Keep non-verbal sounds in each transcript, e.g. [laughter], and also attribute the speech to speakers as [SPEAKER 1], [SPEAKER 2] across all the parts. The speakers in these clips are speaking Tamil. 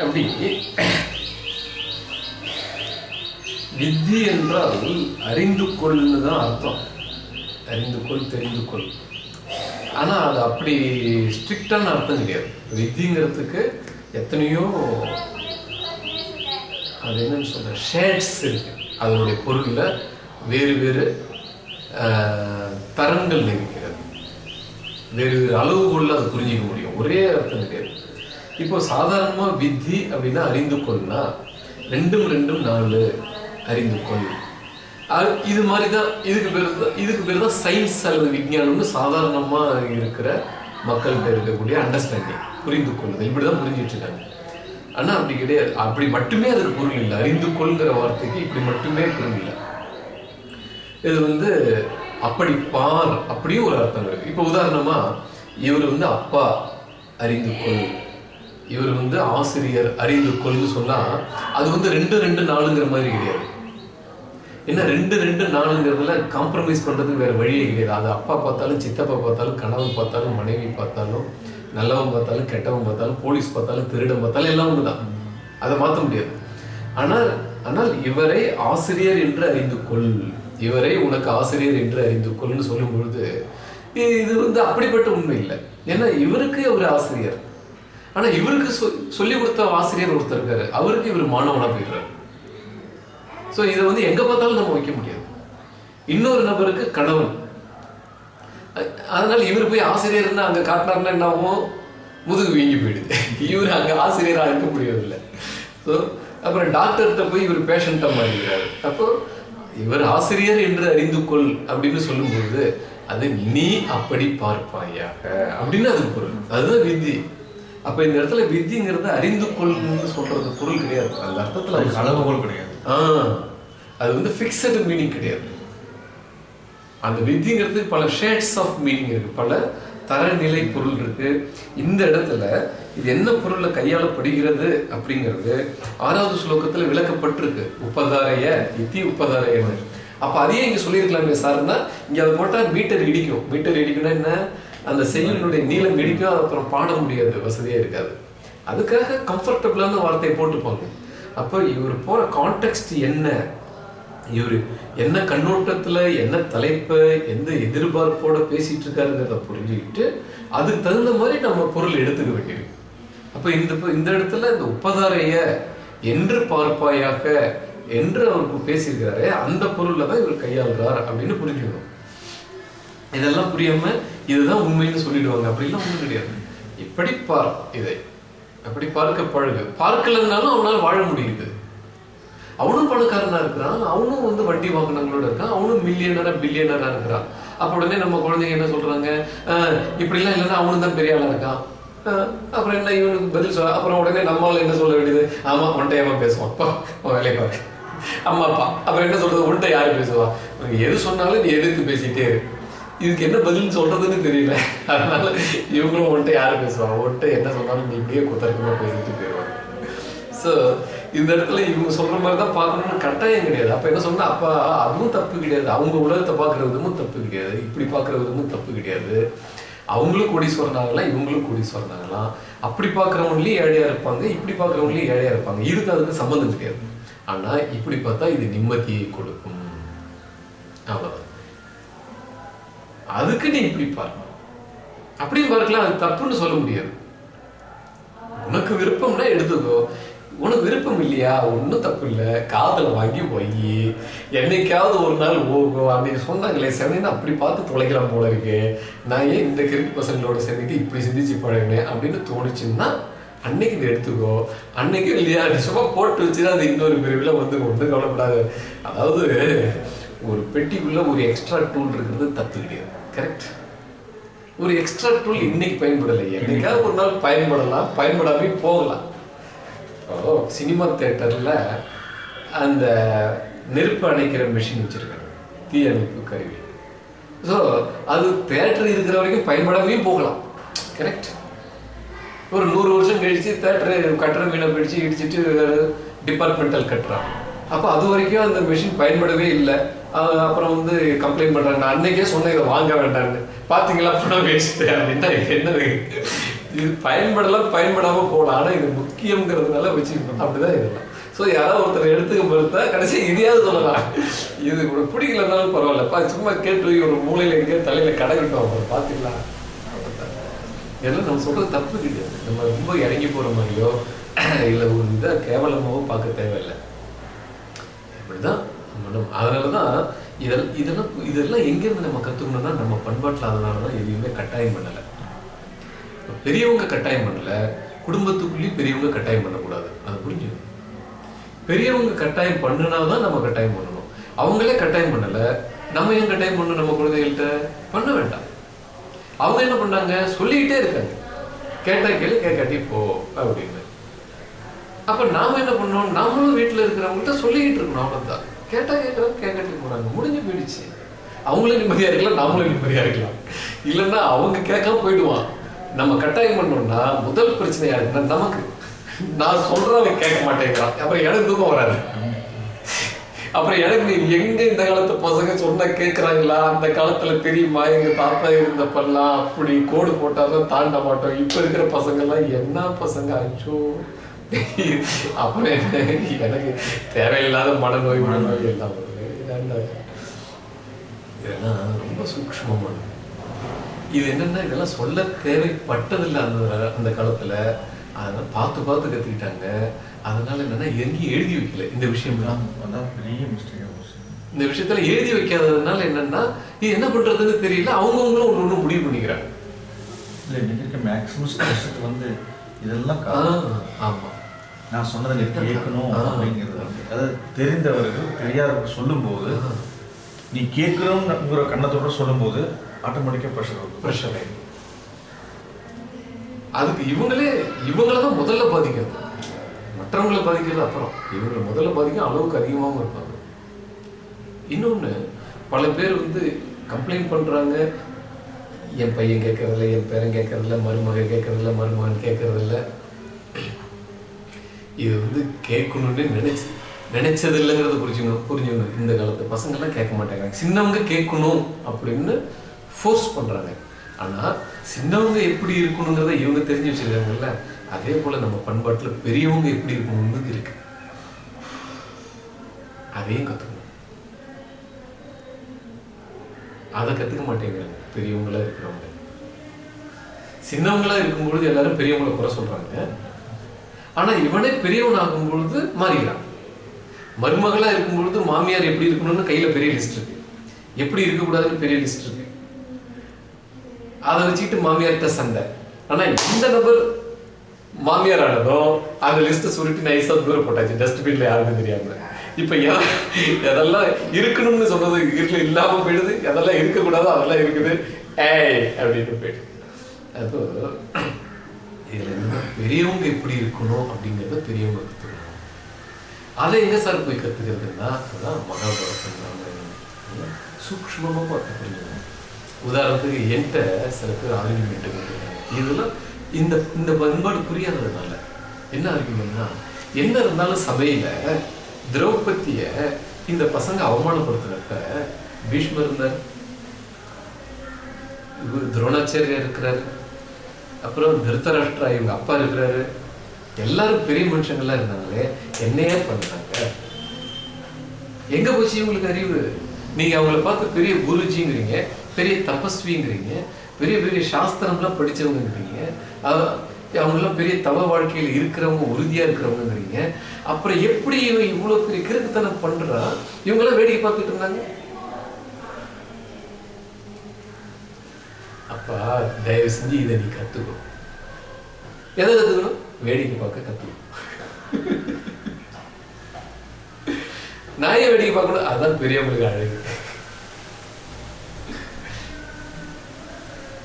[SPEAKER 1] அப்படி வித்தி என்றால் அறிந்து கொள்னு தான் அர்த்தம். அறிந்து கொள் தெரிந்து கொள். ஆனால் அது அப்படி ஸ்ட்ரிக்டான அர்த்தம் கிடையாது. வித்திங்கிறதுக்கு எத்தனையோ அது என்னன்னு சொல்ற ஷேட்ஸ் இருக்கு. அதனுடைய பொருளில் வேறு வேறு தரங்கள் இருக்கிறது. வேறு வேறு அளவுகளில் அது புரிஞ்சிக்க முடியும். ஒரே அர்த்தம் கிடையாது. இப்போ சாதாரணமா வித்தி அப்படின்னா அறிந்து கொள்னா ரெண்டும் ரெண்டும் நாலு அறிந்து கொள் அது- இது மாதிரி தான் இதுக்கு பேர் தான் இதுக்கு பேர் தான் சயின்ஸ் அல்லது விஞ்ஞானம்னு சாதாரணமா இருக்கிற மக்கள்கிட்ட இருக்கக்கூடிய அண்டர்ஸ்டாண்டிங் புரிந்து கொள்ளுதல் இப்படி தான் புரிஞ்சிட்டு இருக்காங்க ஆனா அப்படி கிடையாது. அப்படி மட்டுமே அதுக்கு பொருள் இல்லை. அறிந்து கொள்கிற வார்த்தைக்கு இப்படி மட்டுமே பொருள் இல்லை. இது வந்து அப்படி பார் அப்படியும் ஒரு அர்த்தம் இருக்கு. இப்போ உதாரணமா இவர் வந்து அப்பா அறிந்து கொள் இவர் வந்து ஆசிரியர் அறிந்து கொள்னு சொன்னா அது வந்து ரெண்டு ரெண்டு நாளுங்கிற மாதிரி கிடையாது. என்ன ரெண்டு ரெண்டு நாளுங்கிறதுல காம்ப்ரமைஸ் பண்றதுக்கு வேற வழியே கிடையாது. அது அப்பா பார்த்தாலும் சித்தப்பா பார்த்தாலும் கணவன் பார்த்தாலும் மனைவி பார்த்தாலும் நல்லவன் பார்த்தாலும் கெட்டவன் பார்த்தாலும் போலீஸ் பார்த்தாலும் திருடன் பார்த்தாலும் எல்லாம் ஒண்ணுதான். அதை மாற்ற முடியாது. ஆனால் ஆனால் இவரை ஆசிரியர் என்று அறிந்து கொள். இவரை உனக்கு ஆசிரியர் என்று அறிந்து கொள்னு சொல்லும் பொழுது இது வந்து அப்படிப்பட்ட உண்மை இல்லை. ஏன்னா இவருக்கு ஒரு ஆசிரியர். ஆனால் இவருக்கு சொ- சொல்லிக் கொடுத்த ஆசிரியர் ஒருத்தர் இருக்காரு. அவருக்கு இவர் மாணவனாக போயிடுறாரு ஸோ இதை வந்து எங்கே பார்த்தாலும் நம்ம வைக்க முடியாது. இன்னொரு நபருக்கு கணவன். அதனால் இவர் போய் ஆசிரியர்னு அங்கே காட்டினாருன்னா என்னாகும் முதுகு வீங்கி போயிடுது. இவர் அங்கே ஆசிரியராக இருக்க முடியவில்லை ஸோ அப்புறம் டாக்டர்கிட்ட போய் இவர் பேஷண்ட்டாக மாறிடுறாரு அப்போ இவர் ஆசிரியர் என்று அறிந்து கொள் அப்படின்னு சொல்லும்போது அது நீ அப்படி பார்ப்பாயாக. அப்படின்னு அது பொருள். அதுதான் விதி. அப்ப இந்த இடத்துல வித்திங்கிறது அறிந்து கொள்னு சொல்றது பொருள் கிடையாது. அந்த அர்த்தத்துல அவர்
[SPEAKER 2] அளவுகோல் கிடையாது.
[SPEAKER 1] ஆ அது வந்து ஃபிக்ஸடு மீனிங் கிடையாது. அந்த வித்திங்கிறது பல ஷேட்ஸ் ஆஃப் மீனிங் இருக்கு. பல தரநிலை பொருள் இருக்கு. இந்த இடத்துல இது என்ன பொருள்ல கையாளப்படுகிறது அப்படிங்கிறது ஆறாவது ஸ்லோகத்துல விளக்கப்பட்டிருக்கு. உப்பதாரைய இத்தி உப்பதாரையன்னு அப்ப அதையே இங்க சொல்லியிருக்கலாமே சார்னா இங்க அதை போட்டா மீட்டர் இடிக்கும். மீட்டர் இடிக்கும்னா என்ன? அந்த செய்யுளுடைய நீளம் இடிக்கும் அப்புறம் பாட முடியாது வசதியாக இருக்காது. அதுக்காக கம்ஃபர்டபுளான வார்த்தையை போட்டுப்பாங்க. அப்போ இவர் போகிற கான்டெக்ட் என்ன? இவர் என்ன கண்ணோட்டத்தில் என்ன தலைப்பை எந்த எதிர்பார்ப்போட பேசிட்டு இருக்காருங்கிறத புரிஞ்சுக்கிட்டு அதுக்கு தகுந்த மாதிரி நம்ம பொருள் எடுத்துக்க வேண்டியிருக்கு அப்போ இந்த இந்த இடத்துல இந்த உப்பதாரைய என்று பார்ப்பாயாக என்று அவருக்கு பேசியிருக்கிறாரு அந்த பொருளில் தான் இவர் கையாளுறார் அப்படின்னு புரிஞ்சுக்கணும். இதெல்லாம் புரியாமல் இதுதான் உண்மைன்னு சொல்லிடுவாங்க. அப்படிலாம் ஒண்ணும் கிடையாது. இப்படி பார் இதை. அப்படி பார்க்க பழகு. பார்க்கலன்னாலும் அவனால வாழ முடியுது. அவனும் பணக்காரனா இருக்கிறான். அவனும் வந்து வட்டி வாங்கினவங்களோட இருக்கான். அவனும் மில்லியனரா பில்லியனரா இருக்கிறான். அப்ப உடனே நம்ம குழந்தைங்க என்ன சொல்றாங்க? "ஆஹ், இப்படிலாம் இல்லைன்னா அவனும் தான் பெரிய ஆளா இருக்கான். அப்புறம் என்ன இவனுக்கு பதில் சொல்ல? அப்புறம் உடனே நம்மளால என்ன சொல்ல வேண்டியது? ஆமா உன்ட்ட பேசுவான். அப்பா வேலையை பாரு. அம்மா அப்பா. அப்புறம் என்ன சொல்றது? உன்ட்ட யாரு பேசுவா? எது சொன்னாலும் நீ எதிர்த்து பேசிட்டே இரு. இதுக்கு என்ன பதில் சொல்றதுன்னு தெரியல. அதனால இவங்களும் ஒன்ட்டு யாரும் பேசுவாங்க? ஒன்ட்டு என்ன சொன்னாலும் நீ இப்படியே குத்தரக்கமா பேசிட்டு போயிடுவாங்க ஸோ இந்த இடத்துல இவங்க சொல்ற மாதிரி தான் பார்க்கணும்னு கட்டாயம் கிடையாது. அப்ப என்ன சொன்னா அப்பா அதுவும் தப்பு கிடையாது. அவங்க உலகத்தை பார்க்குற விதமும் தப்பு கிடையாது. இப்படி பார்க்குற விதமும் தப்பு கிடையாது. அவங்களும் கூடி ஆகலாம் இவங்களும் கூடி சொன்னாங்களாம் அப்படி பார்க்குறவங்களையும் ஏழையா இருப்பாங்க இப்படி பார்க்குறவங்களையும் ஏழையா இருப்பாங்க. இதுக்கு அதுக்கு சம்மந்தம் கிடையாது. ஆனா இப்படி பார்த்தா இது நிம்மதியை கொடுக்கும். அவ்வளவுதான். அதுக்கு நீ இப்படி பாரு. அப்படியும் பார்க்கலாம் அது தப்புன்னு சொல்ல முடியாது. உனக்கு விருப்பம்னா எடுத்துக்கோ. உனக்கு விருப்பம் இல்லையா? ஒன்றும் தப்பு இல்லை காதல வாங்கி போய் என்னைக்காவது ஒரு நாள் ஓகும் அப்படின்னு சொன்னாங்களே செவனேன்னு அப்படி பார்த்து தொலைக்கலாம் போல இருக்கு. நான் ஏன் இந்த கிரிக்கெட் பசங்களோட சேர்ந்துட்டு இப்படி சிந்திச்சு பழகினேன் அப்படின்னு தோணுச்சுன்னா அன்னைக்கு இதை எடுத்துக்கோ. அன்னைக்கு இல்லையா? நீ சும்மா போட்டு வச்சுதான் அது இன்னொரு பிரிவில் வந்து ஒன்றும் கவலைப்படாது. அதாவது ஒரு பெட்டிக்குள்ள ஒரு எக்ஸ்ட்ரா டூல் இருக்கிறது தப்பு கிடையாது. கரெக்ட் ஒரு எக்ஸ்ட்ரா டூல் இன்னைக்கு பயன்படலை. என்னைக்காவது ஒரு நாள் பயன்படலாம் பயன்படாமே போகலாம். இப்போ சினிமா தேட்டரில் அந்த நெருப்பு அணைக்கிற மிஷின் வச்சுருக்காங்க. தீ அணைப்பு கருவி. ஸோ அது தேட்டர் இருக்கிற வரைக்கும் பயன்படாமே போகலாம். கரெக்ட் ஒரு நூறு வருஷம் கழிச்சு தேட்டரு கட்டுற மீனை பிடிச்சு இடிச்சிட்டு டிபார்ட்மெண்டல் கட்டுறான் அப்போ அது வரைக்கும் அந்த மிஷின் பயன்படவே இல்லை. அப்புறம் வந்து கம்ப்ளைண்ட் பண்றாங்க. நான் அன்னைக்கே சொன்னேன் இதை வாங்க வேண்டாம்னு. பாத்தீங்களா? பணம் வேஸ்ட் அப்படின்னா என்னது? இது பயன்படலாம் பயன்படாம போகலாம். ஆனா இது முக்கியங்கிறதுனால வச்சுக்கணும் அப்படிதான் இதெல்லாம் ஸோ யாராவது ஒருத்தர் எடுத்துக்க பொறுத்தா கடைசி இதையாவது சொல்லலாம். இது உனக்கு பிடிக்கலனாலும் பரவாயில்லப்பா சும்மா கேட்டு ஒரு மூலையில் எங்கே தலையில கடை அப்புறம் பார்த்துக்கலாம் இதெல்லாம் நம்ம சொல்கிறது தப்பு கிடையாது. நம்ம ரொம்ப இறங்கி போற மாதிரியோ இல்லை ஒரு இதாக கேவலமாவோ பார்க்க தேவையில்லை. இப்படிதான் மனம் அதனால தான் இதெல்லாம் இதெல்லாம் இதெல்லாம் எங்கேருந்து நம்ம கற்றுக்கணும்னா நம்ம பண்பாட்டில் அதனால தான் எதையுமே கட்டாயம் பண்ணலை. பெரியவங்க கட்டாயம் பண்ணல குடும்பத்துக்குள்ளேயும் பெரியவங்க கட்டாயம் பண்ணக்கூடாது. அது புரிஞ்சுது? பெரியவங்க கட்டாயம் பண்ணுனா தான் நம்ம கட்டாயம் பண்ணணும். அவங்களே கட்டாயம் பண்ணலை நம்ம ஏன் கட்டாயம் பண்ணணும் நம்ம குழந்தைகள்கிட்ட பண்ண வேண்டாம். அவங்க என்ன பண்ணாங்க சொல்லிக்கிட்டே இருக்காங்க. கேட்டா கேளு கேட்காட்டி போ அப்படின்னு அப்ப நாம என்ன பண்ணோம்? நாமளும் வீட்டுல இருக்கிறவங்கள்ட்ட சொல்லிக்கிட்டு இருக்கணும் அவ்வளோதான் கேட்டா கேட்கறோம் கேட்கட்டு போறாங்க. முடிஞ்சு போயிடுச்சு. அவங்களும் நிம்மதியாக இருக்கலாம் நாமளும் நிம்மதியாக இருக்கலாம். இல்லைன்னா அவங்க கேட்காம போயிடுவான். நம்ம கட்டாயம் பண்ணோம்னா முதல் பிரச்சனை யாருக்குன்னா நமக்கு. நான் சொல்றவன் கேட்க மாட்டேங்கிறான். அப்புறம் எனக்கு தூக்கம் வராது. அப்புறம் எனக்கு நீ எங்க இந்த காலத்து பசங்க சொன்னா கேட்கறாங்களா அந்த காலத்துல தெரியுமா எங்க தாத்தா இருந்தப்பெல்லாம் அப்படி கோடு போட்டாதான் தாண்ட மாட்டோம். இப்ப இருக்கிற பசங்க எல்லாம் என்ன பசங்க? அச்சோ [laughs] அப்புறம் எனக்கு தேவையில்லாத மனநோய் மனநோய் எல்லாம். இதெல்லாம் ரொம்ப சூக்ஷ்மமானது இது என்னன்னா இதெல்லாம் சொல்ல தேவைப்பட்டதில்லை அந்த அந்த காலத்துல. அதெல்லாம் பார்த்து பார்த்து கத்துக்கிட்டாங்க. அதனால என்னன்னா எங்கேயும் எழுதி வைக்கல. இந்த விஷயம்லாம்
[SPEAKER 2] பெரிய மிஸ்டேக்
[SPEAKER 1] இந்த விஷயத்துல எழுதி வைக்காததுனால என்னன்னா இது என்ன பண்றதுன்னு தெரியல. அவங்கவுங்களும் ஒன்று ஒன்று முடிவு பண்ணிக்கிறாங்க.
[SPEAKER 2] இல்லை இருக்க மேக்ஸிமம் வந்து இதெல்லாம்
[SPEAKER 1] ஆமா.
[SPEAKER 2] நான் சொன்னதை நீ கேட்கணும். அப்படிங்கிறது. அதாவது தெரிந்தவர்கள் தெரியாதவர்கள் சொல்லும்போது நீ கேட்கணுங்கிற கண்ணத்தோட சொல்லும்போது ஆட்டோமேட்டிக்காக ப்ரெஷர் வரும்
[SPEAKER 1] பிரஷர் ஆயிடும் அதுக்கு இவங்களே இவங்கள தான் முதல்ல பாதிக்கிறது மற்றவங்களை பாதிக்கிறது அப்புறம். இவங்களை முதல்ல பாதிக்கும் அளவுக்கு அதிகமாகவும் இருப்பாங்க. இன்னொன்று பல பேர் வந்து கம்ப்ளைண்ட் பண்ணுறாங்க என் பையன் கேட்கறதில்ல என் பேரன் கேட்கறதில்ல மருமகன் கேட்கறதில்ல மருமகன் கேட்கறதில்ல. இது வந்து கேட்கணும்னு நினைச்சு நினைச்சது இல்லைங்கிறத புரிஞ்சுக்கணும். புரிஞ்சுக்கணும் இந்த காலத்து பசங்கள்லாம் கேட்க மாட்டேங்கிறாங்க சின்னவங்க கேட்கணும் அப்படின்னு ஃபோர்ஸ் பண்றாங்க. ஆனா சின்னவங்க எப்படி இருக்கணுங்கிறத இவங்க தெரிஞ்சு வச்சிருக்காங்கல்ல அதே போல நம்ம பண்பாட்டுல பெரியவங்க எப்படி இருக்கணும்னு இருக்கு. அதையும் கத்துக்கணும். அதை கத்துக்க மாட்டேங்கிறாங்க. பெரியவங்களா இருக்கிறவங்க. சின்னவங்களா இருக்கும்பொழுது எல்லாரும் பெரியவங்களை குறை சொல்றாங்க. ஆனா இவனே பெரியவன் ஆகும் பொழுது மாறிக்கிறான் மருமகளா இருக்கும் பொழுது மாமியார் எப்படி இருக்கணும்னு கையில பெரிய லிஸ்ட் இருக்கு. எப்படி இருக்கக்கூடாதுன்னு பெரிய லிஸ்ட் இருக்கு. அதை வச்சுக்கிட்டு மாமியார்கிட்ட சண்டை. ஆனா இந்த நபர் மாமியார் ஆனதும் அந்த லிஸ்ட் சுருட்டி நைஸா தூரம் போட்டாச்சு. டஸ்ட்பின்ல யாருக்கும் தெரியாம. இப்ப எதெல்லாம் இருக்கணும்னு சொன்னது வீட்டுல இல்லாம போயிடுது. எதெல்லாம் இருக்கக்கூடாது அதெல்லாம் இருக்குது. ஏய் அப்படின்னு போயிடுது. அப்போ இதுல என்னன்னா பெரியவங்க எப்படி இருக்கணும் அப்படிங்கறத பெரியவங்க கத்துக்கணும். அதை எங்க சார் போய் கத்துக்கிறதுன்னா அதுதான் மகாபாரதம் ராமாயணம் சூக்ஷ்மமா பார்த்து உதாரணத்துக்கு என்கிட்ட சில பேர் ஆர்குமெண்ட் இதெல்லாம் இந்த இந்த பண்பாடு புரியாததுனால என்ன ஆர்குமெண்ட்னா என்ன இருந்தாலும் சபையில திரௌபதிய இந்த பசங்க அவமானப்படுத்துறப்ப பீஷ்மர் இருந்தார். துரோணாச்சாரியா இருக்கிறாரு. அப்புறம் திருத்தராஷ்டிரா இவங்க அப்பா இருக்கிறாரு. எல்லாரும் பெரிய மனுஷங்கள்லாம் இருந்தாங்களே என்னையே பண்றாங்க. எங்க போச்சு இவங்களுக்கு அறிவு? நீங்க அவங்கள பார்த்து பெரிய குருஜிங்கிறீங்க பெரிய தபஸ்விங்கிறீங்க பெரிய பெரிய சாஸ்திரம்லாம் படிச்சவங்கிறீங்க அவ- அவங்கெல்லாம் பெரிய தவ வாழ்க்கையில இருக்கிறவங்க உறுதியா இருக்கிறவங்கிறீங்க அப்புறம் எப்படி இவன் இவ்வளவு பெரிய கிறுக்குத்தனம் பண்றான்? இவங்கெல்லாம் வேடிக்கை பார்த்துட்டு இருந்தாங்க. அப்பா தயவு செஞ்சு இதை நீ கத்துக்கோ. எதை கத்துக்கணும்? வேடிக்கை பார்க்க கத்துக்கணும். நான் வேடிக்கை பார்க்கணும். அதான் பெரியவங்களுக்கு அழகு.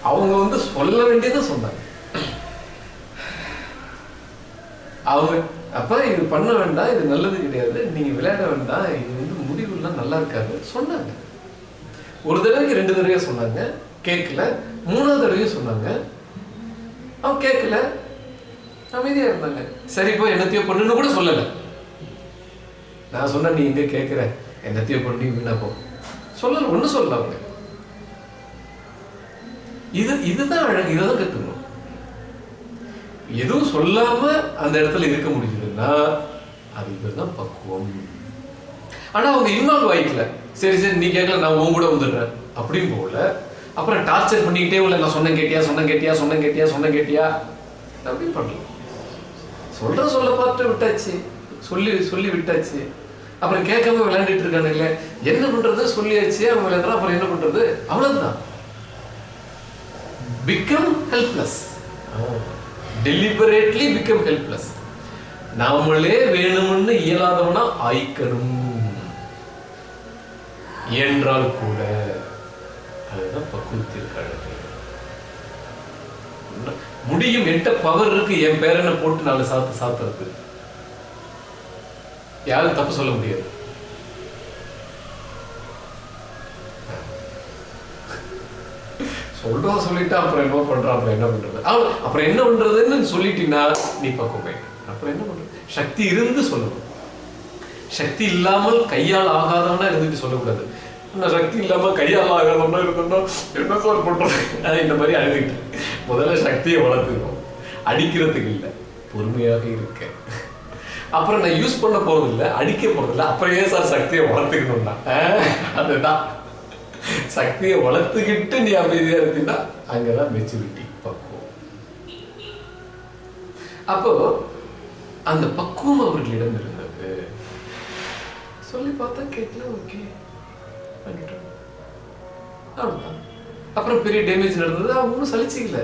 [SPEAKER 1] அவங்க வந்து சொல்ல வேண்டியதை சொன்னாங்க. அவங்க அப்பா இது பண்ண வேண்டாம். இது நல்லது கிடையாது. நீங்க விளையாட வேண்டாம். இது வந்து முடிவுலாம் நல்லா இருக்காது சொன்னாங்க. ஒரு தடவைக்கு ரெண்டு தடவை சொன்னாங்க. கேட்கல. மூணாவது தடவையும் சொன்னாங்க. அவன் கேட்கல. அமைதியா இருந்தாங்க. சரிப்பா என்னத்தையோ பண்ணுன்னு கூட சொல்லல. நான் சொன்ன நீ இங்கே கேட்கிற? என்னத்தையோ பண்ணி வீணா போ. சொல்லல ஒண்ணும் சொல்லல அவங்க. இது இதுதான் அழகு இதை தான் கத்துக்கணும். எதுவும் சொல்லாம அந்த இடத்துல இருக்க முடிஞ்சதுன்னா அது இதுதான் பக்குவம். ஆனா அவங்க இன்வால்வ் ஆயிக்கல. சரி சரி நீ கேட்கல நான் உன் கூட வந்துடுறேன். அப்படின்னு போகல. அப்புறம் டார்ச்சர் பண்ணிக்கிட்டே உள்ள நான் சொன்ன கேட்டியா சொன்ன கேட்டியா சொன்ன கேட்டியா சொன்ன கேட்டியா? அப்படி பண்ணலாம் சொல்ற சொல்ல பார்த்து விட்டாச்சு. சொல்லி சொல்லி விட்டாச்சு. அப்புறம் கேட்காம விளையாண்டுட்டு இருக்கானுங்களே என்ன பண்றது? சொல்லியாச்சு. அவன் விளையாடுறான். அப்புறம் என்ன பண்றது? அவ்வளவுதான். Become helpless deliberately become helpless நாமளே வேணும்னு இயலாதவனா ஆய்க்கணும். என்றால் கூட அதுதான் பக்குவத்திற்கு அழகு முடியும் என்கிட்ட பவர் இருக்கு என் பேரனை போட்டு நாலு சாத்து சாத்துறது. யாரும் தப்பு சொல்ல முடியாது. சொல்றோம் சொல்லிட்டா அப்புறம் என்ன பண்றான் அப்புறம் என்ன பண்றது? அவன் அப்புறம் என்ன பண்றதுன்னு சொல்லிட்டீங்கன்னா நீ பக்குவமே அப்புறம் என்ன பண்றது? சக்தி இருந்து சொல்லணும். சக்தி இல்லாமல் கையால் ஆகாதவனா இருந்துட்டு சொல்லக்கூடாது. நான் சக்தி இல்லாம கையால் ஆகாதவனா இருக்கணும் என்ன சார் பண்றது? நான் இந்த மாதிரி அழுதுட்டு முதல்ல சக்தியை வளர்த்துக்கணும். அடிக்கிறதுக்கு இல்லை. பொறுமையாக இருக்க. அப்புறம் நான் யூஸ் பண்ண போறது இல்லை அடிக்க போறது இல்லை. அப்புறம் ஏன் சார் சக்தியை வளர்த்துக்கணும்னா? அதுதான். சக்தியை வளர்த்துக்கிட்டு நீ அமைதியா இருந்தீங்கன்னா அங்கதான் மெச்சூரிட்டி பக்குவம். அப்போ அந்த பக்குவம் அவர்களிடம் இருந்தது. சொல்லி பார்த்தா கேட்கல ஓகே பண்ணிட்டோம். அப்புறம் பெரிய டேமேஜ் நடந்தது அவன் ஒன்றும் சலிச்சிக்கல.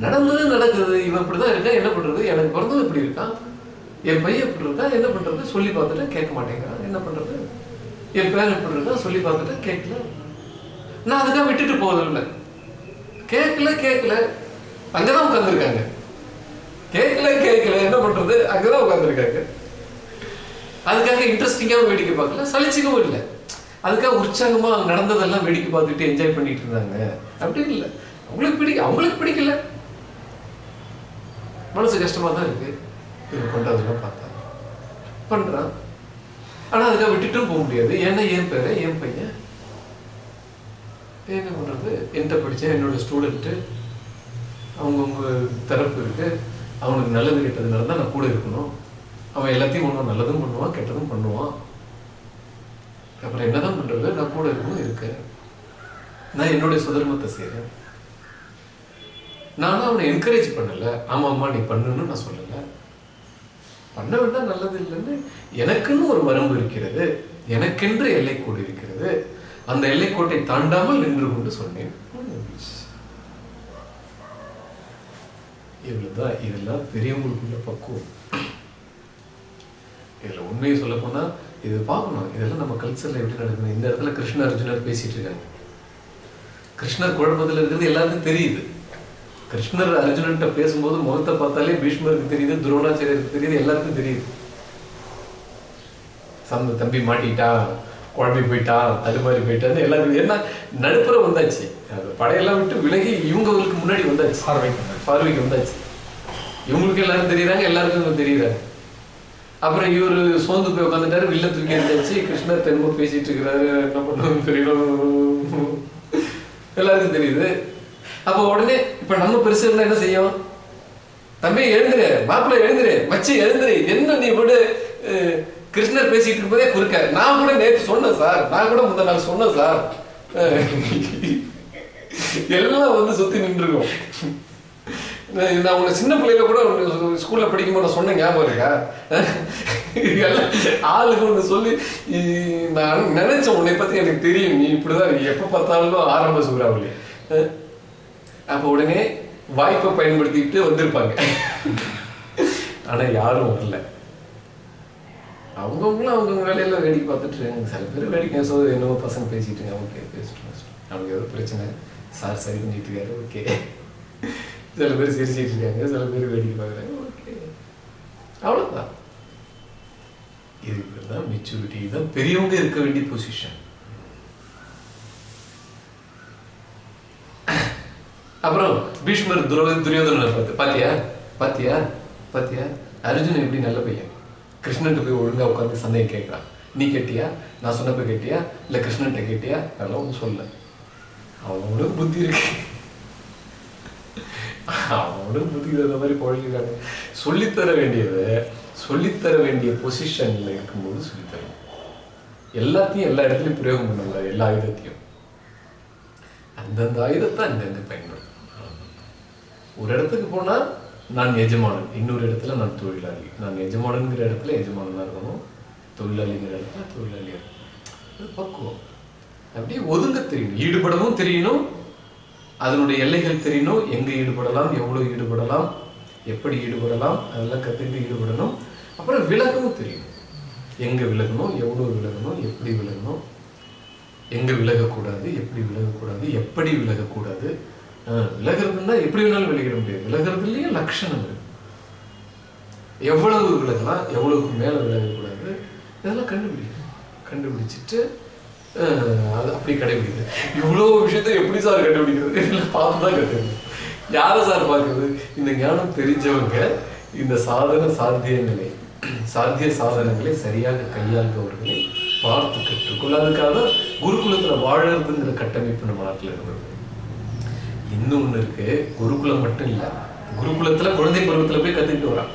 [SPEAKER 1] நடந்தது நடக்குது. இவன் இப்படிதான் இருக்கான் என்ன பண்றது? எனக்கு பிறந்தது இப்படி இருக்கான். என் பையன் இப்படி இருக்கான் என்ன பண்றது? சொல்லி பார்த்துட்டு கேட்க மாட்டேங்கிறான். என்ன பண்றது? என் பேரன் இப்படி இருக்கான் சொல்லி பார்த்துட்டு கேட்கல. நான் அதுக்காக விட்டுட்டு போகல கேட்கல கேட்கல. அங்கதான் உட்காந்துருக்காங்க கேட்கல கேட்கல. என்ன பண்றது? அங்கதான் உட்காந்துருக்காங்க அதுக்காக இன்ட்ரெஸ்டிங்காக வேடிக்கை பார்க்கல. சலிச்சிக்கவும் இல்லை. அதுக்காக உற்சாகமாக நடந்ததெல்லாம் வேடிக்கை பார்த்துட்டு என்ஜாய் பண்ணிட்டு இருந்தாங்க. அப்படி இல்லை. அவங்களுக்கு பிடிக்க அவங்களுக்கு பிடிக்கல. மனசு கஷ்டமாக தான் இருக்குது இவங்க பண்றதெல்லாம் பார்த்தா. பண்ணுறான் ஆனால் அதுக்காக விட்டுட்டும் போக முடியாது. ஏன்னா என் பேர் என் பையன். என்ன பண்ணுறது என்கிட்ட படித்தேன் என்னோட ஸ்டூடெண்ட்டு அவங்கவுங்க தரப்பு இருக்குது அவனுக்கு நல்லது கெட்டது தான் நான் கூட இருக்கணும். அவன் எல்லாத்தையும் பண்ணுவான் நல்லதும் பண்ணுவான் கெட்டதும் பண்ணுவான். அப்புறம் என்னதான் பண்றது? நான் கூட இருக்கணும் இருக்கேன் நான் என்னுடைய சுதர்மத்தை செய்கிறேன் நானும் அவனை என்கரேஜ் பண்ணல. ஆமா அம்மா நீ பண்ணுன்னு நான் சொல்லல. பண்ண வேண்டாம் நல்லது இல்லைன்னு எனக்குன்னு ஒரு வரம்பு இருக்கிறது. எனக்கென்று எல்லைக்கோடு இருக்கிறது. அந்த எல்லைக்கோட்டை தாண்டாமல் நின்று கொண்டு சொன்னேன். இவ்வளவுதான். இதெல்லாம் பெரியவங்களுக்குள்ள பக்குவம். இதுல உண்மையை சொல்ல போனா இது பார்க்கணும். இதெல்லாம் நம்ம கல்ச்சர்ல எப்படி நடக்குது இந்த இடத்துல கிருஷ்ண அர்ஜுனர் பேசிட்டு இருக்காங்க. கிருஷ்ணர் குழப்பத்துல இருக்கிறது எல்லாருக்கும் தெரியுது. கிருஷ்ணர் அர்ஜுனன்ட்ட பேசும்போது முகத்தை பார்த்தாலே பீஷ்மருக்கு தெரியுது துரோணாச்சாரியருக்கு தெரியுது எல்லாருக்கும் தெரியுது. சந்த தம்பி மாட்டிட்டான் குழம்பி போயிட்டான் தடுமாறி போயிட்டான்னு எல்லாருக்கும் ஏன்னா நடுப்புற வந்தாச்சு. அது படையெல்லாம் விட்டு விலகி இவங்களுக்கு முன்னாடி வந்தாச்சு.
[SPEAKER 2] பார்வைக்கு வந்தாச்சு.
[SPEAKER 1] பார்வைக்கு வந்தாச்சு. இவங்களுக்கு எல்லாரும் தெரியுறாங்க எல்லாருக்கும் தெரியுறாங்க அப்புறம் இவரு சோர்ந்து போய் உட்காந்துட்டாரு வில்ல தூக்கி எரிஞ்சாச்சு கிருஷ்ணர் தென்பு பேசிட்டு இருக்கிறாரு. என்ன பண்ணுவோம் தெரியல. எல்லாருக்கும் தெரியுது. அப்போ உடனே இப்ப நம்ம பெருசு இருந்தா என்ன செய்யும்? தம்பி எழுந்துரு. மாப்பிள்ளை எழுந்துரு. மச்சி எழுந்துரு. என்ன நீ கூட கிருஷ்ணர் பேசிட்டு இருக்கும்போதே குறுக்க நான் கூட நேற்று சொன்னேன் சார். நான் கூட முந்தா நாள் சொன்னேன் சார். எல்லாம் வந்து சுத்தி நின்று இருக்கும் நான் உன்னை சின்ன பிள்ளையில கூட உன்னை ஸ்கூல்ல படிக்கும்போது நான் சொன்ன ஞாபகம் இருக்கா? ஆளுக்கு ஒன்று சொல்லி நான் நினைச்சேன் உன்னை பத்தி எனக்கு தெரியும். நீ இப்படிதான் நீ எப்ப பார்த்தாலும் ஆரம்ப சூறாவளி. அஹ், அப்ப உடனே வாய்ப்பை பயன்படுத்திட்டு வந்திருப்பாங்க. ஆனா யாரும் வரல. அவங்கவுங்களும் அவங்கவுங்க வேலையில வேடிக்கை பார்த்துட்டு இருக்காங்க. சில பேர் வேடிக்கை சோ என்னவோ பசங்க பேசிட்டு இருக்காங்க. ஓகே பேசிட்டு பேசிட்டு. அவங்களுக்கு ஏதோ பிரச்சனை. சார் சரி பண்ணிட்டு இருக்காரு. ஓகே. சில பேர் சிரிச்சிட்டு இருக்காங்க சில பேர் வேடிக்கை பார்க்குறாங்க. ஓகே. அவ்வளவுதான். இது பேர் தான் மெச்சூரிட்டி இதுதான் பெரியவங்க இருக்க வேண்டிய பொசிஷன் அப்புறம் பீஷ்மர் துரோ துரியோதனனை பார்த்து பாத்தியா? பாத்தியா? பாத்தியா? அர்ஜுன் எப்படி நல்ல பையன்? கிருஷ்ணன் போய் ஒழுங்கா உட்காந்து சந்தேகம் கேட்கறான். நீ கேட்டியா? நான் சொன்னப்ப கேட்டியா? இல்ல கிருஷ்ணன்ட்ட கேட்டியா? அதெல்லாம் ஒன்றும் சொல்ல அவனுக்கு புத்தி இருக்கு. அவனும் புத்திக்கு தகுந்த மாதிரி பழகிக்கிறாங்க சொல்லித்தர வேண்டியதை சொல்லித்தர வேண்டிய பொசிஷன்ல இருக்கும்போது சொல்லித்தரணும். எல்லாத்தையும் எல்லா இடத்துலையும் பிரயோகம் பண்ணல எல்லா ஆயுதத்தையும். அந்தந்த ஆயுதத்தை அங்கங்க பயன்படுத்தணும். ஒரு இடத்துக்கு போனா நான் எஜமானன் இன்னொரு இடத்துல நான் தொழிலாளி. நான் எஜமானன்கிற இடத்துல எஜமானனா இருக்கணும். தொழிலாளிங்கிற இடத்துல தொழிலாளியா இருக்கணும். அது பக்குவம். அப்படியே ஒதுங்க தெரியணும். ஈடுபடவும் தெரியணும். அதனுடைய எல்லைகள் தெரியணும் எங்க ஈடுபடலாம் எவ்வளவு ஈடுபடலாம் எப்படி ஈடுபடலாம் அதெல்லாம் கத்துக்கிட்டு ஈடுபடணும். அப்புறம் விலகவும் தெரியணும் எங்க விலகணும் எவ்வளவு விலகணும் எப்படி விலகணும் எங்க விலகக்கூடாது எப்படி விலகக்கூடாது எப்படி விலகக்கூடாது. ஆஹ் எப்படி வேணாலும் விலகிட முடியாது. விலகிறதுலயே லட்சணம் இருக்கு. எவ்வளவு விலகலாம் எவ்வளவுக்கு மேல விலகக்கூடாது இதெல்லாம் கண்டுபிடிக்கணும். கண்டுபிடிச்சிட்டு அது அப்படி கடைபிடிக்கிறது. இவ்வளோ விஷயத்த எப்படி சார் கண்டுபிடிக்கிறது? இல்லை பார்த்து தான் கற்றுக்கணும் யாரை சார் பார்க்குறது? இந்த ஞானம் தெரிஞ்சவங்க இந்த சாதன சாத்திய நிலை சாத்திய சாதனங்களை சரியாக கையாள்பவர்களை பார்த்து கற்றுக்கொள்ள அதுக்காக குருகுலத்தில் வாழறதுங்கிற கட்டமைப்பு நம்ம நாட்டில் இருக்கிறது. இன்னும் ஒன்று இருக்கு. குருகுலம் மட்டும் இல்லை. குருகுலத்தில் குழந்தை பருவத்தில் போய் கத்துக்கிட்டு வரான்.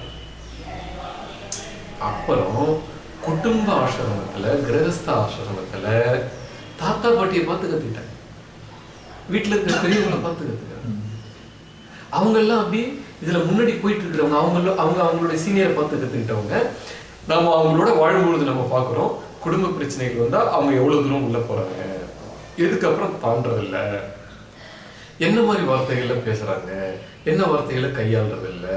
[SPEAKER 1] அப்புறம் குடும்ப ஆசிரமத்துல கிரகஸ்த ஆசிரமத்துல தாத்தா பாட்டியை பார்த்து கத்துக்கிட்டாங்க வீட்டுல இருக்கிற பெரியவங்களை பார்த்து அவங்க எல்லாம் அப்படி இதுல முன்னாடி போயிட்டு இருக்கிறவங்க அவங்க அவங்க அவங்களுடைய சீனியரை பார்த்து கத்துக்கிட்டவங்க நாம அவங்களோட வாழும்பொழுது நம்ம பார்க்கிறோம் குடும்ப பிரச்சனைகள் வந்தா அவங்க எவ்வளவு தூரம் உள்ள போறாங்க? இதுக்கப்புறம் தாண்டதில்ல என்ன மாதிரி வார்த்தைகள்ல பேசுறாங்க? என்ன வார்த்தைகளை கையாளுறது இல்ல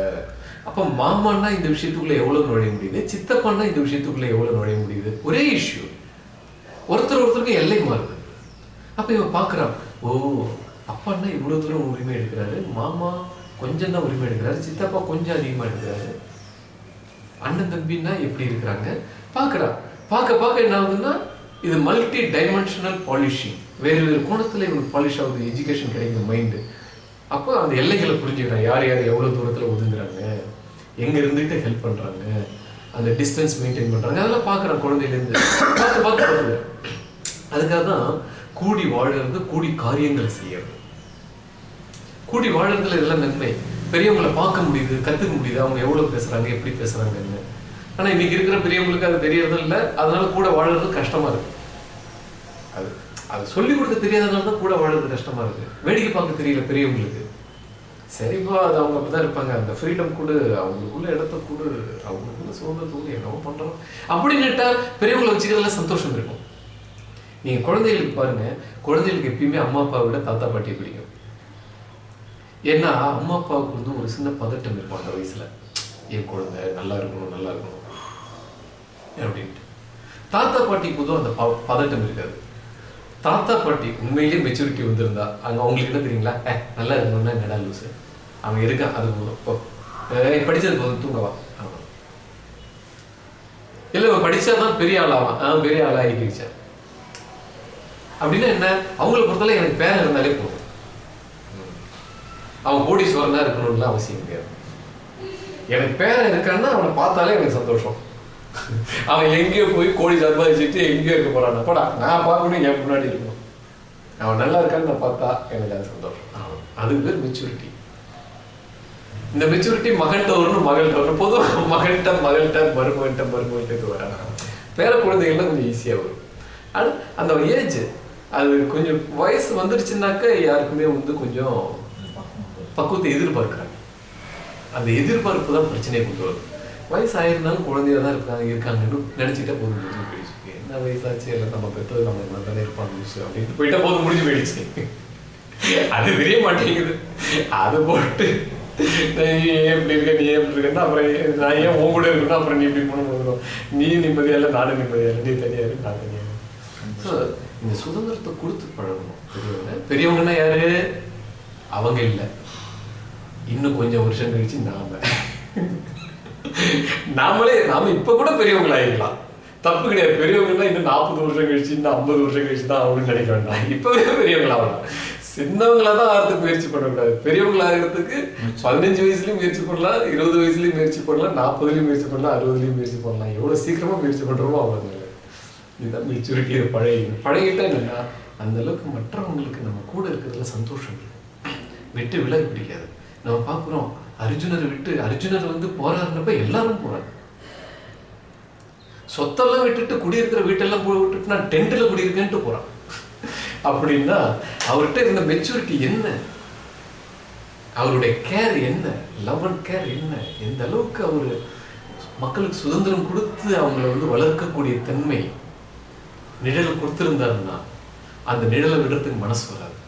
[SPEAKER 1] அப்ப மாமான்னா இந்த விஷயத்துக்குள்ள எவ்வளவு நுழைய முடியுது? சித்தப்பான்னா இந்த விஷயத்துக்குள்ள எவ்வளவு நுழைய முடியுது? ஒரே இஷ்யூ ஒருத்தர் ஒருத்தருக்கும் எல்லை மாறுது. அப்ப இவன் பாக்குறான் ஓ அப்பான்னா இவ்வளவு தூரம் உரிமை எடுக்கிறாரு. மாமா கொஞ்சம் தான் உரிமை எடுக்கிறாரு. சித்தப்பா கொஞ்சம் அதிகமா எடுக்கிறாரு. அண்ணன் தம்பின்னா எப்படி இருக்கிறாங்க? பார்க்கறான் பார்க்க பார்க்க என்ன ஆகுதுன்னா இது மல்டி டைமென்ஷனல் பாலிஷிங் வேறு வேறு கோணத்துல இவனுக்கு பாலிஷ் ஆகுது எஜுகேஷன் கிடைக்குது மைண்டு அப்போ அந்த எல்லைகளை புரிஞ்சுக்கிறான். யார் யார் எவ்வளவு தூரத்துல ஒதுங்குறாங்க? எங்க இருந்துட்டு ஹெல்ப் பண்றாங்க. அந்த டிஸ்டன்ஸ் மெயின்டைன் பண்றாங்க. அதெல்லாம் பார்க்கறான் குழந்தையில இருந்து பார்த்து பார்த்து. பார்த்துக்கிறேன் அதுக்காக தான் கூடி வாழறது கூடி காரியங்கள் செய்யறது. கூடி வாழறதுல இதெல்லாம் நன்மை. பெரியவங்களை பார்க்க முடியுது கத்துக்க முடியுது. அவங்க எவ்வளவு பேசுறாங்க எப்படி பேசுறாங்கன்னு. ஆனா இன்னைக்கு இருக்கிற பெரியவங்களுக்கு அது தெரியறது இல்ல அதனால கூட வாழறது கஷ்டமா இருக்கு. அது அது சொல்லி கொடுக்க தெரியாதனால தான் கூட வாழறது கஷ்டமா இருக்கு. வேடிக்கை பார்க்க தெரியல பெரியவங்களுக்கு. சரிப்பா அது அவங்க அப்படிதான் இருப்பாங்க. அந்த ஃப்ரீடம் கூட அவங்களுக்குள்ள இடத்த கூட அவங்களுக்குள்ள சுதந்திரத்தை தூங்க என்னவோ பண்றோம். அப்படின்னுட்டா பெரியவங்களை வச்சுக்கிறதுல சந்தோஷம் இருக்கும். நீங்க குழந்தைகளுக்கு பாருங்க குழந்தைகளுக்கு எப்பயுமே அம்மா அப்பாவை விட தாத்தா பாட்டியை பிடிக்கும். ஏன்னா அம்மா அப்பாவுக்கு வந்து ஒரு சின்ன பதட்டம் இருக்கும் அந்த வயசுல. என் குழந்தை நல்லா இருக்கணும் நல்லா இருக்கணும் அப்படின்ட்டு. தாத்தா பாட்டிக்கு போதும் அந்த ப- பதட்டம் இருக்காது. தாத்தா பாட்டி உண்மையிலேயே மெச்சூரிட்டி வந்திருந்தா அங்க அவங்களுக்கு என்ன தெரியுங்களா? ஏ நல்லா இருக்கணும்னா என்னடா லூசு அவன் இருக்கான் அது போதும். போ. ஏய், படிச்சது போதும் தூங்கவா? ஆமாம் இல்ல இவன் படிச்சாதான் பெரிய ஆளாவான். ஆ பெரிய ஆளா ஆகிக்கிடுச்சேன் அப்படின்னா என்ன? அவங்களை பொறுத்தவரை எனக்கு பேரன் இருந்தாலே போதும். அவன் கோடீஸ்வரனா இருக்கணும்லாம் அவசியம் கிடையாது. எனக்கு பேரன் இருக்கான்னா அவனை பார்த்தாலே எனக்கு சந்தோஷம். அவன் எங்கேயோ போய் கோடி சம்பாதிச்சுட்டு எங்கேயோ இருக்க போறான் போடா நான் பார்க்கணும் என் முன்னாடி இருக்கும் அவன் நல்லா இருக்கான்னு நான் பார்த்தா எனக்கு அது சந்தோஷம். அதுக்கு பேர் மெச்சூரிட்டி இந்த மெச்சூரிட்டி மகன்கிட்ட வரணும் மகள்கிட்ட வரணும் பொதுவாக மகன்கிட்ட மகள்கிட்ட மருமகன்கிட்ட மருமகன்ட்டு வராங்க பேர குழந்தைகள்லாம் கொஞ்சம் ஈஸியாக வரும். ஆனால் அந்த ஏஜ் அது கொஞ்சம் வயசு வந்துடுச்சுன்னாக்க யாருக்குமே வந்து கொஞ்சம் பக்குவத்தை எதிர்பார்க்குறாங்க. அந்த எதிர்பார்ப்பு தான் பிரச்சனையை கொண்டு வருது வயசு ஆயிருந்தாலும் குழந்தையா தான் இருக்காங்க இருக்காங்கன்னு நினைச்சிட்டா போதும். முடிஞ்சு போயிடுச்சு என்ன வயசாச்சு? இல்லை நம்ம பெற்றது நம்ம என்ன தானே இருப்பாங்க லூசு அப்படின்ட்டு போயிட்டா போதும் முடிஞ்சு போயிடுச்சு. அது தெரிய மாட்டேங்குது. அது போட்டு நீ ஏன் இப்படி இருக்க? நீ ஏன் இப்படி இருக்கன்னா அப்புறம் நான் ஏன் உன் கூட இருக்கணும்? அப்புறம் நீ இப்படி போன போதும் நீ நிம்மதியா இல்லை நானும் நிம்மதியா இல்லை. நீ தனியா இரு நான் தனியா. So, இந்த சுதந்திரத்தை கொடுத்து பழகணும் பெரியவங்க. பெரியவங்கன்னா யாரு? அவங்க இல்லை. இன்னும் கொஞ்சம் வருஷம் கழிச்சு நாம. நாமளே நாம இப்ப கூட பெரியவங்களா ஆயிடலாம் தப்பு கிடையாது. பெரியவங்கன்னா இன்னும் நாற்பது வருஷம் கழிச்சு இன்னும் ஐம்பது வருஷம் கழிச்சு தான் அவங்கன்னு நினைக்க வேண்டாம். இப்பவே பெரியவங்களாகலாம். சின்னவங்களா தான் ஆகிறதுக்கு முயற்சி பண்ணக்கூடாது. பெரியவங்களா ஆகிறதுக்கு பதினஞ்சு வயசுலயும் முயற்சி பண்ணலாம் இருபது வயசுலயும் முயற்சி பண்ணலாம் நாற்பதுலயும் முயற்சி பண்ணலாம் அறுபதுலயும் முயற்சி பண்ணலாம். எவ்வளவு சீக்கிரமா முயற்சி பண்றோமோ அவ்வளவு நல்லது. இதுதான் மெச்சூரிட்டி பழகி. பழகிட்டா என்னன்னா அந்த அளவுக்கு மற்றவங்களுக்கு நம்ம கூட இருக்கிறதுல சந்தோஷம் விட்டு விலகி பிடிக்காது. நம்ம பார்க்குறோம் அர்ஜுனரை விட்டு அர்ஜுனர் வந்து போறாருன்றப்ப எல்லாரும் போறாங்க. சொத்தெல்லாம் விட்டுட்டு குடியிருக்கிற வீட்டெல்லாம் போய் விட்டுட்டு நான் டென்ட்டில் குடியிருக்கேன்ட்டு போறான். அப்படின்னா அவர்கிட்ட இருந்த மெச்சூரிட்டி என்ன? அவருடைய கேர் என்ன? லவ் அண்ட் கேர் என்ன? எந்த அளவுக்கு அவர் மக்களுக்கு சுதந்திரம் கொடுத்து அவங்கள வந்து வளர்க்கக்கூடிய தன்மை நிழலை கொடுத்துருந்தாருன்னா அந்த நிழலை விடுறதுக்கு மனசு வராது.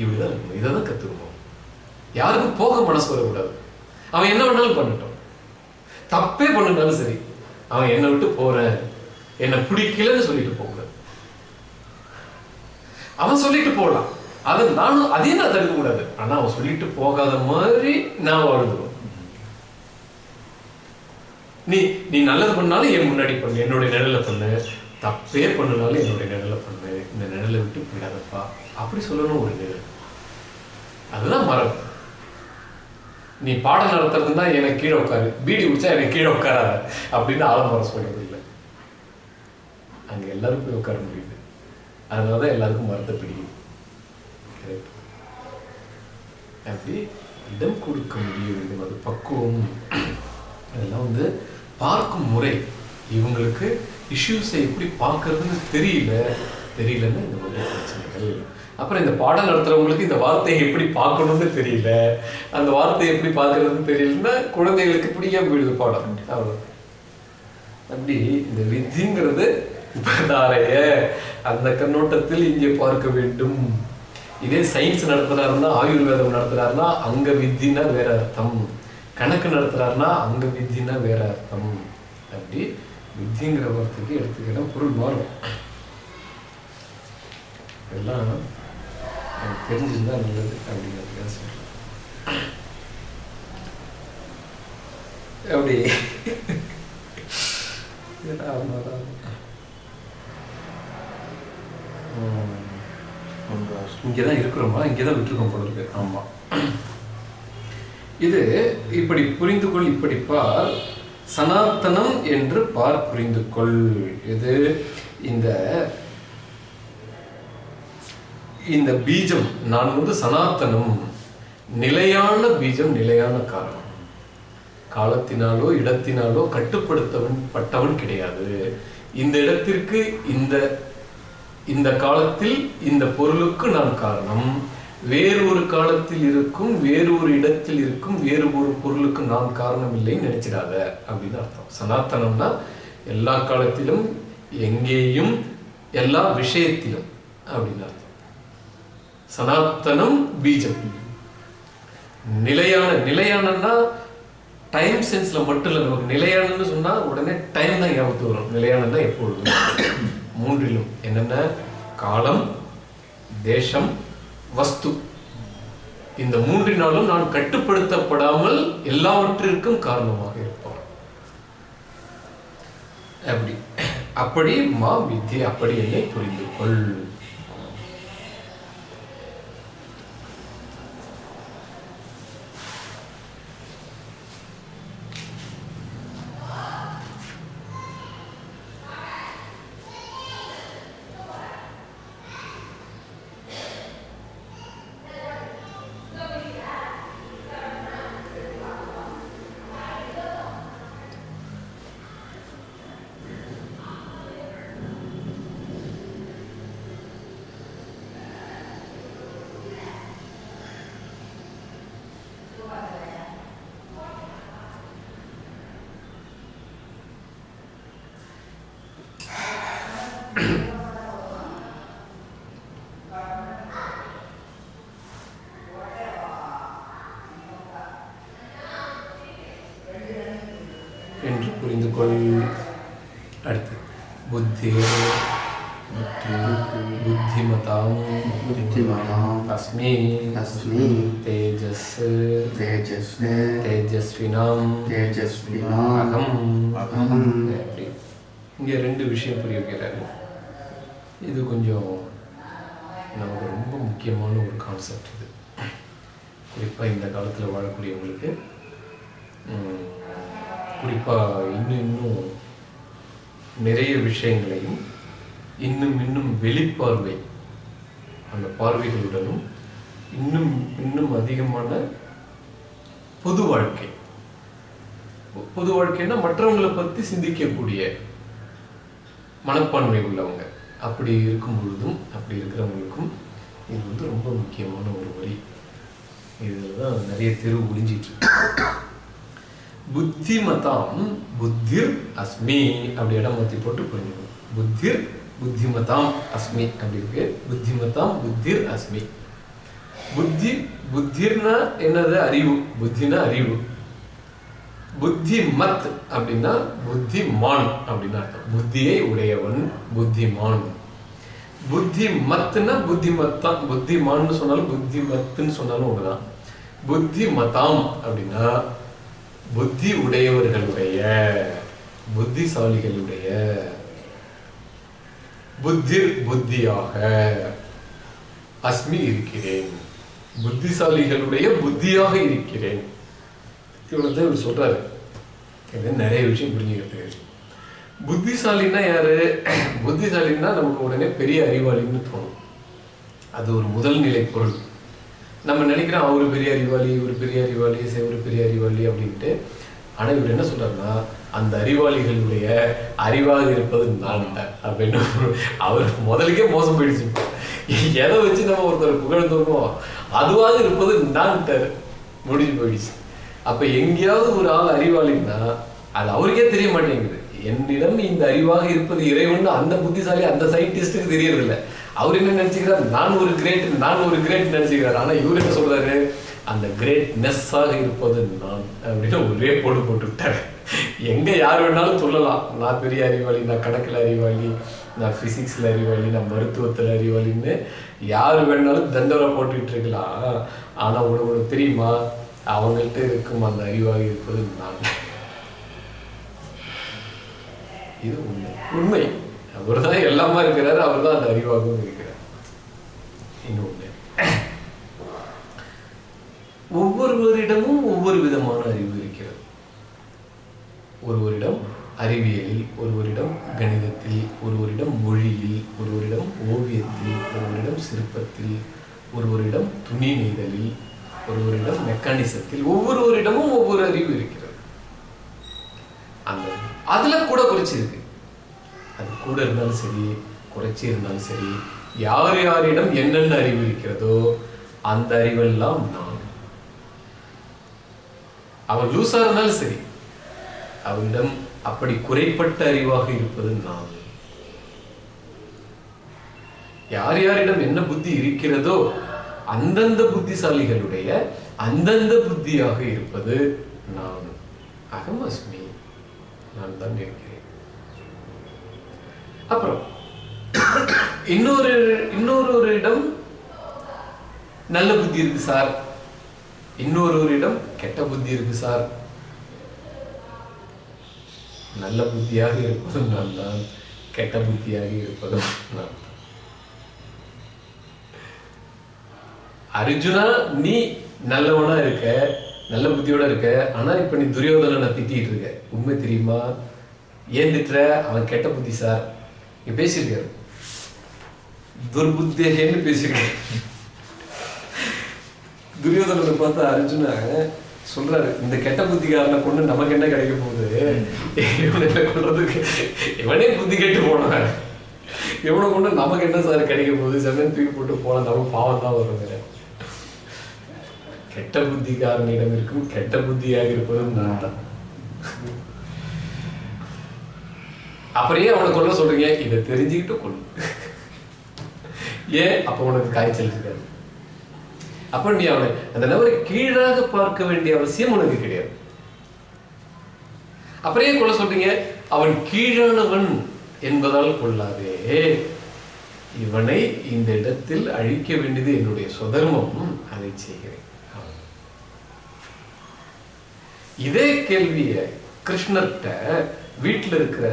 [SPEAKER 1] இப்படிதான் இருக்கணும் இதை தான் கற்றுக்கணும் யாருக்கும் போக மனசு வரக்கூடாது. அவன் என்ன வேணாலும் பண்ணட்டும். தப்பே பண்ணிட்டாலும் சரி அவன் என்னை விட்டு போறேன். என்னை பிடிக்கலன்னு சொல்லிட்டு போகக்கூடாது. அவன் சொல்லிட்டு போகலாம். அது நானும் அதையும் நான் தடுக்க கூடாது ஆனா அவன் சொல்லிட்டு போகாத மாதிரி நான் வாழ்ந்துடும் நீ நீ நல்லது பண்ணாலும் என் முன்னாடி பண்ணு. என்னுடைய நிழல பண்ணு. தப்பே பண்ணினாலும் என்னுடைய நிழல பண்ணு. இந்த நிழலை விட்டு போயிடாதப்பா. அப்படி சொல்லணும் ஒரு நிழல். அதுதான் மரபு. நீ பாடம் நடத்துறதுன்னா எனக்கு கீழே உட்காரு. பீடி குடிச்சா எனக்கு கீழே உட்காராத. அப்படின்னு ஆலம்பரம் சொல்றது இல்லை. அங்கே எல்லாரும் போய் உட்கார முடியுது. அதனாலதான் எல்லாருக்கும் மருத்த பிடிக்கும் அப்படி இடம் கொடுக்க முடிய வேண்டும் அது பக்குவம். அதெல்லாம் வந்து பார்க்கும் முறை. இவங்களுக்கு இஷ்யூஸை எப்படி பார்க்கறதுன்னு தெரியல. தெரியலன்னு இந்த மாதிரி பிரச்சனைகள். அப்புறம் இந்த பாடம் நடத்துறவங்களுக்கு இந்த வார்த்தையை எப்படி பார்க்கணும்னு தெரியல. அந்த வார்த்தையை எப்படி பார்க்கறதுன்னு தெரியலன்னா குழந்தைகளுக்கு பிடிக்காம போயிடுது பாடம்? அவ்வளோ அப்படி இந்த வித்திங்கிறது தாரைய அந்த கண்ணோட்டத்தில் இங்கே பார்க்க வேண்டும். இதே சயின்ஸ் நடத்துறாருன்னா ஆயுர்வேதம் நடத்துறாருன்னா அங்க வித்தினா வேற அர்த்தம். கணக்கு நடத்துறாருன்னா அங்க வித்தினா வேற அர்த்தம். அப்படி வித்திங்கிற வார்த்தைக்கு எடுத்துக்கிட்டா பொருள் மாறும். எல்லாம் எனக்கு தெரிஞ்சிருந்தா நல்லது அப்படிங்கிறதுக்காக சொல்றேன் அப்படி. [laughs] இங்கதான் இருக்கிறோமா? இங்கேதான் விட்டுருக்கோம் போல இருக்கு.
[SPEAKER 2] ஆமா.
[SPEAKER 1] இது இப்படி புரிந்து கொள் இப்படி பார். சனாத்தனம் என்று பார் புரிந்து கொள் இது இந்த இந்த பீஜம் நான் வந்து சனாத்தனம். நிலையான பீஜம் நிலையான காரணம் காலத்தினாலோ இடத்தினாலோ கட்டுப்படுத்தவன் பட்டவன் கிடையாது. இந்த இடத்திற்கு இந்த இந்த காலத்தில் இந்த பொருளுக்கு நான் காரணம். வேறு ஒரு காலத்தில் இருக்கும் வேறு ஒரு இடத்தில் இருக்கும் வேறு ஒரு பொருளுக்கு நான் காரணம் இல்லைன்னு நினைச்சிடாத அப்படின்னு அர்த்தம். சனாத்தனம்னா எல்லா காலத்திலும் எங்கேயும் எல்லா விஷயத்திலும் அப்படின்னு அர்த்தம். சனாத்தனம் பீஜம். நிலையான நிலையானன்னா டைம் சென்ஸ்ல மட்டும் இல்லை நமக்கு நிலையானன்னு சொன்னா உடனே டைம் தான் ஞாபகத்து வரும். நிலையானன்னா எப்பொழுதும். மூன்றிலும் என்னென்ன? காலம் தேசம் வஸ்து. இந்த மூன்றினாலும் நான் கட்டுப்படுத்தப்படாமல் எல்லாவற்றிற்கும் காரணமாக இருப்பான் அப்படி. அப்படி மா வித்தியை அப்படி என்னை புரிந்து கொள் சிந்திக்கக்கூடிய மனப்பான்மை உள்ளவங்க. அப்படி இருக்கும் பொழுதும் அப்படி இருக்கிறவங்களுக்கும் இது வந்து ரொம்ப முக்கியமான ஒரு வரி. இதில் தான் நிறைய தெருவு ஒளிஞ்சிட்டு புத்திமதாம் புத்திர் அஸ்மி அப்படி இடம் மாற்றி போட்டு புரிஞ்சுக்கணும். புத்திர் புத்திமதாம் அஸ்மி அப்படி இருக்கு. புத்திமதாம் புத்திர் அஸ்மி. புத்தி புத்திர்னா என்னது? அறிவு. புத்தினா அறிவு. புத்தி மத் அப்படின்னா புத்திமான் அப்படின்னு அர்த்தம். புத்தியை உடையவன் புத்திமான். புத்தி மத்துனா புத்திமத்தான் புத்திமான்னு சொன்னாலும் புத்தி மத்துன்னு சொன்னாலும் ஒண்ணுதான். புத்தி மதாம் அப்படின்னா புத்தி உடையவர்களுடைய புத்திசாலிகளுடைய புத்தி புத்தியாக அஸ்மி இருக்கிறேன். புத்திசாலிகளுடைய புத்தியாக இருக்கிறேன். இவ்வளோ தான் இவர் சொல்கிறாரு இது நிறைய விஷயம் புரிஞ்சுக்கிறதுக்கு. புத்திசாலின்னா யார்? [clears throat] புத்திசாலின்னா நமக்கு உடனே பெரிய அறிவாளின்னு தோணும். அது ஒரு முதல் நிலை பொருள். நம்ம நினைக்கிறோம் அவரு பெரிய அறிவாளி இவர் பெரிய அறிவாளி ஒரு பெரிய அறிவாளி அப்படின்ட்டு. ஆனால் இவர் என்ன சொல்கிறாருன்னா அந்த அறிவாளிகளுடைய அறிவாக இருப்பது நான் தான் அப்படின்னு அவர் முதலுக்கே மோசம் போயிடுச்சு எதை வச்சு நம்ம ஒருத்தர் புகழ்ந்தோமோ அதுவாக இருப்பது நான் முடிஞ்சு போயிடுச்சு. அப்ப எங்கேயாவது ஒரு ஆள் அறிவாளின்னா அது அவருக்கே தெரிய மாட்டேங்குது. என்னிடம் இந்த அறிவாக இருப்பது இறைவன் அந்த புத்திசாலி அந்த சயின்டிஸ்டுக்கு தெரியறதில்ல. அவர் என்ன நினைச்சுக்கிறார்? நான் ஒரு கிரேட் நான் ஒரு கிரேட் நினைச்சுக்கிறார். ஆனா இவர் என்ன சொல்றாரு? அந்த கிரேட்னஸ்ஸாக இருப்பது நான் அப்படின்னு ஒரே போடு போட்டுவிட்டார் எங்க யார் வேணாலும் சொல்லலாம். நான் பெரிய அறிவாளி நான் கணக்கில் அறிவாளி நான் பிசிக்ஸ்ல அறிவாளி நான் மருத்துவத்தில் அறிவாளின்னு யார் வேணாலும் தண்டனை போட்டுட்டு இருக்கலாம். ஆனா உனக்கு தெரியுமா? அவங்கள்ட்ட இருக்கும் அந்த அறிவாக இருப்பது நான். இது உண்மை. உண்மை. அவர் தான் எல்லாமா இருக்கிறாரு அவர் தான் அந்த அறிவாகவும் இருக்கிறார். இன்னொன்று ஒவ்வொருவரிடமும் ஒவ்வொரு விதமான அறிவு இருக்கிறது. ஒருவரிடம் அறிவியலில் ஒருவரிடம் கணிதத்தில் ஒருவரிடம் மொழியில் ஒருவரிடம் ஓவியத்தில் ஒருவரிடம் சிற்பத்தில் ஒருவரிடம் துணி நெய்தலில் ஒருவரிடம் மெக்கானிசத்தில் ஒவ்வொருவரிடமும் ஒவ்வொரு அறிவு இருக்கிறது. அந்த அதுல கூட குறைச்சிருக்கு அது கூட இருந்தாலும் சரி குறைச்சி இருந்தாலும் சரி யார் யாரிடம் என்னென்ன அறிவு இருக்கிறதோ அந்த அறிவெல்லாம் நான் அவன் லூசா இருந்தாலும் சரி அவனிடம் அப்படி குறைப்பட்ட அறிவாக இருப்பது நான் யார் யாரிடம் என்ன புத்தி இருக்கிறதோ அந்தந்த புத்திசாலிகளுடைய அந்தந்த புத்தியாக இருப்பது நான் அகம் அஸ்மி நான் தான் இருக்கிறேன். அப்புறம் இன்னொரு இன்னொருவரிடம் நல்ல புத்தி இருக்கு சார். இன்னொருவரிடம் கெட்ட புத்தி இருக்கு சார். நல்ல புத்தியாக இருப்பதும் நான் தான். கெட்ட புத்தியாக இருப்பதும் நான் அர்ஜுனா நீ நல்லவனா இருக்க நல்ல புத்தியோட இருக்க ஆனா இப்ப நீ துரியோதனனை திட்டிட்டு இருக்க. உண்மை தெரியுமா? ஏன் திட்டுற? அவன் கெட்ட புத்தி சார். நீ பேசியிருக்காரு. துர்புத்தேன்னு பேசியிருக்காரு. துரியோதனனை பார்த்தா அர்ஜுனா சொல்றாரு இந்த கெட்ட புத்திக்காரனை கொண்டு நமக்கு என்ன கிடைக்க போகுது? இவனை என்ன கொள்றதுக்கு இவனே புத்தி கெட்டு போனான். இவனை கொண்டு நமக்கு என்ன சார் கிடைக்க போகுது? செவன் தூக்கி போட்டு போன நம்ம பாவம் தான் வருவாங்க கெட்ட புத்திக்காரனிடம் இருக்கும் கெட்ட புத்தியாக இருப்பதும் நான் தான் அப்புறம் அவனை கொல்ல சொல்றீங்க இதை தெரிஞ்சுக்கிட்டு கொள்ளு ஏன்? அப்ப உனக்கு காய்ச்சல் இருக்காது. அப்ப நீ அவனை அந்த நபரை கீழாக பார்க்க வேண்டிய அவசியம் உனக்கு கிடையாது. அப்படியே கொள்ள சொல்றீங்க அவன் கீழானவன் என்பதால் கொள்ளாதே. இவனை இந்த இடத்தில் அழிக்க வேண்டியது என்னுடைய சுதர்மம் அதை செய்கிறேன். இதே கேள்விய கிருஷ்ணர்கிட்ட வீட்டுல இருக்கிற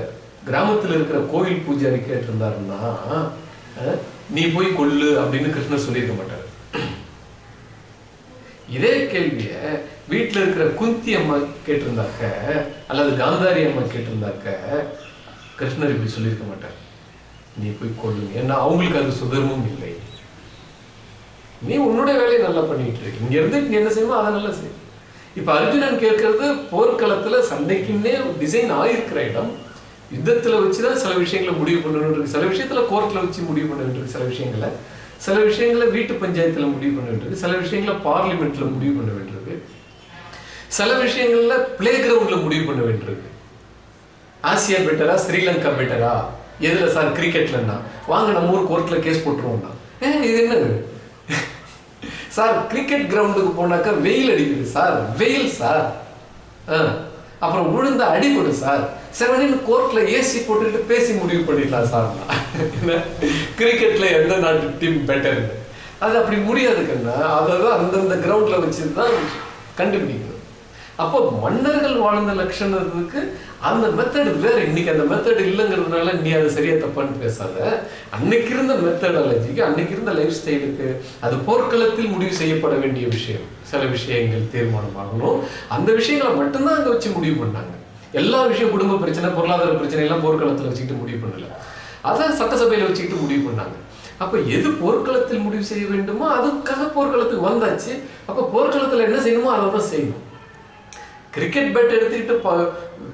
[SPEAKER 1] கிராமத்துல இருக்கிற கோயில் பூஜாரி கேட்டிருந்தாருன்னா அஹ், நீ போய் கொள்ளு அப்படின்னு கிருஷ்ணர் சொல்லியிருக்க மாட்டாரு. இதே கேள்விய வீட்டுல இருக்கிற குந்தி அம்மா கேட்டிருந்தாக்க அல்லது காந்தாரி அம்மா கேட்டிருந்தாக்க கிருஷ்ணர் இப்படி சொல்லியிருக்க மாட்டார். நீ போய் கொல்லுங்க ஏன்னா அவங்களுக்கு அது சுதர்மம் இல்லை. நீ உன்னோட வேலையை நல்லா பண்ணிட்டு இருக்கு இங்க இருந்து நீ என்ன செய்யணுமோ அதை நல்லா செய்யும் இப்போ அர்ஜுனன் கேட்கறது போர்க்களத்தில் சண்டைக்குன்னே டிசைன் ஆயிருக்கிற இடம். யுத்தத்தில் வச்சு தான் சில விஷயங்களை முடிவு பண்ணணுன்றது சில விஷயத்தில் கோர்ட்டில் வச்சு முடிவு பண்ணுன்றது சில விஷயங்களை. சில விஷயங்களை வீட்டு பஞ்சாயத்தில் முடிவு பண்ண வேண்டியிருக்கு சில விஷயங்களை பார்லிமெண்ட்டில் முடிவு பண்ண வேண்டியிருக்கு சில விஷயங்களில் பிளே கிரவுண்டில் முடிவு பண்ண வேண்டியிருக்கு ஆசியா பெட்டரா ஸ்ரீலங்கா பெட்டரா எதில் சார் கிரிக்கெட்லன்னா வாங்க நம்ம ஊர் கோர்ட்டில் கேஸ் போட்டுருவோம்னா ஏ இது என்னது? சார் கிரிக்கெட் கிரவுண்டுக்கு போனாக்கா வெயில் அடிக்குது சார். வெயில் சார். ஆ, அப்புறம் விழுந்த அடிபடும் சார். செவனின் கோர்ட்ல ஏசி போட்டுக்கிட்டு பேசி முடிவு பண்ணிடலாம் சார். என்ன? கிரிக்கெட்ல எந்த நாட்டு டீம் பெட்டர் அது அப்படி முடியாது கண்ணா. அந்தந்த கிரவுண்ட்ல வச்சு தான் கண்டுபிடிக்கணும். அப்போ மன்னர்கள் வாழ்ந்த லட்சணத்துக்கு அந்த மெத்தட் வேற. இன்னைக்கு அந்த மெத்தட் இல்லைங்கிறதுனால நீ அது சரியா தப்பான்னு பேசாத. அன்னைக்கு இருந்த மெத்தடாலஜிக்கு அன்னைக்கு இருந்த லைஃப் ஸ்டைலுக்கு அது போர்க்களத்தில் முடிவு செய்யப்பட வேண்டிய விஷயம். சில விஷயங்கள் தீர்மானமாகணும். அந்த விஷயங்களை மட்டும்தான் அங்கே வச்சு முடிவு பண்ணாங்க. எல்லா விஷயம் குடும்ப பிரச்சனை பொருளாதார பிரச்சனை எல்லாம் போர்க்களத்தில் வச்சுக்கிட்டு முடிவு பண்ணல. அதான் சட்டசபையில் வச்சுக்கிட்டு முடிவு பண்ணாங்க. அப்ப எது போர்க்களத்தில் முடிவு செய்ய வேண்டுமோ அதுக்காக போர்க்களத்துக்கு வந்தாச்சு. அப்ப போர்க்களத்தில் என்ன செய்யணுமோ அதை தான் செய்யணும். கிரிக்கெட் பேட் எடுத்துக்கிட்டு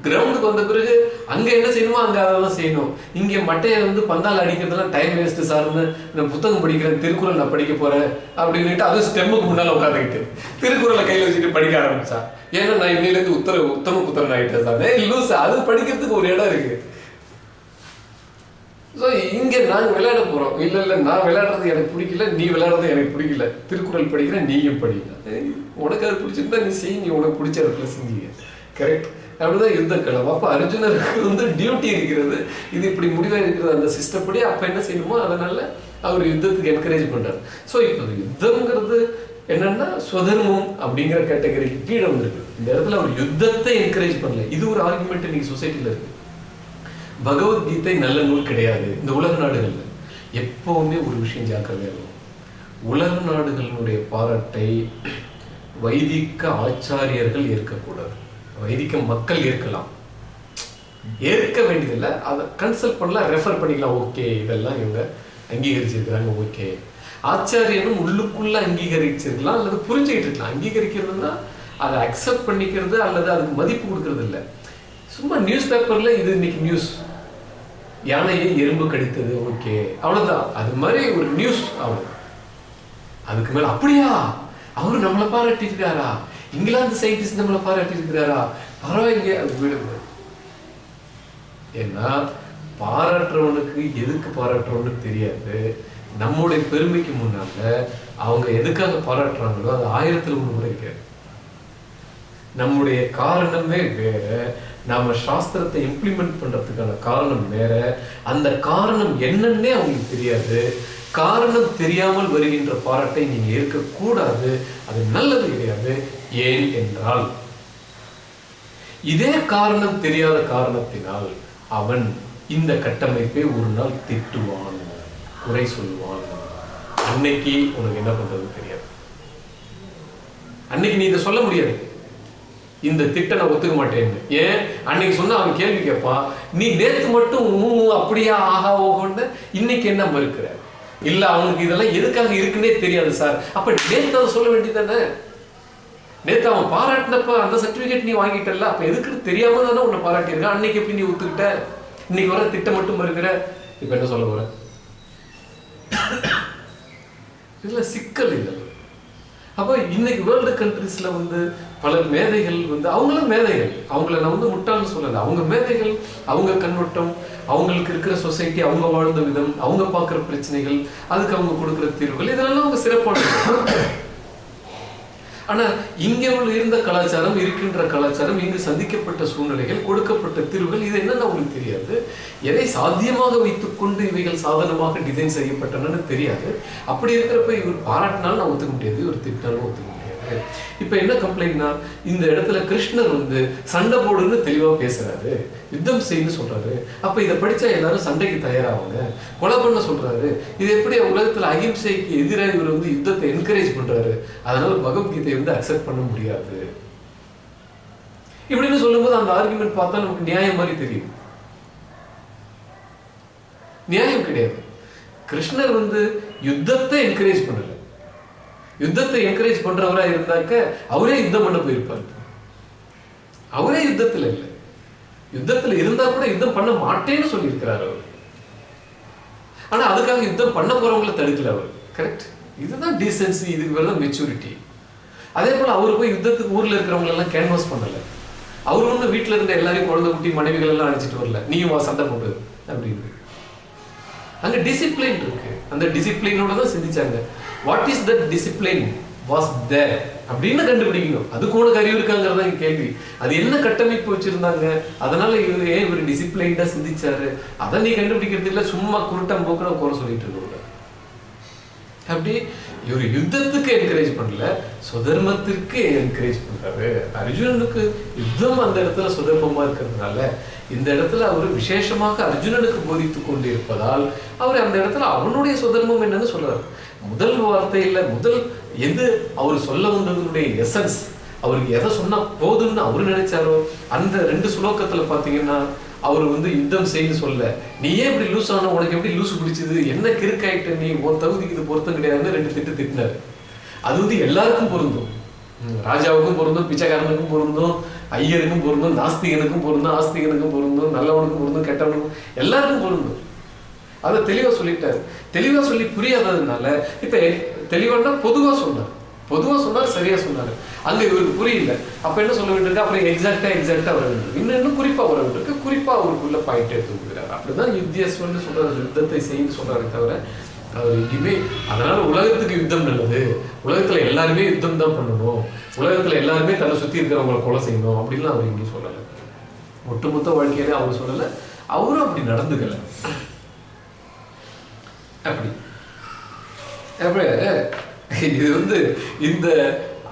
[SPEAKER 1] கிரவுண்டுக்கு வந்த பிறகு அங்க என்ன செய்யணுமோ அங்க அதை தான் செய்யணும். இங்க மட்டையை வந்து பந்தால் அடிக்கிறதுலாம் டைம் வேஸ்ட் சார்னு நான் புத்தகம் படிக்கிறேன் திருக்குறள் நான் படிக்க போறேன் அப்படின்னுட்டு அதுவும் ஸ்டெம்முக்கு முன்னால் உட்காந்துக்கிட்டு திருக்குறளை கையில வச்சுட்டு படிக்க ஆரம்பிச்சா. ஏன்னா நான் இன்னிலேருந்து உத்தர உத்தம புத்தரன் ஆகிட்டேன் சார். லூஸ் அது படிக்கிறதுக்கு ஒரு இடம் இருக்கு. ஸோ இங்கே நாங்கள் விளையாட போகிறோம் இல்லை இல்லை நான் விளையாடுறது எனக்கு பிடிக்கல நீ விளையாடுறது எனக்கு பிடிக்கல. திருக்குறள் படிக்கிற நீயும் படிக்கல. உனக்கு அது பிடிச்சிருந்தா நீ செய் நீ உனக்கு பிடிச்ச இடத்துல செஞ்சீங்க கரெக்ட் அப்படிதான் யுத்த களம் அப்போ அர்ஜுனருக்கு வந்து டியூட்டி இருக்கிறது. இது இப்படி முடிவாக இருக்கிறது. அந்த சிஸ்டம் படி அப்போ என்ன செய்யணுமோ அதனால அவர் யுத்தத்துக்கு என்கரேஜ் பண்ணுறாரு ஸோ இப்போ யுத்தம்ங்கிறது என்னன்னா சுதர்மம் அப்படிங்கிற கேட்டகரிக்கு கீழே வந்திருக்கு. இந்த இடத்துல அவர் யுத்தத்தை என்கரேஜ் பண்ணல. இது ஒரு ஆர்குமெண்ட் இன்னைக்கு சொசைட்டியில் இருக்கு. பகவத்கீதை நல்ல நூல் கிடையாது. இந்த உலக நாடுகளில் எப்போவுமே ஒரு விஷயம் ஜாக்கிரதையாக இருக்கும் உலக நாடுகளினுடைய பாராட்டை வைதிக ஆச்சாரியர்கள் ஏற்கக்கூடாது. வைதிக மக்கள் ஏற்கலாம். ஏற்க வேண்டியதில்லை. அதை கன்சல்ட் பண்ணலாம் ரெஃபர் பண்ணிக்கலாம். ஓகே இதெல்லாம் இவங்க அங்கீகரிச்சிருக்கிறாங்க ஓகே. ஆச்சாரியனும் உள்ளுக்குள்ள அங்கீகரிச்சிருக்கலாம் அல்லது புரிஞ்சுக்கிட்டு இருக்கலாம். அங்கீகரிக்கிறதுனா அதை அக்செப்ட் பண்ணிக்கிறது அல்லது அதுக்கு மதிப்பு கொடுக்கறது இல்லை சும்மா நியூஸ் பேப்பர்ல இது இன்னைக்கு நியூஸ் யானையை எறும்பு கடித்தது ஓகே. அவ்வளவுதான். அது மாதிரி ஒரு நியூஸ் அவ்வளவு அதுக்கு மேல அப்படியா? அவரு நம்மளை பாராட்டியிருக்காரா இங்கிலாந்து சயின்டிஸ்ட் நம்மளை பாராட்டி இருக்கிறாரா அது ஏன்னா பாராட்டுறவனுக்கு எதுக்கு பாராட்டுறவனு தெரியாது. நம்முடைய பெருமைக்கு முன்னால அவங்க எதுக்காக பாராட்டுறாங்களோ அது ஆயிரத்துல ஒன்று கூட இருக்காது நம்முடைய காரணமே வேற நாம சாஸ்திரத்தை இம்ப்ளிமெண்ட் பண்றதுக்கான காரணம் வேற. அந்த காரணம் என்னன்னே அவங்களுக்கு தெரியாது. காரணம் தெரியாமல் வருகின்ற பாராட்டை நீங்க ஏற்கக்கூடாது. அது நல்லது கிடையாது. ஏன் என்றால் இதே காரணம் தெரியாத காரணத்தினால் அவன் இந்த கட்டமைப்பை ஒரு நாள் திட்டுவான். குறை சொல்லுவான். அன்னைக்கு உனக்கு என்ன பண்றது தெரியாது. அன்னைக்கு நீ இதை சொல்ல முடியாது. இந்த திட்ட நான் ஒத்துக்க மாட்டேன்னு. ஏன்? அன்னைக்கு சொன்னா அவன் கேள்வி கேட்பான் நீ நேத்து மட்டும் ஊ, அப்படியா ஆகா ஓகோன்னு இன்னைக்கு என்ன மறுக்கிற? இல்ல அவனுக்கு இதெல்லாம் எதுக்காக இருக்குன்னே தெரியாது சார். அப்ப நேத்து அதை சொல்ல வேண்டியதானே நேத்து அவன் பாராட்டினப்ப அந்த சர்டிபிகேட் நீ வாங்கிட்டல்ல அப்ப எதுக்குன்னு தெரியாம தானே உன்னை பாராட்டியிருக்கான் அன்னைக்கு எப்படி நீ ஒத்துக்கிட்ட? இன்னைக்கு வர திட்டம் மட்டும் மறுக்கிற? இப்ப என்ன சொல்ல போற? [coughs] இதுல சிக்கல் இல்லை. அப்போ இன்னைக்கு வேர்ல்டு கண்ட்ரிஸ்ல வந்து பல மேதைகள் வந்து அவங்களும் மேதைகள். அவங்கள நான் வந்து முட்டாள்னு சொல்லல. அவங்க மேதைகள் அவங்க கண்ணோட்டம் அவங்களுக்கு இருக்கிற சொசைட்டி அவங்க வாழ்ந்த விதம் அவங்க பார்க்குற பிரச்சனைகள் அதுக்கு அவங்க கொடுக்குற தீர்வுகள் இதெல்லாம் அவங்க சிறப்பான ஆனால் இங்கே உள்ள இருந்த கலாச்சாரம் இருக்கின்ற கலாச்சாரம் இங்கு சந்திக்கப்பட்ட சூழ்நிலைகள் கொடுக்கப்பட்ட தீர்வுகள் இது என்னன்னு அவங்களுக்கு தெரியாது. எதை சாத்தியமாக வைத்துக்கொண்டு இவைகள் சாதனமாக டிசைன் செய்யப்பட்டனன்னு தெரியாது. அப்படி இருக்கிறப்ப இவர் பாராட்டினாலும் நான் ஒத்துக்க முடியாது இவர் திட்டினாலும் ஒத்துக்க முடியாது. இப்ப என்ன கம்ப்ளைண்ட்னா இந்த இடத்துல கிருஷ்ணர் வந்து சண்டை போடுன்னு தெளிவா பேசுறாரு. யுத்தம் செய்யுன்னு சொல்றாரு. அப்ப இதை படிச்சா எல்லாரும் சண்டைக்கு தயாராவாங்க. கொலை பண்ண சொல்றாரு. இது எப்படி உலகத்துல அகிம்சைக்கு எதிராக இவர் வந்து யுத்தத்தை என்கரேஜ் பண்றாரு? அதனால பகவத்கீதையை வந்து அக்செப்ட் பண்ண முடியாது. இப்படின்னு சொல்லும்போது அந்த ஆர்குமெண்ட் பார்த்தா நமக்கு நியாயம் மாதிரி தெரியும் நியாயம் கிடையாது. கிருஷ்ணர் வந்து யுத்தத்தை என்கரேஜ் பண்ணல. யுத்தத்தை என்கரேஜ் பண்றவரா இருந்தாக்க அவரே யுத்தம் பண்ண போயிருப்பார். அவரே யுத்தத்துல இல்லை. யுத்தத்துல இருந்தா கூட யுத்தம் பண்ண மாட்டேன்னு சொல்லியிருக்கிறார் அவர். ஆனா அதுக்காக யுத்தம் பண்ண போறவங்கள தடுக்கல அவர். கரெக்ட் இதுதான் டீசென்சி இதுக்கு பேர் தான் மெச்சூரிட்டி அதே போல அவர் போய் யுத்தத்துக்கு ஊர்ல இருக்கிறவங்க எல்லாம் கேன்வாஸ் பண்ணல. அவர் ஒண்ணு வீட்டுல இருந்த எல்லாரையும் குழந்தை குட்டி மனைவிகள் எல்லாம் அழைச்சிட்டு வரல. நீயும் வா சண்டை போட்டு அப்படின்னு. அங்க டிசிப்ளின் இருக்கு. அந்த டிசிப்ளினோட தான் சிந்திச்சாங்க. What is that discipline was there அப்படின்னு கண்டுபிடிக்கணும். அதுக்கு உனக்கு அறிவு இருக்காங்கிறத தான் கேள்வி. அது என்ன கட்டமைப்பு வச்சிருந்தாங்க? அதனால இவர் ஏன் இவர் டிசிப்ளைன்டா சிந்திச்சாரு? அதை நீ கண்டுபிடிக்கிறது இல்ல சும்மா குருட்டம் போக்குன்னு குறை சொல்லிட்டு இருக்கோம் அப்படி இவர் யுத்தத்துக்கு என்கரேஜ் பண்ணல சுதர்மத்திற்கு என்கரேஜ் பண்றாரு. அர்ஜுனனுக்கு யுத்தம் அந்த இடத்துல சுதர்மமா இருக்கிறதுனால இந்த இடத்துல அவர் விசேஷமாக அர்ஜுனனுக்கு போதித்து கொண்டிருப்பதால் அவர் அந்த இடத்துல அவனுடைய சுதர்மம் என்னன்னு சொல்றாரு. முதல் வார்த்தையில முதல் எது அவர் சொல்ல வந்ததனுடைய எசன்ஸ் அவருக்கு எதை சொன்னா போதும்னு அவர் நினைச்சாரோ அந்த ரெண்டு சுலோக்கத்துல பாத்தீங்கன்னா அவர் வந்து யுத்தம் செய்ய சொல்ல நீ ஏன் இப்படி லூஸ் ஆன? உனக்கு எப்படி லூஸ் பிடிச்சது? என்ன கிறுக்காயிட்ட நீ? உன் தகுதிக்கு இது பொருத்தம் கிடையாதுன்னு ரெண்டு திட்டு திட்டினாரு. அது வந்து எல்லாருக்கும் பொருந்தும். ராஜாவுக்கும் பொருந்தும் பிச்சைக்காரனுக்கும் பொருந்தும் ஐயருக்கும் பொருந்தும் நாஸ்திகனுக்கும் பொருந்தும் ஆஸ்திகனுக்கும் பொருந்தும் நல்லவனுக்கும் பொருந்தும் கெட்டவனுக்கும் எல்லாருக்கும் பொருந்தும். அதை தெளிவாக சொல்லிட்டாரு. தெளிவாக சொல்லி புரியாததுனால இப்போ தெளிவானா பொதுவாக சொன்னார். பொதுவாக சொன்னார் சரியா சொன்னார். அங்கே இவருக்கு புரியல. அப்போ என்ன சொல்ல வேண்டியிருக்கு அப்புறம் எக்ஸாக்டாக எக்ஸாக்டாக வர வேண்டியிருக்கு இன்னும் இன்னும் குறிப்பாக வர வேண்டியிருக்கு குறிப்பாக அவருக்குள்ள பாயிண்ட் எடுத்து கொடுக்குறாரு. அப்படிதான் யுத்தியஸ்வன்னு சொல்கிறார் யுத்தத்தை செய்யுன்னு சொல்கிறாரு தவிர அவர் எங்கேயுமே அதனால உலகத்துக்கு யுத்தம் நல்லது. உலகத்துல எல்லாருமே யுத்தம் தான் பண்ணணும். உலகத்துல எல்லாருமே தன்னை சுத்தி இருக்கிறவங்களை கொலை செய்யணும். அப்படின்லாம் அவர் எங்கேயும் சொல்லலை. ஒட்டுமொத்த வாழ்க்கையில அவர் சொல்லலை. அவரும் அப்படி நடந்துக்கல. அப்படி. அப்ப [laughs] இது வந்து இந்த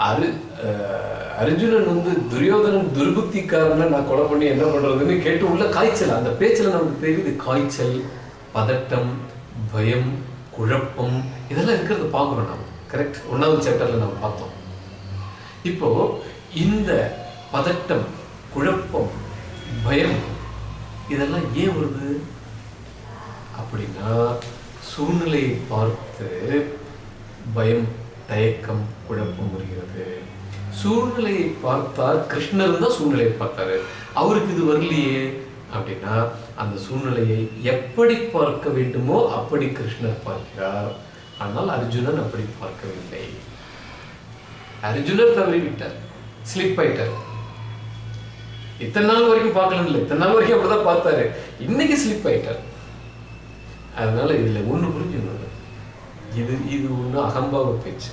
[SPEAKER 1] அரு அர்ஜுனன் வந்து துரியோதனன் துர்புத்திக்காரன நான் கொலை பண்ணி என்ன பண்றதுன்னு கேட்டு உள்ள காய்ச்சல். அந்த பேச்சுல நமக்கு தெரியுது. காய்ச்சல் பதட்டம் பயம் குழப்பம் இதெல்லாம் இருக்கிறத பார்க்குறோம் நாம். கரெக்ட் ஒன்றாவது சாப்டரில் நம்ம பார்த்தோம். இப்போ இந்த பதட்டம் குழப்பம் பயம் இதெல்லாம் ஏன் வருது? அப்படின்னா சூழ்நிலையை பார்த்து பயம் தயக்கம் குழப்பம் வருகிறது. சூழ்நிலையை பார்த்தால் கிருஷ்ணர் தான் சூழ்நிலையை பார்த்தாரு. அவருக்கு இது வரலையே அப்படின்னா அந்த சூழ்நிலையை எப்படி பார்க்க வேண்டுமோ அப்படி கிருஷ்ணர் பார்க்கிறார். ஆனால் அர்ஜுனன் அப்படி பார்க்கவில்லை. அர்ஜுனர் தவறி விட்டார் ஸ்லிப் ஆயிட்டார். இத்தனை நாள் வரைக்கும் பார்க்கணும் இல்லை இத்தனை நாள் வரைக்கும் அப்படிதான் பார்த்தாரு. இன்னைக்கு ஸ்லிப் ஆயிட்டார். அதனால இதுல ஒண்ணு புரிஞ்சுக்கணும் இது இது ஒண்ணு அகம்பாவ பேச்சு.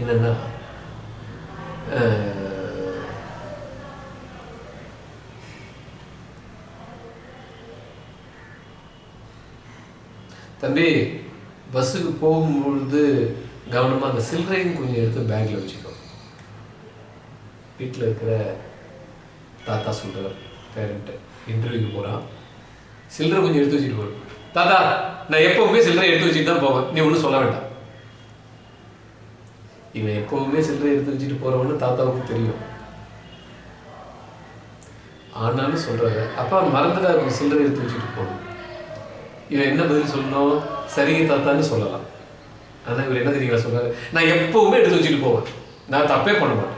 [SPEAKER 1] என்னன்னா தம்பி பஸ்ஸுக்கு போகும்பொழுது கவனமா அந்த சில்லறையும் கொஞ்சம் எடுத்து பேக்கில் வச்சுக்கோ. வீட்டில் இருக்கிற தாத்தா சொல்கிறார் பேரண்ட்டு இன்டர்வியூக்கு போறான். சில்லறை கொஞ்சம் எடுத்து வச்சுட்டு போறோம் தாத்தா நான் எப்பவுமே சில்லறை எடுத்து வச்சுட்டு தான் போவேன். நீ ஒன்றும் சொல்ல வேண்டாம். இவன் எப்பவுமே சில்லறை எடுத்து வச்சுட்டு போறவன்னு தாத்தாவுக்கு தெரியும். ஆனாலும் சொல்றாரு அப்பா மறந்துடாரு சில்லறை எடுத்து வச்சுட்டு போகணும் இவன் என்ன பதில் சொல்லணும்? சரிங்க தாத்தான்னு சொல்லலாம். ஆனா இவர் என்ன தெரியுங்களா சொல்றாரு? நான் எப்பவுமே எடுத்து வச்சுட்டு போவேன். நான் தப்பே பண்ண மாட்டேன்.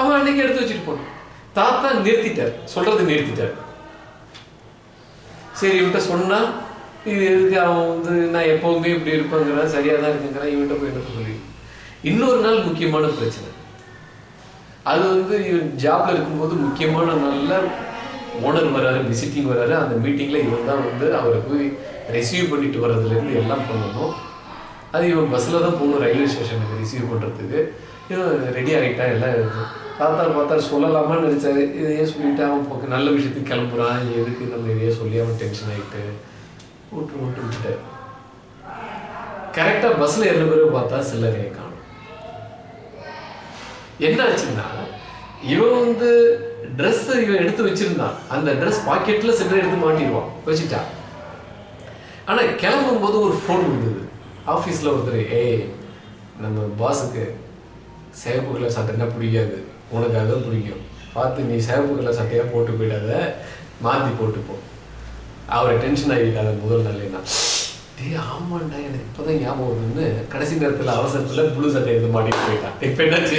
[SPEAKER 1] அவன் அன்னைக்கு எடுத்து வச்சுட்டு போனான். தாத்தா நிறுத்திட்டார். சொல்றது நிறுத்திட்டார். சரி இவன்கிட்ட சொன்னா இது எதுக்கு அவன் வந்து நான் எப்பவுமே இப்படி இருப்பேங்கிறான் சரியா தான் இருக்குங்கிறான் இவன்கிட்ட போய் என்ன சொல்லி இன்னொரு நாள் முக்கியமான பிரச்சனை. அது வந்து இவன் ஜாப்ல இருக்கும்போது முக்கியமான நாள்ல ஓனர் வராரு விசிட்டிங் வராரு. அந்த மீட்டிங்ல இவன் தான் வந்து அவரை போய் ரிசீவ் பண்ணிட்டு வர்றதுல இருந்து எல்லாம் பண்ணணும். அது இவன் பஸ்ல தான் போகணும் ரயில்வே ஸ்டேஷனுக்கு ரிசீவ் பண்றதுக்கு. இவன் ரெடி ஆகிட்டா எல்லாம் இருக்கும் தாத்தா பார்த்தா சொல்லலாமான்னு நினைச்சாரு. இதையே சொல்லிட்டு? அவன் போக்கு நல்ல விஷயத்துக்கு கிளம்புறான். எதுக்கு நம்ம இதையே சொல்லி அவன் டென்ஷன் ஆகிட்டு விட்டு விட்டு விட்டுட்டேன் கரெக்டாக பஸ்ஸில் ஏறின பிறகு பார்த்தா சில்லறையை காணும். என்ன ஆச்சுன்னா இவன் வந்து ட்ரெஸ் இவன் எடுத்து வச்சிருந்தான். அந்த ட்ரெஸ் பாக்கெட்ல சில்லறை எடுத்து மாட்டிடுவான். வச்சுட்டான் ஆனால் கிளம்பும் போது ஒரு ஃபோன் வந்தது ஆஃபீஸில் ஒருத்தர் ஏய் நம்ம பாஸுக்கு சிவப்பு கலர் சட்டைன்னா பிடிக்காது. உனக்கு அதுதான் பிடிக்கும். பார்த்து நீ சிவப்பு கலர் சட்டையாக போட்டு போயிடாத மாற்றி போட்டுப்போ அவரை டென்ஷன் ஆகிட்டாத முதல் நாளேனா டே ஆமாண்டா எனக்கு இப்போதான் ஞாபகம் வருதுன்னு கடைசி நேரத்தில் அவசரத்தில் புழு சட்டை எடுத்து மாட்டிட்டு போயிட்டான். இப்போ என்னாச்சு?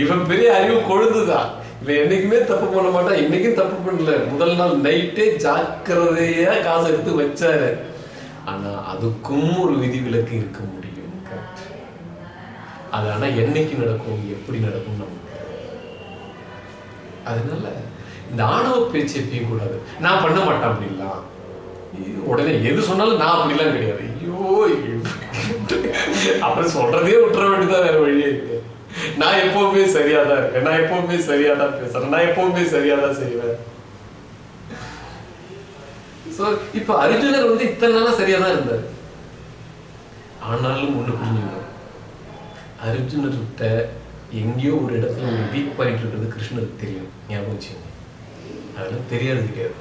[SPEAKER 1] இவன் பெரிய அறிவு கொழுந்துதான். இவன் என்னைக்குமே தப்பு பண்ண மாட்டான். இன்னைக்கும் தப்பு பண்ணல. முதல் நாள் நைட்டே ஜாக்கிரதையா காசு எடுத்து வச்சாரு. ஆனா அதுக்கும் ஒரு விதிவிலக்கு இருக்க முடியும். அது ஆனா என்னைக்கு நடக்கும் எப்படி நடக்கும் நம்ம அதனால இந்த ஆணவ பேச்சு எப்பயும் கூடாது. நான் பண்ண மாட்டேன் அப்படின்லாம் உடனே எது சொன்னாலும் நான் அப்படிலாம் கிடையாது. ஐயோ அப்புறம் சொல்றதே விட்டுற வேண்டியதான் வேற வழியே இல்லை. நான் எப்பவுமே சரியா தான் இருக்கேன். நான் எப்பவுமே சரியா தான் பேசுறேன். நான் எப்பவுமே சரியா தான் செய்வேன். சோ இப்ப அர்ஜுனர் வந்து இத்தனை நாளா சரியா தான் இருந்தாரு. ஆனாலும் ஒண்ணு புரிஞ்சுக்கணும். அர்ஜுனர்கிட்ட எங்கேயோ ஒரு இடத்துல ஒரு வீக் பாயிண்ட் இருக்கிறது கிருஷ்ணருக்கு தெரியும். ஞாபகம் வச்சுக்கோங்க. அதெல்லாம் தெரியாது கிடையாது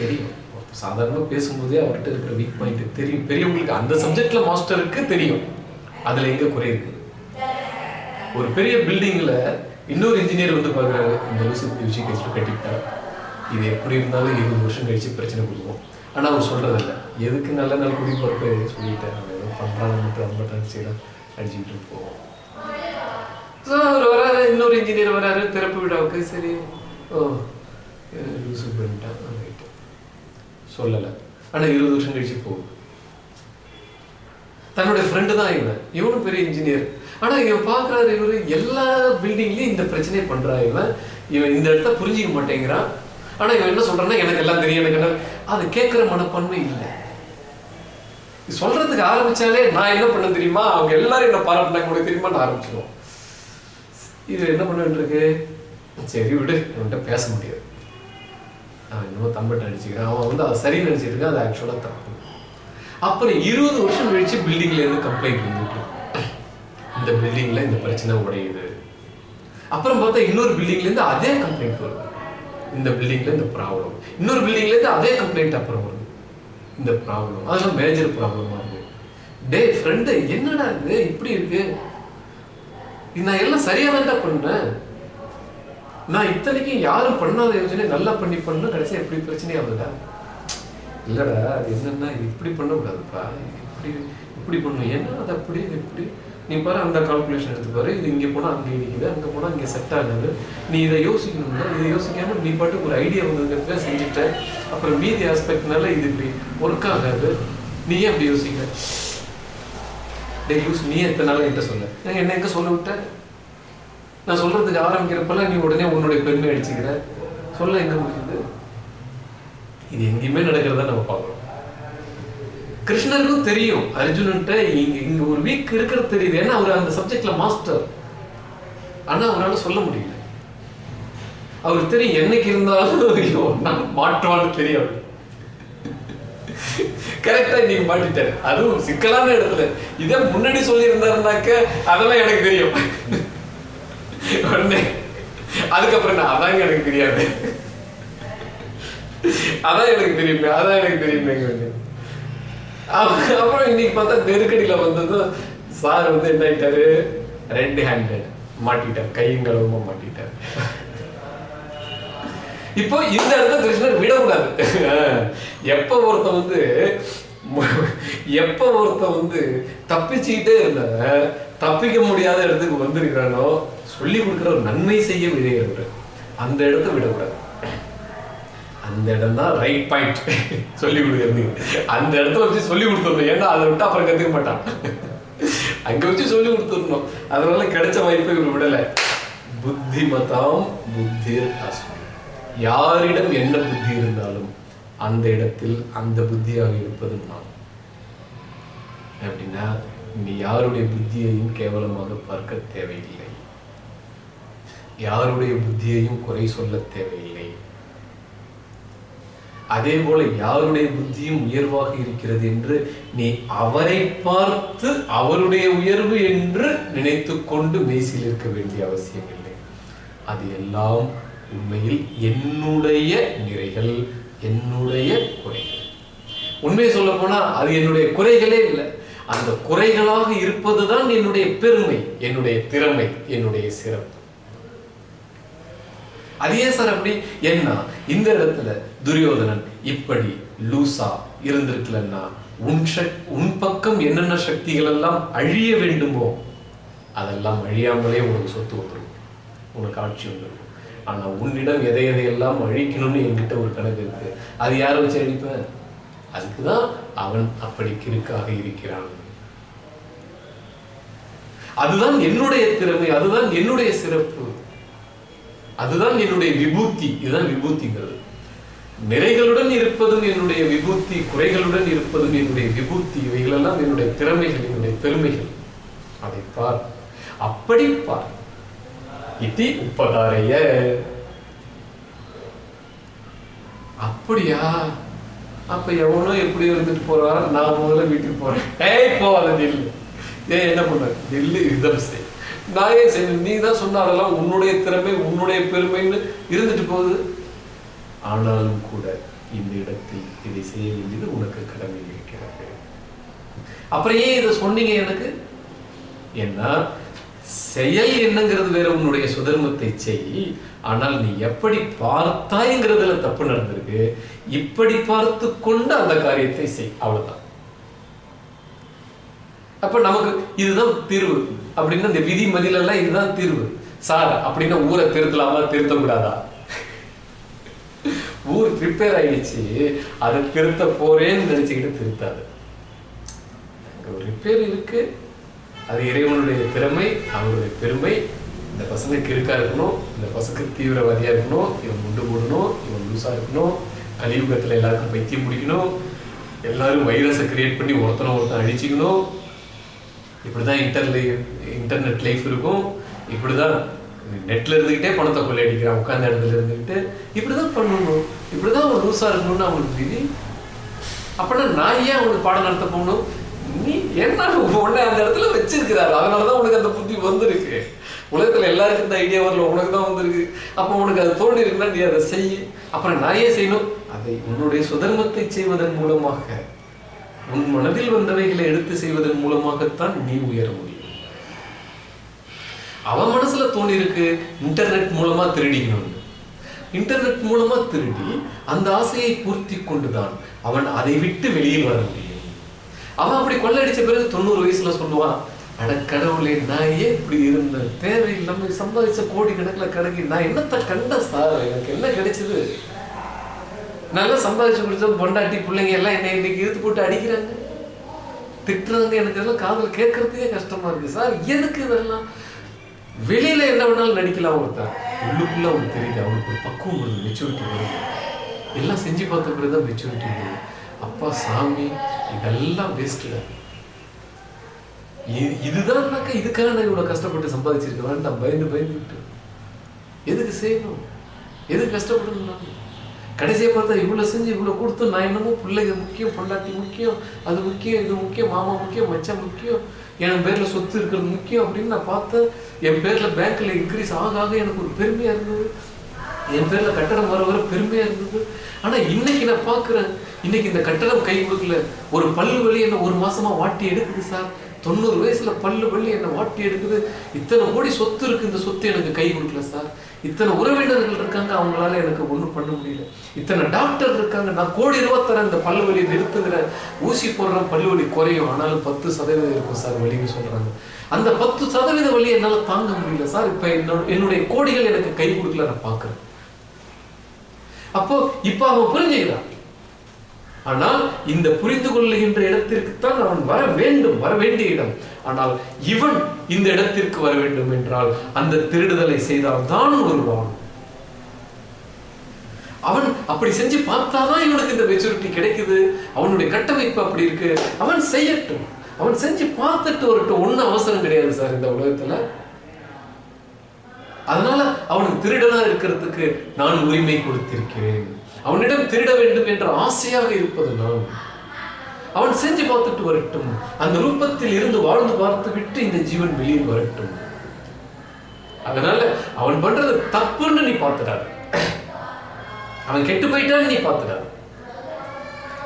[SPEAKER 1] தெரியும். சாதாரணமாக பேசும்போதே அவர்கிட்ட இருக்கிற வீக் பாயிண்ட் தெரியும். பெரியவங்களுக்கு அந்த சப்ஜெக்ட்ல மாஸ்டருக்கு தெரியும். அதுல எங்கே குறை இருக்கு? ஒரு பெரிய பில்டிங்ல இன்னொரு இன்ஜினியர் வந்து பார்க்குறாரு. இந்த லூசு விஷயம் கழிச்சு கட்டிவிட்டார் இது எப்படி இருந்தாலும் இருபது வருஷம் கழிச்சு பிரச்சனை கொடுக்கும். ஆனா அவர் சொல்கிறதில்ல எதுக்கு நல்ல நாள் குடி போறப்ப சொல்லிட்டேன் அவன் எதுவும் பண்றாங்க மட்டும் ரொம்ப அடிச்சுதான் அடிச்சுக்கிட்டு போவோம். ஸோ அவர் வராரு இன்னொரு இன்ஜினியர் வராரு திறப்பு விழாவுக்கு சரி. ஓ லூசு பண்ணிட்டான் சொல்லலை. ஆனால் இருபது வருஷம் கழிச்சு போகும் தன்னுடைய ஃப்ரெண்டு தான் இவன். இவனும் பெரிய இன்ஜினியர் ஆனால் இவன் பார்க்குறாரு இவரு எல்லா பில்டிங்லேயும் இந்த பிரச்சனையை பண்ணுறான் இவன். இவன் இந்த இடத்த புரிஞ்சிக்க மாட்டேங்கிறான். ஆனால் இவன் என்ன சொல்கிறான்னா எனக்கு எல்லாம் தெரியும் எனக்கு என்ன அது கேட்குற மனப்பான்மை இல்லை. சொல்கிறதுக்கு ஆரம்பித்தாலே ஆரம்பிச்சாலே நான் என்ன பண்ண தெரியுமா? அவங்க எல்லாரும் என்ன பாராட்டினாங்க கூட தெரியுமான்னு ஆரம்பிச்சிடும் இது என்ன பண்ண சரி விடு இவன்கிட்ட பேச முடியாது. அவன் என்னமோ தம்பட்ட அடிச்சுக்கிறான் அவன் வந்து அதை சரி நினச்சிட்டு இருக்கான் அது ஆக்சுவலாக தப்பு. அப்புறம் இருபது வருஷம் கழிச்சு பில்டிங்லேருந்து கம்ப்ளைண்ட் வந்துட்டு இந்த பில்டிங்கில் இந்த பிரச்சனை உடையுது. அப்புறம் பார்த்தா இன்னொரு பில்டிங்லேருந்து அதே கம்ப்ளைண்ட் வருது. இந்த பில்டிங்கில் இந்த ப்ராப்ளம் இன்னொரு பில்டிங்லேருந்து அதே கம்ப்ளைண்ட் அப்புறம் வருது. இந்த ப்ராப்ளம் அதெல்லாம் மேஜர் ப்ராப்ளமாக இருக்குது டே ஃப்ரெண்டு என்னடா இது? இப்படி இருக்குது இது நான் எல்லாம் சரியாக தான்டா பண்ணேன் நான் இத்தனைக்கும் யாரும் பண்ணாத யோஜனை நல்லா பண்ணி பண்ண கடைசியா எப்படி பிரச்சனை ஆகுதுடா இல்லடா அது என்னன்னா இது இப்படி பண்ணக்கூடாதுப்பா. இப்படி இப்படி பண்ணணும். ஏன்னா அது அப்படி இது இப்படி. நீ பாரு அந்த கால்குலேஷன் எடுத்துப்பாரு இது இங்கே போனால் அங்கே இடிக்குது அங்கே போனால் இங்கே செட் ஆகாது. நீ இதை யோசிக்கணும்னா இதை யோசிக்காம நீ பாட்டுக்கு ஒரு ஐடியா வந்ததுக்கு செஞ்சுட்ட. அப்புறம் மீதி ஆஸ்பெக்ட்னால இது இப்படி ஒர்க் ஆகாது. நீ ஏன் அப்படி யோசிக்க டே யூஸ் நீ எத்தனை நாள் என்கிட்ட சொல்ல. நான் என்ன எங்கே சொல்ல விட்ட? நான் சொல்றதுக்கு ஆரம்பிக்கிறப்பெல்லாம் நீ உடனே உன்னுடைய பெருமை அடிச்சுக்கிற. சொல்ல எங்கே முடியுது? இது எங்கேயுமே நடக்கிறதா நம்ம பார்க்குறோம் கிருஷ்ணருக்கும் தெரியும். அர்ஜுனன்ட்ட இங்க இங்க ஒரு வீக் இருக்கிறது தெரியுது. ஏன்னா அவர் அந்த சப்ஜெக்ட்ல மாஸ்டர் ஆனா அவரால சொல்ல முடியல. அவருக்கு தெரியும் என்னைக்கு இருந்தாலும் ஐயோ நான் மாட்டுவான்னு தெரியும் அவருக்கு. கரெக்டா இன்னைக்கு மாட்டிட்டாரு. அதுவும் சிக்கலான இடத்துல. இதே முன்னாடி சொல்லி இருந்தாருனாக்க அதெல்லாம் எனக்கு தெரியும். உடனே அதுக்கப்புறம் நான் அதாங்க எனக்கு தெரியாது. அதான் எனக்கு தெரியுமே அதான் எனக்கு தெரியும் அப்புறம் இன்னைக்கு பார்த்தா நெருக்கடியில வந்ததும் சார் வந்து என்ன ஆயிட்டாரு? ரெண்டு ஹேண்டட் மாட்டிட்டார். கையும் கழுவமா மாட்டிட்டார். இப்போ இந்த இடத்த கிருஷ்ணர் விடக்கூடாது [laughs] எப்ப ஒருத்தன் வந்து எப்ப ஒருத்தன் வந்து தப்பிச்சுக்கிட்டே இருந்த தப்பிக்க முடியாத இடத்துக்கு வந்திருக்கிறானோ சொல்லி கொடுக்குற ஒரு நன்மை செய்ய விதைகிறவர் அந்த இடத்த விடக்கூடாது. அந்த இடம் தான் ரைட் பாயிண்ட் [laughs] சொல்லி கொடுக்குறது அந்த இடத்துல வச்சு சொல்லி கொடுத்துடணும். ஏன்னா அதை விட்டு அப்புறம் கத்துக்க மாட்டான். [laughs] அங்க வச்சு சொல்லி கொடுத்துடணும். அதனால கிடைச்ச வாய்ப்பை இவர் விடல. புத்திமதாம் புத்தி அஸ்மி. யாரிடம் என்ன புத்தி இருந்தாலும் அந்த இடத்தில் அந்த புத்தியாக இருப்பது நான். அப்படின்னா நீ யாருடைய புத்தியையும் கேவலமாக பார்க்க தேவையில்லை. யாருடைய புத்தியையும் குறை சொல்ல தேவையில்லை. அதே போல யாருடைய புத்தியும் உயர்வாக இருக்கிறது என்று நீ அவரை பார்த்து அவருடைய உயர்வு என்று நினைத்து கொண்டு மெய்சில் இருக்க வேண்டிய அவசியம் இல்லை அது எல்லாம் உண்மையில் என்னுடைய நிறைகள் என்னுடைய குறைகள். உண்மையை சொல்ல போனா அது என்னுடைய குறைகளே இல்லை. அந்த குறைகளாக இருப்பதுதான் என்னுடைய பெருமை என்னுடைய திறமை என்னுடைய சிறப்பு. அது ஏன் சார் அப்படி என்ன இந்த இடத்துல துரியோதனன் இப்படி லூசா இருந்திருக்கலன்னா உன் சக் உன் பக்கம் என்னென்ன சக்திகள் எல்லாம் அழிய வேண்டுமோ அதெல்லாம் அழியாமலே உனக்கு சொத்து வந்துடும் உனக்கு ஆட்சி வந்துடும் ஆனா உன்னிடம் எதை எதையெல்லாம் அழிக்கணும்னு என்கிட்ட ஒரு கணக்கு இருக்கு. அது யாரை வச்சு அழிப்ப? அதுக்குதான் அவன் அப்படி கிறுக்காக இருக்கிறான். அதுதான் என்னுடைய திறமை அதுதான் என்னுடைய சிறப்பு. அதுதான் என்னுடைய விபூத்தி இதுதான் விபூத்திங்கிறது நிறைகளுடன் இருப்பதும் என்னுடைய விபூத்தி குறைகளுடன் இருப்பதும் என்னுடைய விபூத்தி இவைகளெல்லாம் என்னுடைய திறமைகள் என்னுடைய பெருமைகள். அதை பார். அப்படி பார். இது உப்பதாரைய அப்படியா? அப்ப எவனோ எப்படி இருந்துட்டு போறாரு நான் முதல்ல வீட்டுக்கு போறேன். ஏய் போவாத நில்லு ஏன் என்ன பண்ண நில்லு யுத்தம் செய். நான் ஏன் செய்யணும்? நீ தான் சொன்ன அதெல்லாம் உன்னுடைய திறமை உன்னுடைய பெருமைன்னு இருந்துட்டு போகுது. ஆனாலும் கூட இந்த இடத்தில் இதை செய்ய வேண்டியது உனக்கு கடமை இருக்கிறது. அப்புறம் ஏன் இதை சொன்னீங்க எனக்கு? ஏன்னா செயல் என்னங்கிறது வேற உன்னுடைய சுதர்மத்தை செய். ஆனால் நீ எப்படி பார்த்தாய்ங்கிறதுல தப்பு நடந்திருக்கு. இப்படி பார்த்து கொண்டு அந்த காரியத்தை செய். அவ்வளவுதான். அப்ப நமக்கு இதுதான் தீர்வு. அப்படின்னா இந்த விதி மதிலெல்லாம் இதுதான் தீர்வு. சார் அப்படின்னா ஊரை திருத்தலாமா திருத்த கூடாதா? ஊர் ரிப்பேர் ஆயிடுச்சு. அதை திருத்த போறேன்னு நினைச்சுக்கிட்டு திருத்தாது. ரிப்பேர் இருக்கு. அது இறைவனுடைய திறமை அவனுடைய பெருமை. இந்த பசங்க கிறுக்கா இருக்கணும் இந்த பசங்க தீவிரவாதியா இருக்கணும் இவன் முண்டு போடணும் இவன் லூசா இருக்கணும் கலியுகத்தில் எல்லாருக்கும் பைத்தியம் முடிக்கணும் எல்லாரும் வைரஸை கிரியேட் பண்ணி ஒருத்தனை ஒருத்தன் அழிச்சிக்கணும். இப்படிதான் இன்டர்ல இன்டர்நெட் லைஃப் இருக்கும். இப்படி தான் நெட்டில் இருந்துக்கிட்டே பணத்தை கொள்ளையடிக்கிறான் உட்காந்த இடத்துல இருந்துக்கிட்டு இப்படி தான் பண்ணணும். இப்படி தான் அவன் லூஸாக இருக்கணும்னு அவனுக்கு விதி அப்படின்னா நான் ஏன் அவனுக்கு பாடம் நடத்த போகணும்? நீ என்ன உன்னை அந்த இடத்துல வச்சிருக்கிறாரு? அதனாலதான் உனக்கு அந்த புத்தி வந்திருக்கு. உலகத்துல எல்லாருக்கும் இந்த ஐடியா வரல. உனக்கு தான் வந்திருக்கு. அப்போ உனக்கு அது தோண்டி இருக்குன்னா நீ அதை செய். அப்புறம் நான் ஏன் செய்யணும்? அதை உன்னுடைய சுதர்மத்தை செய்வதன் மூலமாக உன் மனதில் வந்தவைகளை எடுத்து செய்வதன் மூலமாகத்தான் நீ உயர முடியும். அவன் மனசுல தோணி இருக்கு இன்டர்நெட் மூலமா திருடிக்கணும்னு. இன்டர்நெட் மூலமா திருடி அந்த ஆசையை பூர்த்தி கொண்டுதான் அவன் அதை விட்டு வெளியில் வர முடியும். அவன் அப்படி கொள்ளடிச்ச பிறகு தொண்ணூறு வயசுல சொல்லுவான் அட கடவுளே நான் ஏன் இப்படி இருந்தேன்? தேவையில்லாம சம்பாதிச்ச கோடி கணக்குல கிடைக்கு நான் என்னத்த கண்ட சார் எனக்கு என்ன கிடைச்சது? நல்லா சம்பாதிச்சு குடிச்ச பொண்டாட்டி பிள்ளைங்க எல்லாம் என்னை இன்னைக்கு இழுத்து போட்டு அடிக்கிறாங்க. திட்டுறாங்க. எனக்கு இதெல்லாம் காதல் கேட்கறதுக்கே கஷ்டமா இருக்கு சார் எதுக்கு இதெல்லாம்? வெளியில என்ன வேணாலும் நடிக்கலாம் ஒருத்தன். உள்ளுக்குள்ள அவனுக்கு தெரியுது. அவனுக்கு ஒரு பக்குவம் வருது. மெச்சூரிட்டி வருது. எல்லாம் செஞ்சு பார்த்த பிறகுதான் மெச்சூரிட்டி வருது. அப்பா சாமி இதெல்லாம் வேஸ்ட்டுடா இது இதுதான்னாக்கா இதுக்காக நான் இவ்வளோ கஷ்டப்பட்டு சம்பாதிச்சிருக்கேன் வேண்டாம் பயந்து பயந்துட்டு எதுக்கு செய்யணும்? எதுக்கு கஷ்டப்படணும் நான் கடைசியை பார்த்தா இவ்வளோ செஞ்சு இவ்வளோ கொடுத்து நான் என்னமோ பிள்ளைங்க முக்கியம் பொண்டாட்டி முக்கியம் அது முக்கியம் இது முக்கியம் மாமா முக்கியம் மச்சான் முக்கியம் என் பேரில் சொத்து இருக்கிறது முக்கியம் அப்படின்னு நான் பார்த்தேன். என் பேரில் பேங்க்கில் இன்க்ரீஸ் ஆக ஆக எனக்கு ஒரு பெருமையாக இருந்தது. என் பேரில் கட்டணம் வர வர பெருமையாக இருந்தது. ஆனால் இன்னைக்கு நான் பார்க்குறேன் இன்னைக்கு இந்த கட்டடம் கை கொடுக்கல. ஒரு பல்லு வலி என்ன ஒரு மாசமா வாட்டி எடுக்குது சார்? தொண்ணூறு வயசுல பல்லு வலி என்ன வாட்டி எடுக்குது? இத்தனை கோடி சொத்து இருக்கு இந்த சொத்து எனக்கு கை கொடுக்கல சார். இத்தனை உறவினர்கள் இருக்காங்க அவங்களால எனக்கு ஒண்ணும் பண்ண முடியல. இத்தனை டாக்டர் இருக்காங்க நான் கோடி ரூபா தரேன் இந்த பல்லு வலி நிறுத்துங்கிறேன் ஊசி போடுறேன் பல்லு வலி குறையும். ஆனாலும் பத்து சதவீதம் இருக்கும் சார் வலின்னு சொல்றாங்க. அந்த பத்து சதவீத வலி என்னால தாங்க முடியல சார். இப்ப என்னோட என்னுடைய கோடிகள் எனக்கு கை கொடுக்கல நான் பாக்குறேன். அப்போ இப்ப அவன் புரிஞ்சுக்கிறான். ஆனால் இந்த புரிந்து கொள்ளுகின்ற இடத்திற்குத்தான் அவன் வர வேண்டும் வர வேண்டிய இடம். ஆனால் இவன் இந்த இடத்திற்கு வர வேண்டும் என்றால் அந்த திருடுதலை செய்தால் தான் வருவான். அவன் அப்படி செஞ்சு பார்த்தாதான் இவனுக்கு இந்த மெச்சூரிட்டி கிடைக்குது. அவனுடைய கட்டமைப்பு அப்படி இருக்கு. அவன் செய்யட்டும். அவன் செஞ்சு பார்த்துட்டு வரட்டும். ஒன்றும் அவசரம் கிடையாது சார் இந்த உலகத்துல. அதனால அவனுக்கு திருடனா இருக்கிறதுக்கு நான் உரிமை கொடுத்திருக்கிறேன். அவனிடம் திருட வேண்டும் என்ற ஆசையாக இருப்பது நான். அவன் செஞ்சு பார்த்துட்டு வரட்டும். அந்த ரூபத்தில் இருந்து வாழ்ந்து பார்த்து விட்டு இந்த ஜீவன் வெளியில் வரட்டும். அதனால அவன் பண்றது தப்புன்னு நீ பார்த்துடாது. அவன் கெட்டு போயிட்டான்னு நீ பார்த்துடாது.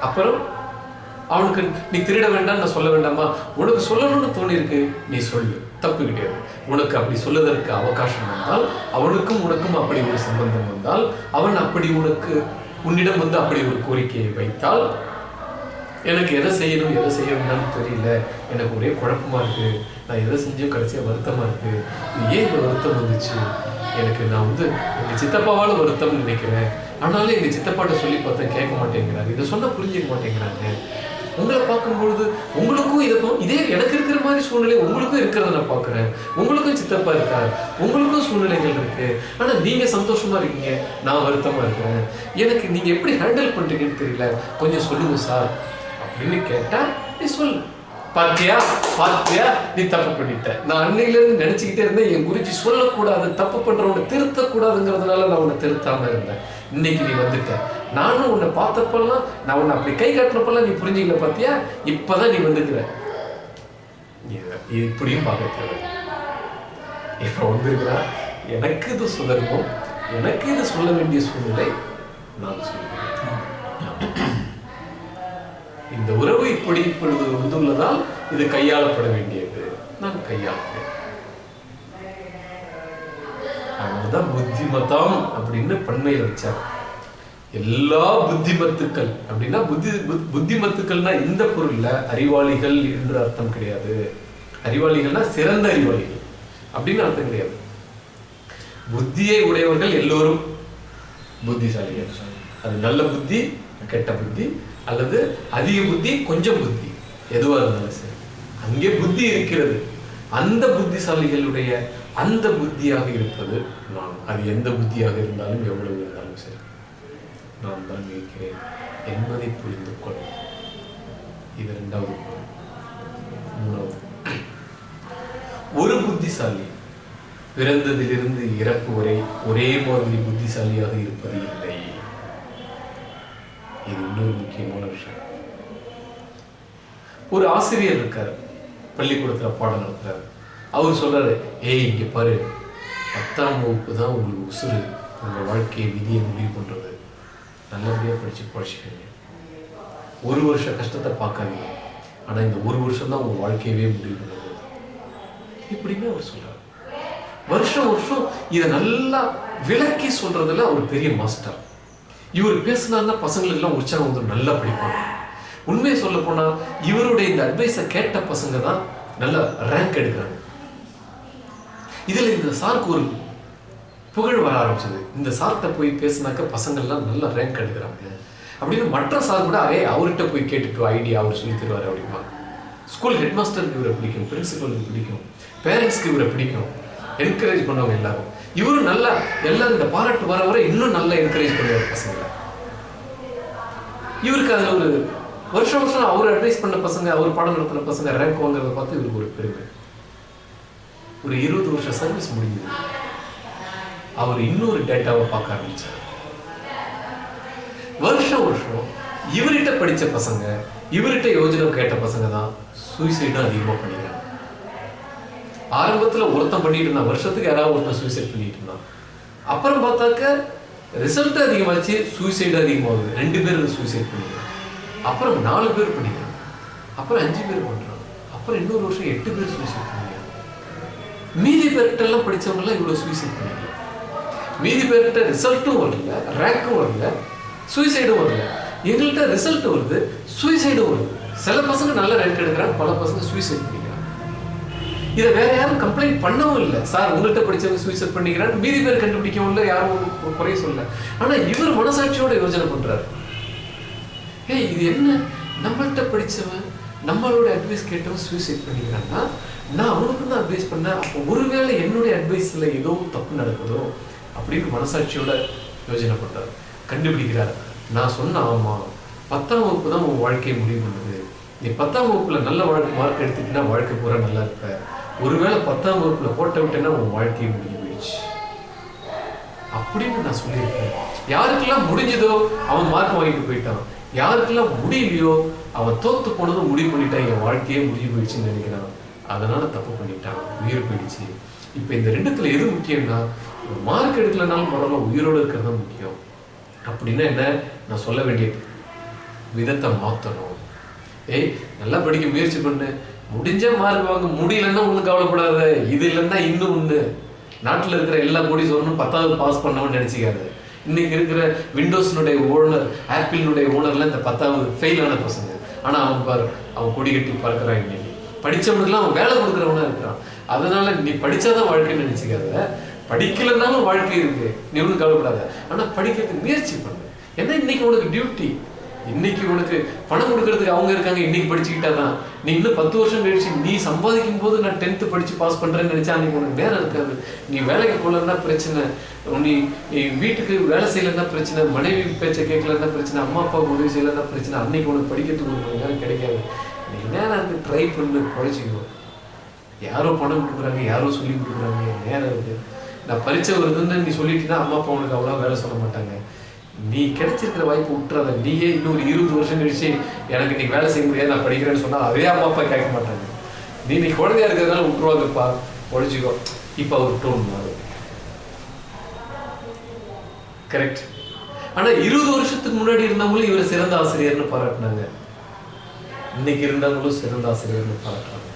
[SPEAKER 1] அப்புறம் அவனுக்கு நீ திருட வேண்டாம் நான் சொல்ல வேண்டாமா? உனக்கு சொல்லணும்னு தோணிருக்கு நீ சொல்லு. தப்பு கிடையாது. உனக்கு அப்படி சொல்லுவதற்கு அவகாசம் வந்தால் அவனுக்கும் உனக்கும் அப்படி ஒரு சம்பந்தம் வந்தால் அவன் அப்படி உனக்கு உன்னிடம் வந்து அப்படி ஒரு கோரிக்கையை வைத்தால் எனக்கு எதை செய்யணும் எதை செய்ய வேண்டாம்னு தெரியல. எனக்கு ஒரே குழப்பமா இருக்குது நான் எதை செஞ்சும் கடைசியாக வருத்தமாக இருக்குது ஏன் இந்த வருத்தம் வந்துச்சு? எனக்கு நான் வந்து எங்கள் சித்தப்பாவால் வருத்தம்னு நினைக்கிறேன். ஆனாலும் எங்கள் சித்தப்பாட்ட சொல்லி பார்த்தா கேட்க மாட்டேங்கிறாரு. இதை சொன்னால் புரிஞ்சிக்க மாட்டேங்கிறாங்க. உங்களை பார்க்கும்பொழுது உங்களுக்கும் இதை இதே எனக்கு இருக்கிற மாதிரி சூழ்நிலை உங்களுக்கும் இருக்கிறத நான் பார்க்குறேன். உங்களுக்கும் சித்தப்பா இருக்கார். உங்களுக்கும் சூழ்நிலைகள் இருக்கு. ஆனால் நீங்க சந்தோஷமா இருக்கீங்க. நான் வருத்தமா இருக்கிறேன். எனக்கு நீங்க எப்படி ஹேண்டில் பண்றீங்கன்னு தெரியல. கொஞ்சம் சொல்லுங்க சார். அப்படின்னு கேட்டால் நீ சொல்லு. பாத்தியா? பாத்தியா? நீ தப்பு பண்ணிட்ட. நான் அன்னையில இருந்து நினைச்சுக்கிட்டே இருந்தேன் என் குருஜி சொல்லக்கூடாது தப்பு பண்றவனை திருத்தக்கூடாதுங்கிறதுனால நான் உன்னை திருத்தாம இருந்தேன். இன்னைக்கு நீ வந்துட்ட. நானும் உன்னை பார்த்தப்பெல்லாம் நான் உன்னை அப்படி கை காட்டினப்பெல்லாம் நீ புரிஞ்சுக்கல பாத்தியா? இப்பதான் நீ வந்துக்கிற. இப்படியும் பார்க்க தேவை இப்ப வந்திருக்கிறா எனக்கு இது சுதர்மம் எனக்கு இது சொல்ல வேண்டிய சூழ்நிலை நான் சொல்லுவேன் இந்த உறவு இப்படி இப்பொழுது வந்துள்ளதால் இது கையாளப்பட வேண்டியது. நான் கையாளுகிறேன் அதனாலதான் புத்திமதம் அப்படின்னு பண்மையை வச்சார். எல்லா புத்திமத்துக்கள். அப்படின்னா புத்தி புத்திமத்துக்கள்னா இந்த பொருள்ல அறிவாளிகள் என்று அர்த்தம் கிடையாது. அறிவாளிகள்னா சிறந்த அறிவாளிகள் அப்படின்னு அர்த்தம் கிடையாது. புத்தியை உடையவர்கள் எல்லோரும் புத்திசாலிகள். அது நல்ல புத்தி கெட்ட புத்தி அல்லது அதிக புத்தி கொஞ்சம் புத்தி. எதுவாக இருந்தாலும் சரி. அங்கே புத்தி இருக்கிறது. அந்த புத்திசாலிகளுடைய அந்த புத்தியாக இருப்பது நான். அது எந்த புத்தியாக இருந்தாலும் எவ்வளவு இருந்தாலும் சரி. நான் தான் இருக்கிறேன் என்பதை புரிந்து கொள். இது ரெண்டாவது மூணாவது. ஒரு புத்திசாலி பிறந்ததிலிருந்து இறப்பு வரை ஒரே மாதிரி புத்திசாலியாக இருப்பது இல்லை. இது இன்னொரு முக்கியமான விஷயம். ஒரு ஆசிரியர் இருக்கார் பள்ளிக்கூடத்துல பாடம் நடத்துறாரு. அவர் சொல்றாரு ஏய் இங்க பாரு பத்தாம் வகுப்பு தான் உங்களுக்கு உசுறு. உங்க வாழ்க்கையை விதியை முடிவு பண்றது. நல்லபடியா படிச்சு படிச்சுக்கோங்க ஒரு வருஷ கஷ்டத்தை பார்க்காதீங்க. ஆனா இந்த ஒரு வருஷம் தான் உங்கள் வாழ்க்கையவே முடிவு பண்ணுறது இப்படின்னு அவர் சொல்றாரு. வருஷம் வருஷம் இதை நல்லா விளக்கி சொல்றதுல அவர் பெரிய மாஸ்டர். இவர் பேசினார்னா பசங்களுக்கு எல்லாம் உற்சாகம் வந்து நல்லா படிப்பாங்க. உண்மையை சொல்ல போனா இவருடைய இந்த அட்வைஸை கேட்ட பசங்க தான் நல்ல ரேங்க் எடுக்கிறாங்க. இதுல இந்த சாருக்கு ஒரு புகழ் வர ஆரம்பிச்சது. இந்த சார்கிட்ட போய் பேசினாக்க பசங்க எல்லாம் நல்ல ரேங்க் எடுக்கிறாங்க. அப்படின்னு மற்ற சார் கூட அதே அவர்கிட்ட போய் கேட்டுட்டு ஐடியா அவர் சொல்லி தருவார் அப்படிம்பாங்க. ஸ்கூல் ஹெட் மாஸ்டருக்கு இவரை பிடிக்கும் பிரின்சிபலுக்கு பிடிக்கும் பேரண்ட்ஸ்க்கு இவரை பிடிக்கும் என்கரேஜ் பண்ணுவாங்க எல்லாரும். இவரும் நல்லா எல்லாரும் இந்த பாராட்டு வர வர இன்னும் நல்லா என்கரேஜ் பண்ணுவார் பசங்களை. இவருக்கு அதில் ஒரு வருஷம் வருஷம் அவர் அட்வைஸ் பண்ண பசங்க அவர் பாடம் நடத்தின பசங்க ரேங்க் வாங்குறத பார்த்து இவருக்கு ஒரு பெருமை. ஒரு இருபது வருஷம் சர்வீஸ் முடிஞ்சது. அவர் இன்னொரு டேட்டாவை பார்க்க ஆரம்பிச்சார். வருஷம் வருஷம் இவர்கிட்ட படித்த பசங்க இவர்கிட்ட யோஜனை கேட்ட பசங்க தான் சூசைடும் அதிகமாக பண்ணிக்கிறாங்க. ஆரம்பத்தில் ஒருத்தன் பண்ணிட்டு இருந்தான். வருஷத்துக்கு யாராவது ஒருத்தன் சூசைட் பண்ணிட்டு இருந்தான். அப்புறம் பார்த்தாக்க ரிசல்ட் அதிகமாச்சு சூசைடு அதிகமாகுது. ரெண்டு பேர் சூசைட் பண்ணிக்கிறாங்க அப்புறம் நாலு பேர் பண்ணிக்கிறாங்க அப்புறம் அஞ்சு பேர் பண்ணுறாங்க அப்புறம் இன்னொரு வருஷம் எட்டு பேர் சூசைட் பண்ணிக்கிறாங்க மீதி பேர்கிட்ட எல்லாம் இவ்வளோ சூசைட் பண்ணிக்கலாம் மீதி பேர்கிட்ட ரிசல்ட்டும் வரல ரேங்க்கும் வரல சூசைடும் வரல. எங்கள்கிட்ட ரிசல்ட் வருது சூசைடும் வருது. சில பசங்க நல்ல ரேங்க் எடுக்கிறாங்க பல பசங்க சூசைட் இதை வேற யாரும் கம்ப்ளைண்ட் பண்ணவும் இல்லை. சார் உங்கள்கிட்ட படிச்சவங்க சூசைட் பண்ணிக்கிறாரு. மீதி பேர் கண்டுபிடிக்கவும் இல்லை யாரும் குறைய சொல்லல. ஆனா இவர் மனசாட்சியோட யோஜனை பண்றாரு. ஏய் இது என்ன? நம்மள்ட்ட படிச்சவன் நம்மளோட அட்வைஸ் கேட்டவன் சூசைட் பண்ணிக்கிறான்னா நான் அவனுக்கு தான் அட்வைஸ் பண்ணேன். அப்போ ஒருவேளை என்னுடைய அட்வைஸ்ல ஏதோ தப்பு நடக்குதோ அப்படின்னு மனசாட்சியோட யோஜனை பண்றாரு. கண்டுபிடிக்கிறார். நான் சொன்ன ஆமா பத்தாம் வகுப்பு தான் உன் வாழ்க்கையை முடிவு பண்ணுது. நீ பத்தாம் வகுப்புல நல்ல வாழ்க்கை மார்க் எடுத்துக்கிட்டா வாழ்க்கை பூரா நல்லா இருப்ப. ஒருவேளை பத்தாம் வகுப்புல போட்ட விட்டேன்னா உன் வாழ்க்கையை முடிஞ்சு போயிடுச்சு. அப்படின்னு நான் சொல்லியிருக்கேன். யாருக்கெல்லாம் முடிஞ்சதோ அவன் மார்க் வாங்கிட்டு போயிட்டான். யாருக்கெல்லாம் முடியலையோ அவன் தோத்து போனதும் முடிவு பண்ணிட்டான். என் வாழ்க்கையே முடிஞ்சு போயிடுச்சுன்னு நினைக்கிறான். அதனால தப்பு பண்ணிட்டான். உயிர் போயிடுச்சு. இப்போ இந்த ரெண்டுத்துல எது முக்கியம்னா மார்க் எடுக்கலனாலும் பரவாயில்ல உயிரோடு இருக்கிறது தான் முக்கியம். அப்படின்னா என்ன? நான் சொல்ல வேண்டியது விதத்தை மாத்தணும். ஏய் நல்லா படிக்க முயற்சி பண்ணு. முடிஞ்ச மார்க் வாங்க முடியலன்னா ஒன்றும் கவலைப்படாத. இது இல்லைன்னா இன்னும் ஒன்று நாட்டில் இருக்கிற எல்லா கோடீஸ்வரனும் பத்தாவது பாஸ் பண்ணவன்னு நினச்சிக்காது. இன்னைக்கு இருக்கிற விண்டோஸ்னுடைய ஓனர் ஆப்பிளினுடைய ஓனர்லாம் இந்த பத்தாவது ஃபெயில் ஆன பசங்க. ஆனால் அவன் பாரு அவன் கொடி கட்டி பறக்கிறான் இன்னைக்கு. படிச்சவனுக்குலாம் அவன் வேலை கொடுக்குறவனா இருக்கிறான். அதனால நீ படிச்சாதான் வாழ்க்கைன்னு நினச்சிக்காத. படிக்கலைன்னாலும் வாழ்க்கை இருக்கு. நீ ஒன்றும் கவலைப்படாத. ஆனால் படிக்கிறதுக்கு முயற்சி பண்ணு. ஏன்னா இன்னைக்கு உனக்கு டியூட்டி இன்னைக்கு உனக்கு பணம் கொடுக்கறதுக்கு அவங்க இருக்காங்க. இன்னைக்கு படிச்சுக்கிட்டாதான். நீ இன்னும் பத்து வருஷம் கழிச்சு நீ சம்பாதிக்கும் போது நான் டென்த்து படிச்சு பாஸ் பண்றேன்னு நினைச்சா அன்னைக்கு உனக்கு நேரம் இருக்காது. நீ வேலைக்கு போகலன்னா பிரச்சனை. நீ நீ வீட்டுக்கு வேலை செய்யலன்னா பிரச்சனை மனைவி பேச்சை கேட்கலன்னா பிரச்சனை அம்மா அப்பாவுக்கு உதவி செய்யலன்னா பிரச்சனை அன்னைக்கு உனக்கு படிக்கிறதுக்கு உனக்கு நேரம் கிடைக்காது. நீ நேரம் இருந்து ட்ரை பண்ணு குழைச்சிக்கோ யாரோ பணம் கொடுக்குறாங்க யாரோ சொல்லி கொடுக்குறாங்க நேரம் இருக்கு. நான் பரிச்சை வருதுன்னு நீ சொல்லிட்டீங்கன்னா அம்மா அப்பா உனக்கு அவ்வளோ வேலை சொல்ல மாட்டாங்க. நீ கிடைச்சிருக்கிற வாய்ப்பு விட்டுறத நீயே இன்னொரு இருபது வருஷம் கழிச்சு எனக்கு இன்னைக்கு வேலை செய்ய முடியாது நான் படிக்கிறேன்னு சொன்னா அதே அம்மா அப்பா கேட்க மாட்டாங்க. நீ இன்னைக்கு குழந்தையா இருக்கிறதுனால விட்டுருவாங்கப்பா ஒழிச்சிக்கோ. இப்போ அவர் டோன் மாறும் கரெக்ட் ஆனா இருபது வருஷத்துக்கு முன்னாடி இருந்தவங்களும் இவர் சிறந்த ஆசிரியர்னு பாராட்டினாங்க. இன்னைக்கு இருந்தவங்களும் சிறந்த ஆசிரியர்னு பாராட்டுறாங்க.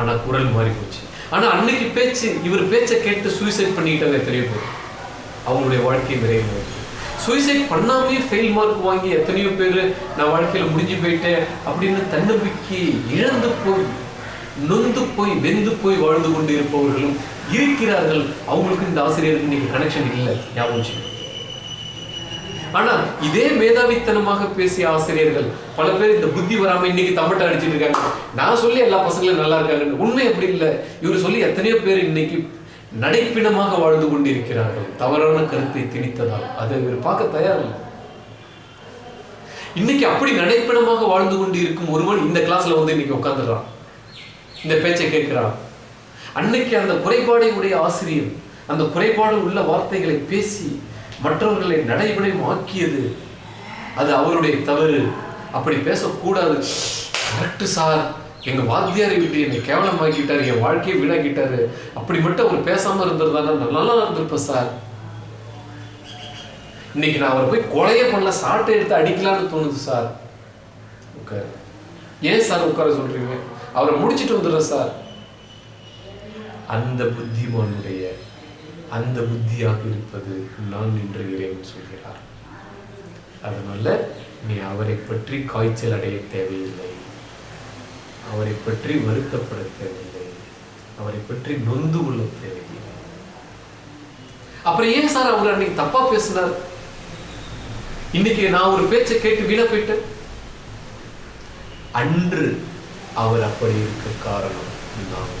[SPEAKER 1] ஆனா குரல் மாறி போச்சு ஆனா அன்னைக்கு பேச்சு இவர் பேச்சை கேட்டு சூசைட் பண்ணிக்கிட்டதே எத்தனையோ பேர். அவங்களுடைய வாழ்க்கை நிறைவு சூசைட் பண்ணாமே ஃபெயில் மார்க் வாங்கி எத்தனையோ பேர் நான் வாழ்க்கையில முடிஞ்சு போயிட்டேன் அப்படின்னு தன்னம்பிக்கை இழந்து போய் நொந்து போய் வெந்து போய் வாழ்ந்து கொண்டு இருப்பவர்களும் இருக்கிறார்கள். அவங்களுக்கு இந்த ஆசிரியருக்கு இன்னைக்கு கனெக்ஷன் இல்லை. ஞாபகம் ஆனா இதே மேதாவித்தனமாக பேசிய ஆசிரியர்கள் பல பேர் இந்த புத்தி வராம இன்னைக்கு தம்பட்டை அடிச்சிட்டு இருக்காங்க. நான் சொல்லி எல்லா பசங்களும் நல்லா இருக்காங்க உண்மை அப்படி இல்லை. இவர் சொல்லி எத்தனையோ பேர் இன்னைக்கு நடைப்பிணமாக வாழ்ந்து கொண்டிருக்கிறார்கள். தவறான கருத்தை திணித்ததால். அதை இவர் பார்க்க தயாரில்லை இன்னைக்கு அப்படி நடைப்பிணமாக வாழ்ந்து கொண்டு இருக்கும் ஒருவன் இந்த கிளாஸ்ல வந்து இன்னைக்கு உட்காந்துடுறான் இந்த பேச்சை கேட்கிறான். அன்னைக்கு அந்த குறைபாடை உடைய ஆசிரியர் அந்த குறைபாடு உள்ள வார்த்தைகளை பேசி மற்றவர்களை நடைமுறையும் ஆக்கியது அது அவருடைய தவறு. அப்படி பேசக்கூடாது. Correct sir. எங்க வாத்தியார் இப்படி என்னை கேவலமாக்கிட்டாரு என் வாழ்க்கையை வீணாக்கிட்டாரு. அப்படி மட்டும் அவர் பேசாம இருந்திருந்தாருன்னா நல்லா இருந்திருப்பேன் சார். இன்னைக்கு நான் அவரை போய் கொலையே பண்ணல சாட்டை எடுத்து அடிக்கலாம்னு தோணுது சார். உட்காரு. ஏன் சார் உட்கார சொல்றீங்க? அவரை முடிச்சிட்டு வந்துடுறேன் சார். அந்த புத்திமானுடைய அந்த புத்தியாக இருப்பது நான் நின்றுகிறேன் சொல்கிறார். அதனால நீ அவரை பற்றி காய்ச்சல் அடைய தேவையில்லை. அவரை பற்றி வருத்தப்பட தேவையில்லை. அவரை பற்றி நொந்து கொள்ள தேவையில்லை. அப்புறம் ஏன் சார் அவர் அன்னைக்கு தப்பா பேசினார்? இன்னைக்கு நான் ஒரு பேச்சை கேட்டு வீண போயிட்டேன். அன்று அவர் அப்படி இருக்க காரணம் நான்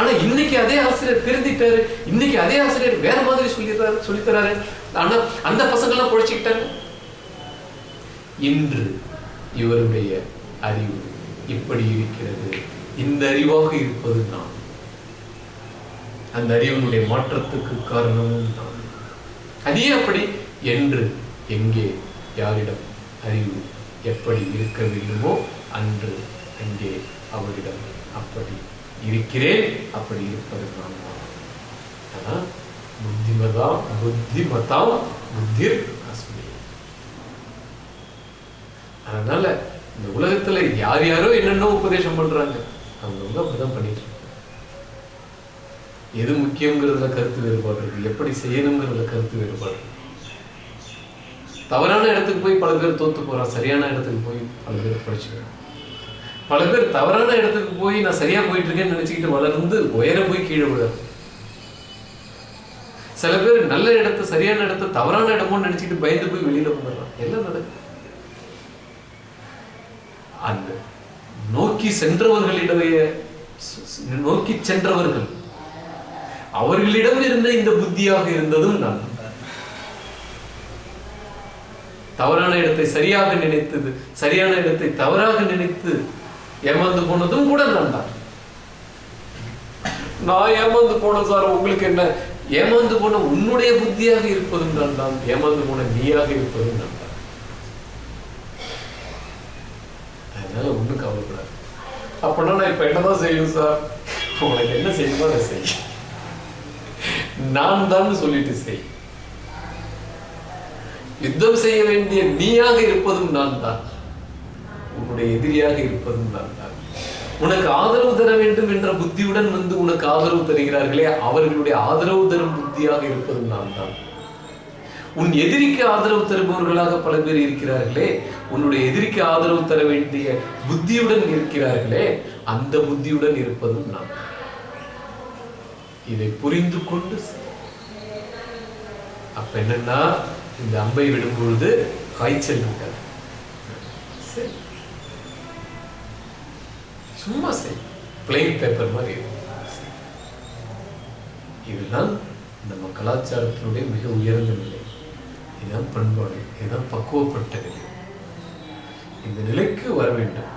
[SPEAKER 1] ஆனா இன்னைக்கு அதே ஆசிரியர் திருந்திட்டாரு. இன்னைக்கு அதே ஆசிரியர் வேற மாதிரி சொல்லிடுறாரு சொல்லித்தராரு. ஆனா அந்த பசங்க எல்லாம் பொழைச்சிக்கிட்டாங்க. இன்று இவருடைய அறிவு இப்படி இருக்கிறது. இந்த அறிவாக இருப்பது நான் அந்த அறிவினுடைய மாற்றத்துக்கு காரணமும் நான் அதே அப்படி என்று எங்கே யாரிடம் அறிவு எப்படி இருக்க வேண்டுமோ அன்று அங்கே அவரிடம் அப்படி இருக்கிறேன் அப்படி இருப்பது நான் தான். ஆனா புத்திமதாம் புத்திமதாம் புத்திர் அஸ்மி. அதனால இந்த உலகத்துல யார் யாரோ என்னென்ன உபதேசம் பண்றாங்க. அவங்கவுங்க அப்படிதான் பண்ணிட்டு எது முக்கியங்கிறதுல கருத்து வேறுபாடு இருக்கு. எப்படி செய்யணுங்கிறதுல கருத்து வேறுபாடு தவறான இடத்துக்கு போய் பல பேர் தோத்து போறான். சரியான இடத்துக்கு போய் பல பேர் படிச்சுக்கிறான். பல பேர் தவறான இடத்துக்கு போய் நான் சரியா போயிட்டு இருக்கேன்னு நினைச்சுக்கிட்டு வளர்ந்து உயர போய் கீழே விழாது சில பேர் நல்ல இடத்த சரியான இடத்த தவறான இடமோன்னு நினைச்சுக்கிட்டு பயந்து போய் வெளியில வந்துடுறான் எல்லாம் நடக்குது. அந்த நோக்கி சென்றவர்களிடைய நோக்கி சென்றவர்கள். அவர்களிடம் இருந்த இந்த புத்தியாக இருந்ததும் நான். தவறான இடத்தை சரியாக நினைத்தது சரியான இடத்தை தவறாக நினைத்து ஏமாந்து போனதும் கூட நான் தான். நான் ஏமாந்து போன சார் உங்களுக்கு என்ன? ஏமாந்து போன உன்னுடைய புத்தியாக இருப்பதும் நான் தான். ஏமாந்து போன நீயாக இருப்பதும் நான் தான் அதனால ஒன்றும் கவலைப்படாது. அப்படின்னா நான் இப்ப என்னதான் செய்யும் சார் உனக்கு என்ன செய்யணுமோ அதை செய். நான் தான் சொல்லிட்டு செய். யுத்தம் செய்ய வேண்டிய நீயாக இருப்பதும் நான் தான். உன்னுடைய எதிரியாக இருப்பதும் நான் தான். உனக்கு ஆதரவு தர வேண்டும் என்ற புத்தியுடன் வந்து உனக்கு ஆதரவு தருகிறார்களே அவர்களுடைய ஆதரவு தரும் புத்தியாக இருப்பதும் நான் தான். உன் எதிரிக்கு ஆதரவு தருபவர்களாக பல பேர் இருக்கிறார்களே உன்னுடைய எதிரிக்கு ஆதரவு தர வேண்டிய புத்தியுடன் இருக்கிறார்களே அந்த புத்தியுடன் இருப்பதும் நான் இதை புரிந்து கொண்டு அப்ப என்னன்னா இந்த அம்பை விடும் பொழுது காய்ச்சல் இருக்காது. சரி சும்மா செய். பிளைன் பேப்பர் மாதிரி இருக்கும் இதுதான் நம்ம கலாச்சாரத்தினுடைய மிக உயர்ந்த நிலை. இதுதான் பண்பாடு. இதுதான் பக்குவப்பட்ட நிலை. இந்த நிலைக்கு வர வேண்டும்.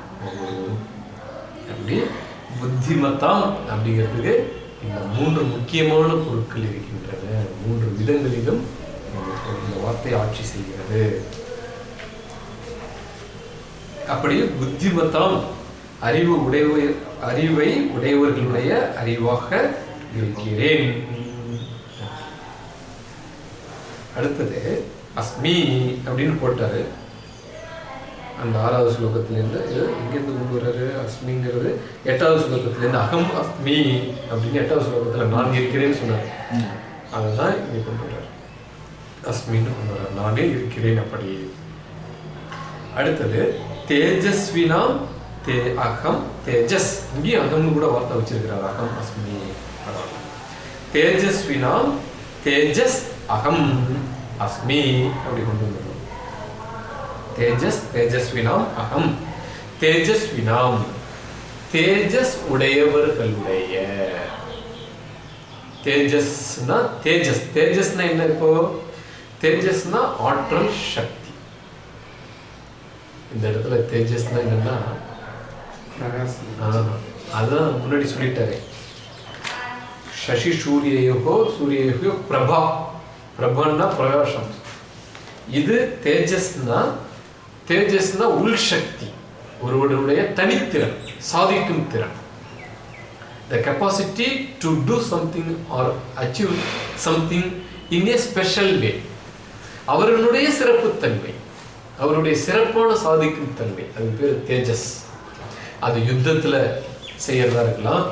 [SPEAKER 1] அப்படி புத்திமத்தாம் அப்படிங்கிறதுக்கு இந்த மூன்று முக்கியமான பொருட்கள் இருக்கின்றன. மூன்று விதங்களிலும் இந்த- வார்த்தை ஆட்சி செய்கிறது. அப்படி புத்திமத்தாம் அறிவு உடைய அறிவை உடையவர்களுடைய அறிவாக இருக்கிறேன். அடுத்தது அஸ்மி அப்படின்னு போட்டாரு. அந்த ஆறாவது ஸ்லோகத்திலேருந்து இது எங்கேருந்து கொண்டு வர்றாரு அஸ்மிங்கிறது எட்டாவது ஸ்லோகத்திலேருந்து அகம் அஸ்மி அப்படின்னு எட்டாவது ஸ்லோகத்தில் நான் இருக்கிறேன்னு சொன்னார். அதுதான் இங்கே கொண்டு வர்றாரு. அஸ்மின்னு கொண்டு வர்றார். நானே இருக்கிறேன் அப்படி. அடுத்தது தேஜஸ்வினாம் தே அகம் தேஜஸ். இங்கேயும் அகம்னு கூட வார்த்தை வச்சிருக்கிறார். அகம் அஸ்மி அதான். தேஜஸ்வினாம் தேஜஸ் அகம் அஸ்மி அப்படி கொண்டு வந்தார் தேஜஸ் தேஜஸ்வினாம் அகம். தேஜஸ்வினாம் தேஜஸ் உடையவர்களுடைய. தேஜஸ்னா தேஜஸ். தேஜஸ்னா என்ன இப்போ? தேஜஸ்னா ஆற்றல் சக்தி. இந்த இடத்துல தேஜஸ்னா என்னன்னா? அதான் முன்னாடி சொல்லிட்டாரு. சசி சூரியயோகோ சூரியயோகோ பிரபா. பிரபான்னா பிரகாசம். இது தேஜஸ்னா தேஜஸ்னா உள் சக்தி ஒருவருடைய தனித்திறன் சாதிக்கும் திறன். The capacity to do something or achieve something in a special way. அவர்களுடைய சிறப்புத்தன்மை அவருடைய சிறப்பான சாதிக்கும் தன்மை. அது பேர் தேஜஸ். அது யுத்தத்தில் செய்யறதா இருக்கலாம்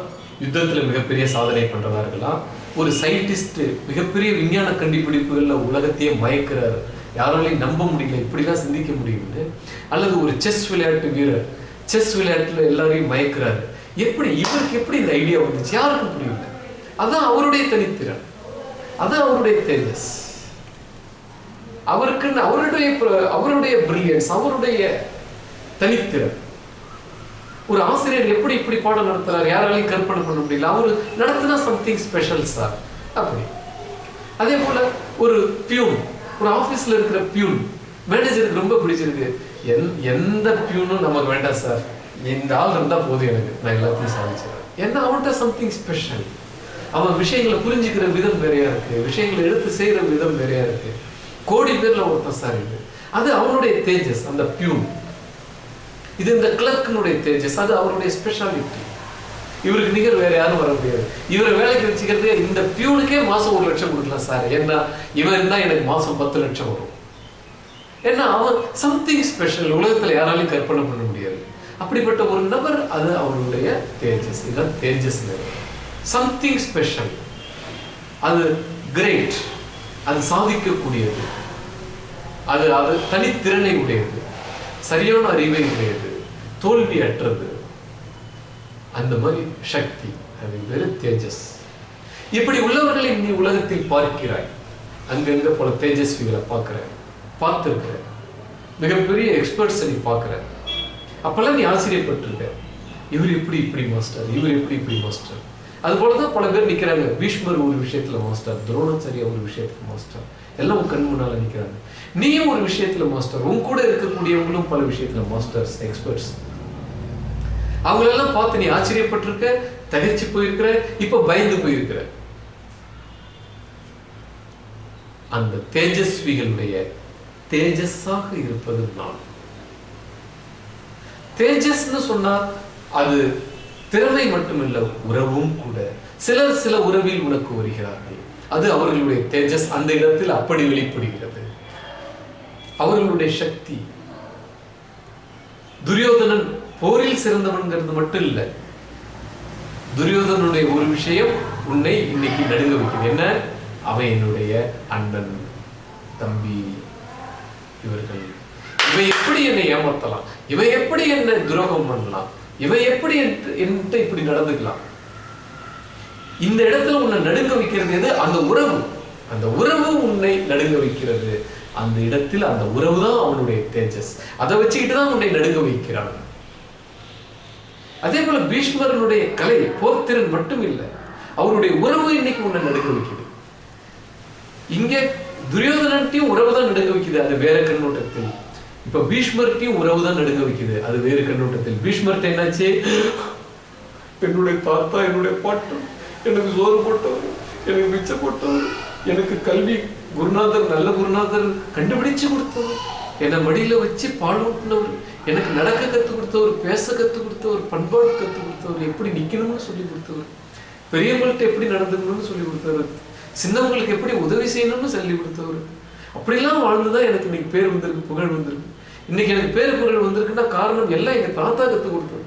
[SPEAKER 1] யுத்தத்தில் மிகப்பெரிய சாதனை பண்ணுறதா இருக்கலாம். ஒரு சயின்டிஸ்ட் மிகப்பெரிய விஞ்ஞான கண்டுபிடிப்புகளில் உலகத்தையே மயக்கிறார் யாராலையும் நம்ப முடியல இப்படிலாம் சிந்திக்க முடியும்னு அல்லது ஒரு செஸ் விளையாட்டு வீரர் செஸ் விளையாட்டுல எல்லாரையும் மயக்கிறாரு. எப்படி இவருக்கு எப்படி இந்த ஐடியா வந்துச்சு? யாருக்கும் புரியல. அதான் அவருடைய தனித்திறன். அதான் அவருடைய தேஜஸ். அவருக்குன்னு அவருடைய அவருடைய பிரில்லியன்ஸ் அவருடைய தனித்திறன். ஒரு ஆசிரியர் எப்படி இப்படி பாடம் நடத்துறாரு? யாராலையும் கற்பனை பண்ண முடியல. அவர் நடத்தினா சம்திங் ஸ்பெஷல் சார் அப்படி. அதே போல ஒரு பியூன் ஒரு ஆஃபீஸில் இருக்கிற பியூன் மேனேஜருக்கு ரொம்ப பிடிச்சிருக்கு. எந்- எந்த பியூனும் நமக்கு வேண்டாம் சார் இந்த ஆள் இருந்தால் போதும் எனக்கு. நான் எல்லாத்தையும் சாதிச்சிடுறேன். ஏன்னா அவன்கிட்ட சம்திங் ஸ்பெஷல் அவன் விஷயங்களை புரிஞ்சுக்கிற விதம் வேறையா இருக்கு. விஷயங்களை எடுத்து செய்கிற விதம் வேறையா இருக்கு. கோடி பேர்ல ஒருத்தன் சார் இது அது அவனுடைய தேஜஸ் அந்த பியூன் இது இந்த கிளர்க்கினுடைய தேஜஸ். அது அவருடைய ஸ்பெஷாலிட்டி இவருக்கு நிகர் வேற யாரும் வர முடியாது. இவரை வேலைக்கு வச்சுக்கிறதே இந்த பியூனுக்கே மாசம் ஒரு லட்சம் கொடுக்கலாம் சார். என்ன இவன் இருந்தா எனக்கு மாசம் பத்து லட்சம் வரும். ஏன்னா அவன் சம்திங் ஸ்பெஷல் உலகத்துல யாராலையும் கற்பனை பண்ண முடியாது. அப்படிப்பட்ட ஒரு நபர் அது அவருடைய தேஜஸ். இதுதான் தேஜஸ் சம்திங் ஸ்பெஷல் அது கிரேட் அது சாதிக்கக்கூடியது. அது அது தனித்திறனை உடையது. சரியான அறிவை உடையது. தோல்வி அற்றது அந்த மாதிரி சக்தி அது வெறு தேஜஸ். இப்படி உள்ளவர்களை நீ உலகத்தில் பார்க்கிறாய். அங்கங்க பல தேஜஸ்விகளை பார்க்கிற பார்த்துருக்கிற. மிகப்பெரிய எக்ஸ்பர்ட்ஸை நீ பார்க்கிற. அப்பெல்லாம் நீ ஆச்சரியப்பட்டிருக்க. இவர் எப்படி இப்படி மாஸ்டர் இவர் எப்படி இப்படி மாஸ்டர் அது போலதான் பல பேர் நிற்கிறாங்க பீஷ்மர் ஒரு விஷயத்துல மாஸ்டர் துரோணாச்சாரியா ஒரு விஷயத்துல மாஸ்டர் எல்லாம் உன் கண் முன்னால நிற்கிறாங்க நீயும் ஒரு விஷயத்துல மாஸ்டர் உன் கூட இருக்கக்கூடியவங்களும் பல விஷயத்துல மாஸ்டர்ஸ் எக்ஸ்பர்ட்ஸ் அவங்களெல்லாம் பார்த்து நீ ஆச்சரியப்பட்டிருக்க தகைச்சு போயிருக்கிற இப்ப பயந்து போயிருக்கிற. அந்த தேஜஸ்விகளுடைய தேஜஸாக இருப்பது நான். தேஜஸ்னு சொன்னா அது திறமை மட்டுமில்ல உறவும் கூட. சிலர் சில உறவில் உனக்கு வருகிறார்கள். அது அவர்களுடைய தேஜஸ் அந்த இடத்தில் அப்படி வெளிப்படுகிறது. அவர்களுடைய சக்தி. துரியோதனன் போரில் சிறந்தவன்கிறது மட்டும் இல்லை துரியோதனுடைய ஒரு விஷயம் உன்னை இன்னைக்கு நடுங்க வைக்குது. என்ன? அவன் என்னுடைய அண்ணன் தம்பி இவர்கள். இவன் எப்படி என்னை ஏமாத்தலாம்? இவன் எப்படி என்னை துரோகம் பண்ணலாம்? இவன் எப்படி என்கிட்ட இப்படி நடந்துக்கலாம்? இந்த இடத்துல உன்னை நடுங்க வைக்கிறது எது? அந்த உறவு. அந்த உறவு உன்னை நடுங்க வைக்கிறது. அந்த இடத்தில் அந்த உறவு தான் அவனுடைய தேஜஸ். அதை வச்சுக்கிட்டு தான் உன்னை நடுங்க வைக்கிறான். அதே போல பீஷ்மரனுடைய கலை போர்த்திறன் மட்டும் இல்லை அவருடைய உறவு இன்னைக்கு உன்னை நடுக்க வைக்குது இங்கே துரியோதனட்டையும் உறவு தான் நடுங்க வைக்குது அது வேற கண்ணோட்டத்தில். இப்ப பீஷ்மர்ட்டையும் உறவு தான் நடுங்க வைக்குது அது வேறு கண்ணோட்டத்தில். பீஷ்மர்ட்ட என்னாச்சு? என்னுடைய தாத்தா என்னுடைய பாட்டன் எனக்கு சோறு போட்டவர் எனக்கு மிச்சம் போட்டவர் எனக்கு கல்வி குருநாதர் நல்ல குருநாதர் கண்டுபிடிச்சு கொடுத்தவர். என்னை மடியில வச்சு பால் ஊட்டினவர் எனக்கு நடக்க கற்றுக் கொடுத்தவர் பேச கற்றுக் கொடுத்தவர் பண்பாடு கற்றுக் கொடுத்தவர் எப்படி நிற்கணும்னு சொல்லி கொடுத்தவர் பெரியவங்கள்ட்ட எப்படி நடந்துக்கணும்னு சொல்லி கொடுத்தவர் சின்னவங்களுக்கு எப்படி உதவி செய்யணும்னு சொல்லி கொடுத்தவர். அப்படிலாம் வாழ்ந்துதான் எனக்கு இன்னைக்கு பேர் வந்திருக்கு புகழ் வந்திருக்கு. இன்னைக்கு எனக்கு பேர் புகழ் வந்திருக்குன்னா காரணம் எல்லாம் எங்க தாத்தா கற்றுக் கொடுத்தது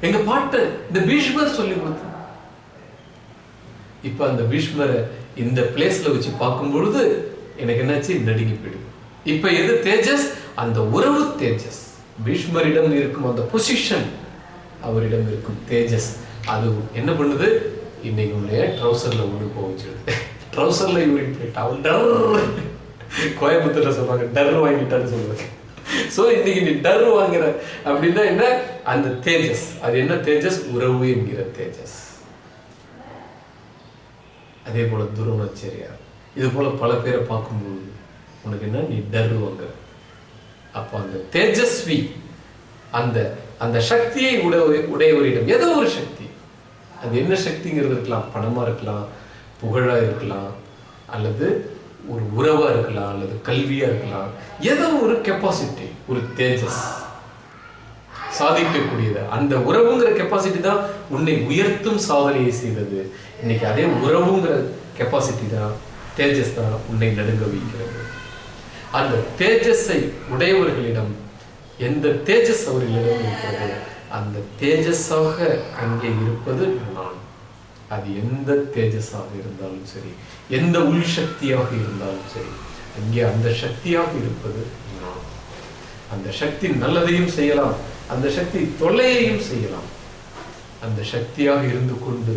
[SPEAKER 1] எங்க பாட்டு இந்த பீஷ்மர் சொல்லி கொடுத்தார் இப்ப அந்த பீஷ்மரை இந்த பிளேஸ்ல வச்சு பார்க்கும் பொழுது எனக்கு என்னாச்சு? நடுங்கி போயிடுது இப்ப எது தேஜஸ்? அந்த உறவு தேஜஸ். பீஷ்மரிடம் இருக்கும் அந்த பொசிஷன் அவரிடம் இருக்கும் தேஜஸ். அது என்ன பண்ணுது? இன்னைக்கு உன்னைய ட்ரௌசர்ல ஒண்ணு போச்சுடுது வச்சிருது. ட்ரௌசர்ல யூரின் போயிட்டா அவன் டர். கோயம்புத்தூர்ல சொல்றாங்க டர் வாங்கிட்டான்னு சொல்லுவாங்க. சோ இன்னைக்கு நீ டர் வாங்குற அப்படின்னா என்ன? அந்த தேஜஸ். அது என்ன தேஜஸ்? உறவு என்கிற தேஜஸ். அதே போல துருவனாச்சாரியார் இது போல் பல பேரை பார்க்கும்போது உனக்கு என்ன? நீ தருவாங்க அப்போ அந்த தேஜஸ்வி அந்த அந்த சக்தியை உடைய உடையவரிடம் ஏதோ ஒரு சக்தி. அது என்ன சக்திங்கிறது இருக்கலாம். பணமாக இருக்கலாம் புகழாக இருக்கலாம் அல்லது ஒரு உறவாக இருக்கலாம் அல்லது கல்வியாக இருக்கலாம். ஏதோ ஒரு கெப்பாசிட்டி ஒரு தேஜஸ். சாதிக்கக்கூடியது. அந்த உறவுங்கிற கெப்பாசிட்டி தான் உன்னை உயர்த்தும் சாதனையை செய்தது. இன்னைக்கு அதே உறவுங்கிற கெப்பாசிட்டி தான் தேஜஸ் தான் உன்னை நடுங்க வைக்கிறது அந்த தேஜஸை உடையவர்களிடம் எந்த தேஜஸ் அவர்களிடம் இருக்கிறது அந்த தேஜஸாக அங்கே இருப்பது நான். அது எந்த தேஜஸாக இருந்தாலும் சரி எந்த உள் சக்தியாக இருந்தாலும் சரி அங்கே அந்த சக்தியாக இருப்பது நான். அந்த சக்தி நல்லதையும் செய்யலாம் அந்த சக்தி தொல்லையையும் செய்யலாம். அந்த சக்தியாக இருந்து கொண்டு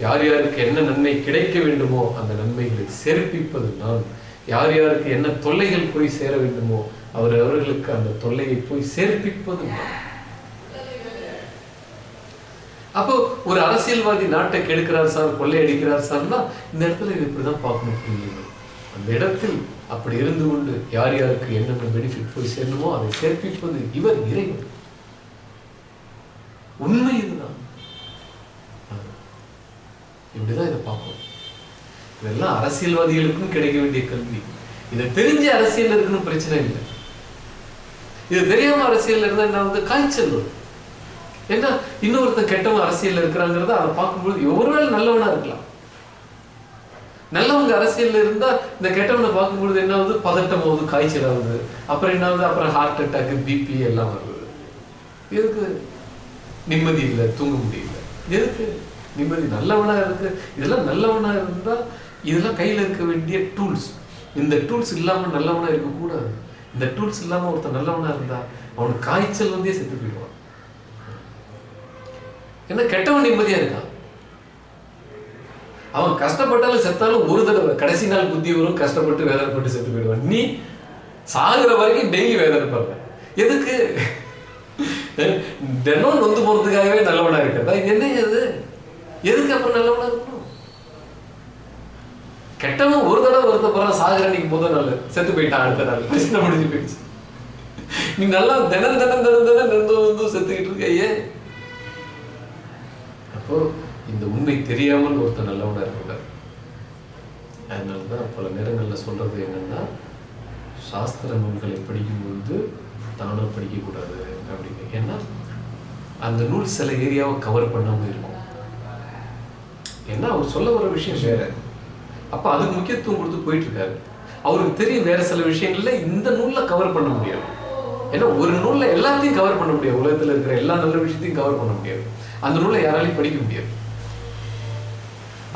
[SPEAKER 1] யார் யாருக்கு என்ன நன்மை கிடைக்க வேண்டுமோ அந்த நன்மைகளை சேர்ப்பிப்பது நான். யார் யாருக்கு என்ன தொல்லைகள் போய் சேர வேண்டுமோ அவர் அவர்களுக்கு அந்த தொல்லையை போய் சேர்ப்பிப்பது அப்போ ஒரு அரசியல்வாதி நாட்டை கெடுக்கிறார் சார் கொள்ளையடிக்கிறார் சார்னா இந்த இடத்துல இது இப்படிதான் பார்க்கணும் புரியுது அந்த இடத்தில் அப்படி இருந்து கொண்டு யார் யாருக்கு என்னென்ன பெனிஃபிட் போய் சேரணுமோ அதை சேர்ப்பிப்பது இவர் இறைவன். உண்மை இதுதான். இப்படிதான் இதை பார்ப்போம். இதெல்லாம் அரசியல்வாதிகளுக்கும் கிடைக்க வேண்டிய கல்வி. இதை தெரிஞ்ச அரசியல் இருக்குன்னு பிரச்சனை இல்லை. இது தெரியாம அரசியல் இருந்தா என்ன வந்து காய்ச்சல் வரும். ஏன்னா இன்னொருத்தன் கெட்டவன் அரசியல்ல இருக்கிறாங்கிறத அதை பார்க்கும்போது ஒருவேளை நல்லவனா இருக்கலாம். நல்லவங்க அரசியல்ல இருந்தா இந்த கெட்டவனை பார்க்கும்பொழுது என்ன ஆகுது? பதட்டம் ஆகுது காய்ச்சல் ஆகுது. அப்புறம் என்ன ஆகுது? அப்புறம் ஹார்ட் அட்டாக் பிபி எல்லாம் வருது. எதுக்கு? நிம்மதி இல்லை தூங்க முடியல. எதுக்கு? நிம்மதி நல்லவனா இருக்கு இதெல்லாம் நல்லவனா இருந்தா இதெல்லாம் கையில இருக்க வேண்டிய டூல்ஸ் இந்த டூல்ஸ் இல்லாம நல்லவனா இருக்கக்கூடாது. இந்த டூல்ஸ் இல்லாம ஒருத்தன் நல்லவனா இருந்தா அவனுக்கு காய்ச்சல் வந்தே செத்து போயிடுவான். ஏன்னா கெட்டவன் நிம்மதியா இருக்கான்? அவன் கஷ்டப்பட்டாலும் செத்தாலும் ஒரு தடவை கடைசி நாள் புத்தி வரும் கஷ்டப்பட்டு வேதனைப்பட்டு செத்து போயிடுவான். நீ சாகுற வரைக்கும் டெய்லி வேதனைப்படுற எதுக்கு? தினம் நொந்து போறதுக்காகவே நல்லவனா இருக்கிறதா? என்ன அது எதுக்கு அப்புறம் நல்லவனா இருக்கணும்? கெட்டவன் ஒரு தடவை வருத்தப்படுறான் சாகுற அன்னைக்கு முதல் நாள். செத்து போயிட்டான் அடுத்த நாள். பிரச்சனை முடிஞ்சு போயிடுச்சு. நீ நல்லா தினம் தினம் தினம் தினம் நொந்து வந்து செத்துக்கிட்டு இருக்க ஏன் அப்போ இந்த உண்மை தெரியாமல் ஒருத்தர் நல்லவனா இருக்கக்கூடாது அதனாலதான் பல நேரங்கள்ல சொல்றது என்னன்னா சாஸ்திர நூல்களை படிக்கும்போது தானா படிக்கக்கூடாது அப்படின்னு. ஏன்னா அந்த நூல் சில ஏரியாவை கவர் பண்ணாமல் இருக்கும். ஏன்னா அவர் சொல்ல வர விஷயம் வேற. அப்ப அதுக்கு முக்கியத்துவம் கொடுத்து போயிட்டு இருக்காரு அவருக்கு தெரியும் வேற சில விஷயங்கள்ல இந்த நூல்ல கவர் பண்ண முடியாது. ஏன்னா ஒரு நூல்ல எல்லாத்தையும் கவர் பண்ண முடியாது. உலகத்துல இருக்கிற எல்லா நல்ல விஷயத்தையும் கவர் பண்ண முடியாது. அந்த நூலை யாராலையும் படிக்க முடியாது.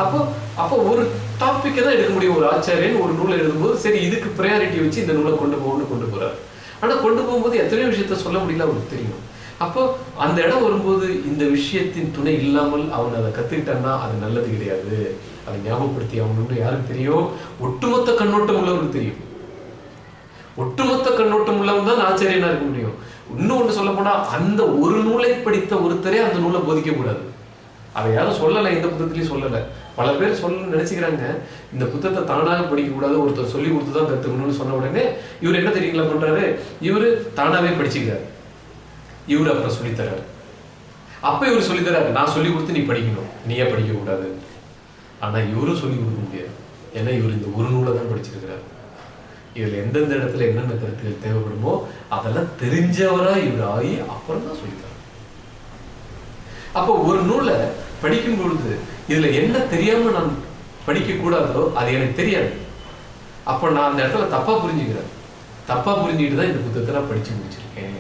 [SPEAKER 1] அப்போ அப்போ ஒரு டாப்பிக்கை தான் எடுக்க முடியும். ஒரு ஆச்சாரியன் ஒரு நூலை எழுதும்போது சரி இதுக்கு ப்ரையாரிட்டி வச்சு இந்த நூலை கொண்டு போகணும்னு கொண்டு போறாரு. ஆனா கொண்டு போகும்போது எத்தனையோ விஷயத்த சொல்ல முடியல அவருக்கு தெரியும். அப்போ அந்த இடம் வரும்போது இந்த விஷயத்தின் துணை இல்லாமல் அவன் அதை கத்துக்கிட்டான்னா அது நல்லது கிடையாது. அதை ஞாபகப்படுத்தி அவனுக்கு யாருக்கு தெரியும்? ஒட்டுமொத்த கண்ணோட்டம் உள்ளவனுக்கு தெரியும். ஒட்டுமொத்த கண்ணோட்டம் உள்ளவன் தான் ஆச்சரியனா இருக்க முடியும். இன்னும் ஒன்று சொல்ல போனா அந்த ஒரு நூலை படித்த ஒருத்தரே அந்த நூலை போதிக்க கூடாது அதை யாரும் சொல்லலை எந்த புத்தகத்திலையும் சொல்லலை. பல பேர் சொல்ல நினைச்சுக்கிறாங்க இந்த புத்தகத்தை தானாக படிக்க கூடாது ஒருத்தர் சொல்லி கொடுத்து தான் கத்துக்கணும்னு சொன்ன உடனே இவர் என்ன தெரியுங்களா பண்றாரு? இவரு தானாவே படிச்சுக்கிறாரு. இவர் அப்புறம் சொல்லித்தரார். அப்போ இவர் சொல்லித்தரார் நான் சொல்லி கொடுத்து நீ படிக்கணும். நீயே படிக்க கூடாது ஆனா இவரும் சொல்லி கொடுக்க முடியாது. ஏன்னா இவர் இந்த ஒரு நூலை தான் படிச்சிருக்கிறாரு. இவர் எந்தெந்த இடத்துல என்னென்ன கருத்துக்கள் தேவைப்படுமோ அதெல்லாம் தெரிஞ்சவரா இவர் ஆகி அப்புறம் தான் சொல்லித்தரார். அப்போ ஒரு நூலை படிக்கும் பொழுது இதுல என்ன தெரியாம நான் படிக்கக்கூடாதோ அது எனக்கு தெரியாது. அப்போ நான் அந்த இடத்துல தப்பாக புரிஞ்சுக்கிறேன். தப்பா புரிஞ்சுக்கிட்டு தான் இந்த புத்தகத்தை நான் படிச்சு முடிச்சிருக்கேன்.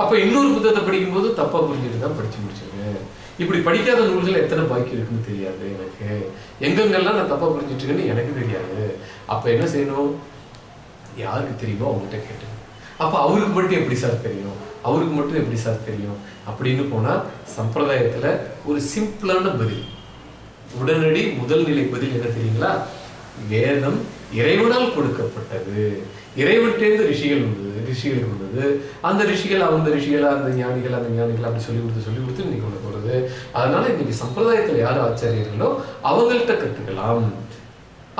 [SPEAKER 1] அப்போ இன்னொரு புத்தகத்தை படிக்கும்போது தப்பாக புரிஞ்சுட்டு தான் படித்து முடிச்சிருக்கேன் இப்படி படிக்காத நூல்கள் எத்தனை பாக்கி இருக்குன்னு தெரியாது எனக்கு. எங்கெங்கெல்லாம் நான் தப்பாக புரிஞ்சுட்டு இருக்கேன்னு எனக்கு தெரியாது. அப்போ என்ன செய்யணும்? யாருக்கு தெரியுமோ அவங்ககிட்ட கேட்டேன் அப்போ அவருக்கு மட்டும் எப்படி சார் தெரியும்? அவருக்கு மட்டும் எப்படி சார் தெரியும்? அப்படின்னு போனால் சம்பிரதாயத்தில் ஒரு சிம்பிளான பதில். உடனடி முதல் நிலை பதில் என்ன தெரியுங்களா? வேதம் இறைவனால் கொடுக்கப்பட்டது. இறைவன்டேந்து ரிஷிகள் உண்டு. ரிஷிகள் இருந்தது. அந்த ரிஷிகள் அந்த ரிஷிகளாக அந்த ஞானிகள் அந்த ஞானிகள் அப்படி சொல்லி கொடுத்து சொல்லி கொடுத்து இன்னைக்கு கொண்டு போகிறது அதனால இன்னைக்கு சம்பிரதாயத்தில் யார் ஆச்சாரியர்களோ அவங்கள்ட்ட கற்றுக்கலாம்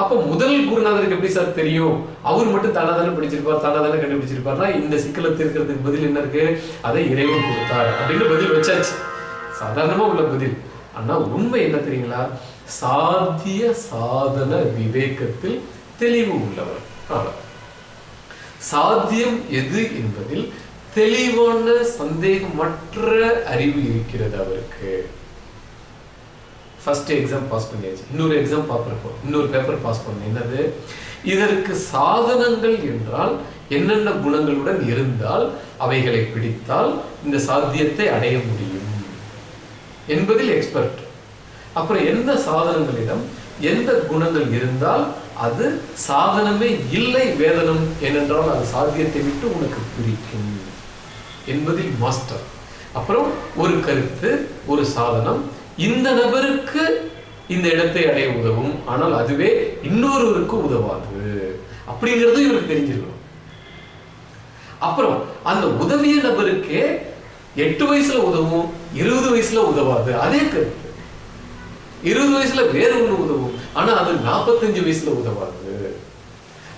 [SPEAKER 1] அப்போ முதல் குருநாதருக்கு எப்படி சார் தெரியும்? அவர் மட்டும் தானா தானே படிச்சிருப்பார் தானா தானே கண்டுபிடிச்சிருப்பார்னா இந்த சிக்கலை தீர்க்கிறதுக்கு பதில் என்ன இருக்கு? அதை இறைவன் கொடுத்தார் அப்படின்னு பதில் வச்சாச்சு. சாதாரணமா உள்ள பதில். ஆனா உண்மை என்ன தெரியுங்களா? சாத்திய சாதன விவேகத்தில் தெளிவு உள்ளவர். ஆனால் சாத்தியம் எது என்பதில் தெளிவான சந்தேகமற்ற அறிவு இருக்கிறது அவருக்கு. ஃபர்ஸ்ட் எக்ஸாம் பாஸ் பண்ணியாச்சு. இன்னொரு எக்ஸாம் பார்ப்போம் இன்னொரு பேப்பர் பாஸ் பண்ண. என்னது? இதற்கு சாதனங்கள் என்றால் என்னென்ன குணங்களுடன் இருந்தால் அவைகளை பிடித்தால் இந்த சாத்தியத்தை அடைய முடியும் என்பதில் எக்ஸ்பர்ட் அப்புறம் எந்த சாதனங்களிடம் எந்த குணங்கள் இருந்தால் அது சாதனமே இல்லை வேதனம் ஏனென்றால் அது சாத்தியத்தை விட்டு உனக்கு பிரிக்கும் என்பதில் மாஸ்டர். அப்புறம் ஒரு கருத்து ஒரு சாதனம். இந்த நபருக்கு இந்த இடத்தை அடைய உதவும் ஆனால் அதுவே இன்னொருவருக்கு உதவாது. அப்படிங்கிறது இவருக்கு தெரிஞ்சிருக்கணும். அப்புறம் அந்த உதவிய நபருக்கே எட்டு வயசுல உதவும் இருபது வயசுல உதவாது. அதே கருத்து. இருபது வயசுல வேற ஒண்ணு உதவும். ஆனா அது நாற்பத்தஞ்சு வயசுல உதவாது.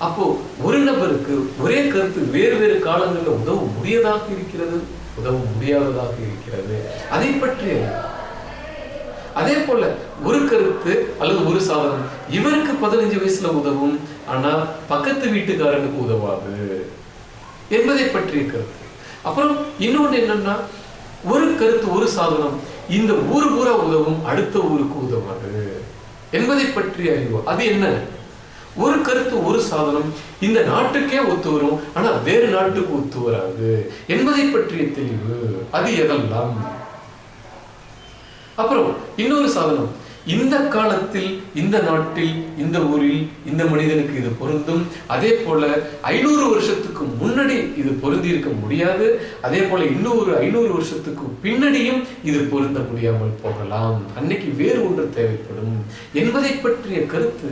[SPEAKER 1] அப்போ ஒரு நபருக்கு ஒரே கருத்து வேறு வேறு காலங்களில் உதவ முடியதாக இருக்கிறது உதவ முடியாததாக இருக்கிறது. அதை பற்றி அதே போல ஒரு கருத்து அல்லது ஒரு சாதனம் இவருக்கு பதினஞ்சு வயசுல உதவும் ஆனா பக்கத்து வீட்டுக்காரனுக்கு உதவாது என்பதை பற்றிய கருத்து. அப்புறம் இன்னொன்னு என்னன்னா ஒரு கருத்து ஒரு சாதனம் இந்த ஊர் பூரா உதவும் அடுத்த ஊருக்கு உதவாது. என்பதை பற்றிய அறிவு. அது என்ன? ஒரு கருத்து ஒரு சாதனம். இந்த நாட்டுக்கே ஒத்து வரும் ஆனா வேறு நாட்டுக்கு ஒத்து வராது என்பதை பற்றிய தெளிவு. அது எதெல்லாம்? அப்புறம் இன்னொரு சாதனம். இந்த காலத்தில் இந்த நாட்டில் இந்த ஊரில் இந்த மனிதனுக்கு இது பொருந்தும். அதே போல ஐநூறு வருஷத்துக்கு முன்னாடி இது பொருந்தி இருக்க முடியாது. அதே போல இன்னொரு ஐநூறு வருஷத்துக்கு பின்னணியும் இது பொருந்த முடியாமல் போகலாம். அன்னைக்கு வேறு ஒன்று தேவைப்படும் என்பதை பற்றிய கருத்து.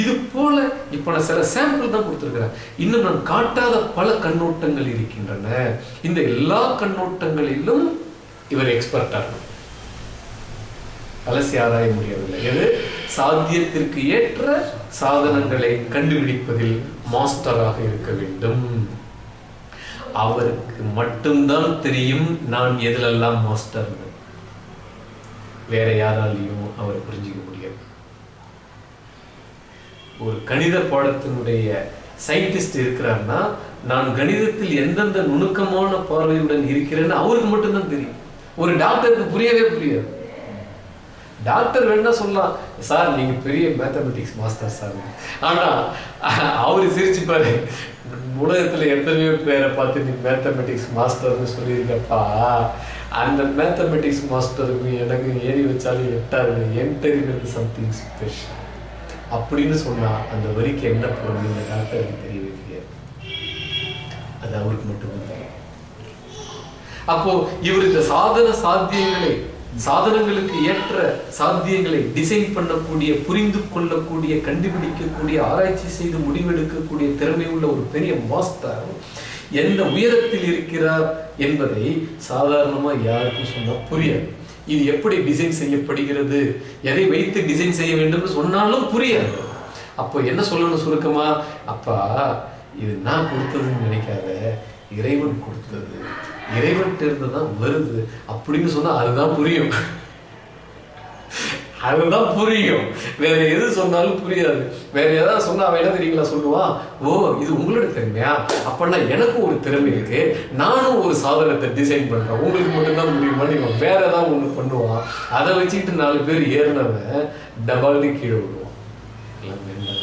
[SPEAKER 1] இது போல இப்ப நான் சில சாம்பிள் தான் கொடுத்துருக்கிறேன். இன்னும் நான் காட்டாத பல கண்ணோட்டங்கள் இருக்கின்றன. இந்த எல்லா கண்ணோட்டங்களிலும் இவர் எக்ஸ்பர்ட்டா இருக்கணும் அலசி ஆராய முடியவில்லை. எது? சாத்தியத்திற்கு ஏற்ற சாதனங்களை கண்டுபிடிப்பதில் மாஸ்டராக இருக்க வேண்டும். அவருக்கு மட்டும்தான் தெரியும் நான் எதிலெல்லாம் மாஸ்டர். வேற யாராலையும் அவர் புரிஞ்சுக்க முடியாது. ஒரு கணித பாடத்தினுடைய சயின்டிஸ்ட் இருக்கிறார்னா நான் கணிதத்தில் எந்தெந்த நுணுக்கமான பார்வையுடன் இருக்கிறேன்னு அவருக்கு மட்டும்தான் தெரியும். ஒரு டாக்டருக்கு புரியவே புரியாது. டாக்டர் வேணா சொல்லலாம். சார் நீங்க பெரிய மேத்தமெட்டிக்ஸ் மாஸ்டர் சார். ஆனா அவரு சிரிச்சுப்பாரு உலகத்துல எத்தனையோ பேரை பார்த்து நீ மேத்தமெட்டிக்ஸ் மாஸ்டர்னு சொல்லியிருக்கப்பா. அந்த மேத்தமெட்டிக்ஸ் மாஸ்டருக்கு எனக்கு ஏறி வச்சாலும் எட்டாருங்க என்கிட்ட இருக்கிறது சம்திங் ஸ்பெஷல் அப்படின்னு சொன்னா அந்த வரிக்கு என்ன பொருள் இந்த டாக்டருக்கு தெரியவே தெரியாது அது அவருக்கு மட்டும்தான் தெரியும். அப்போ இவர் இந்த சாதன சாத்தியங்களை சாதனங்களுக்கு ஏற்ற சாத்தியங்களை டிசைன் பண்ணக்கூடிய புரிந்து கொள்ளக்கூடிய கண்டுபிடிக்கக்கூடிய ஆராய்ச்சி செய்து முடிவெடுக்கக்கூடிய திறமை உள்ள ஒரு பெரிய மாஸ்டர் எந்த உயரத்தில் இருக்கிறார் என்பதை சாதாரணமா யாருக்கும் சொன்னால் புரியாது. இது எப்படி டிசைன் செய்யப்படுகிறது? எதை வைத்து டிசைன் செய்ய வேண்டும் சொன்னாலும் புரியாது. அப்போ என்ன சொல்லணும் சுருக்கமா? அப்பா இது நான் கொடுத்ததுன்னு நினைக்காத இறைவன் கொடுத்தது. இறைவன்கிட்ட இருந்து தான் வருது அப்படின்னு சொன்னா அதுதான் புரியும். அதுதான் புரியும். வேற எது சொன்னாலும் புரியாது. வேற ஏதாவது சொன்னா அவன் என்ன தெரியுங்களா சொல்லுவான்? ஓ இது உங்களோட திறமையா? அப்படின்னா எனக்கும் ஒரு திறமை இருக்கு. நானும் ஒரு சாதனத்தை டிசைன் பண்றேன். உங்களுக்கு மட்டும்தான் முடியுமா நீங்க வேற ஏதாவது ஒண்ணு பண்ணுவான். அதை வச்சுக்கிட்டு நாலு பேர் ஏறினவன் டபால்னு கீழே விடுவான்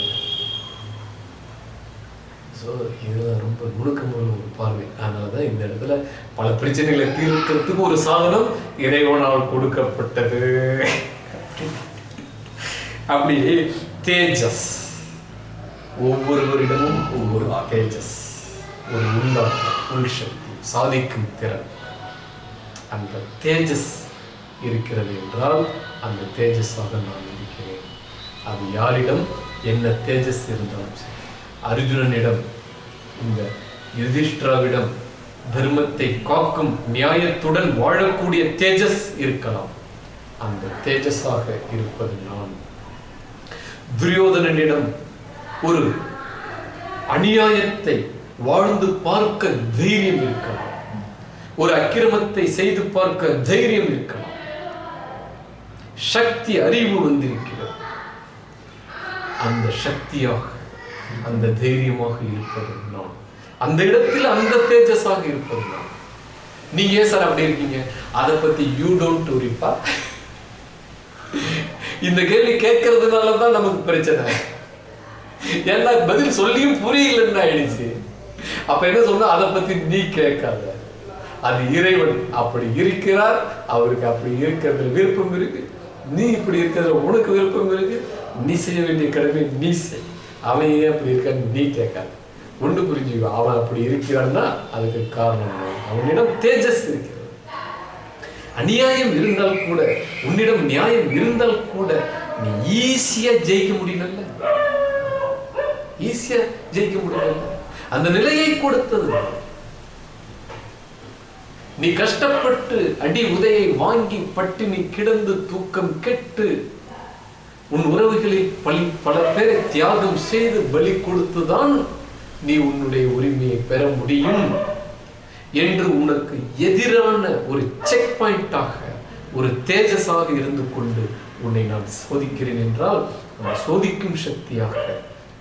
[SPEAKER 1] ஸோ இதுதான் ரொம்ப நுணுக்கமான ஒரு பார்வை. அதனால தான் இந்த இடத்துல பல பிரச்சனைகளை தீர்க்கிறதுக்கு ஒரு சாதனம் இறைவனால் கொடுக்கப்பட்டது. அப்படி தேஜஸ். ஒவ்வொருவரிடமும் ஒவ்வொரு தேஜஸ். ஒரு உள்ளாற்றல் உள் சக்தி சாதிக்கும் திறன். அந்த தேஜஸ் இருக்கிறது என்றால் அந்த தேஜஸாக நான் இருக்கிறேன். அது யாரிடம் என்ன தேஜஸ் இருந்தாலும் சரி. அர்ஜுனனிடம் இந்த யுதிஷ்டிராவிடம் தர்மத்தை காக்கும் நியாயத்துடன் வாழக்கூடிய தேஜஸ் இருக்கலாம். அந்த தேஜஸாக இருப்பது நான். துரியோதனனிடம் ஒரு அநியாயத்தை வாழ்ந்து பார்க்க தைரியம் இருக்கலாம். ஒரு அக்கிரமத்தை செய்து பார்க்க தைரியம் இருக்கலாம். சக்தி அறிவு வந்திருக்கிறது. அந்த சக்தியாக அந்த தைரியமாக இருப்பது நான் அந்த இடத்தில் அந்த தேஜஸாக இருப்பது நான் நீங்க ஏன் சார் அப்படி இருக்கீங்க? அதை பத்தி யூ டோன்ட் டூரிப்பா இந்த கேள்வி கேட்கறதுனால தான் நமக்கு பிரச்சனை. ஏன்னா பதில் சொல்லியும் புரியலன்னு ஆயிடுச்சு. அப்ப என்ன சொன்னா அதை பத்தி நீ கேட்காத. அது இறைவன் அப்படி இருக்கிறார் அவருக்கு அப்படி இருக்கிறதுல விருப்பம் இருக்கு. நீ இப்படி இருக்கிறதுல உனக்கு விருப்பம் இருக்கு. நீ செய்ய வேண்டிய கடமை நீ செய். அவன் ஏன் அப்படி இருக்கான்னு நீ கேட்காது. ஒன்று புரிஞ்சுக்கோ அவன் அப்படி இருக்கிறான்னா அதுக்கு காரணம் அவனிடம் தேஜஸ் இருக்கிறது. அநியாயம் இருந்தால் கூட உன்னிடம் நியாயம் இருந்தால் கூட நீ ஈஸியா ஜெயிக்க முடியல ஈஸியா ஜெயிக்க முடியல அந்த நிலையை கொடுத்தது. நீ கஷ்டப்பட்டு அடி உதையை வாங்கி பட்டினி கிடந்து தூக்கம் கெட்டு உன் உறவுகளை பலி பல பேரை தியாகம் செய்து பலி கொடுத்துதான் நீ உன்னுடைய உரிமையை பெற முடியும் என்று உனக்கு எதிரான ஒரு செக் பாயிண்டாக ஒரு தேஜஸாக இருந்து கொண்டு உன்னை நான் சோதிக்கிறேன் என்றால் நான் சோதிக்கும் சக்தியாக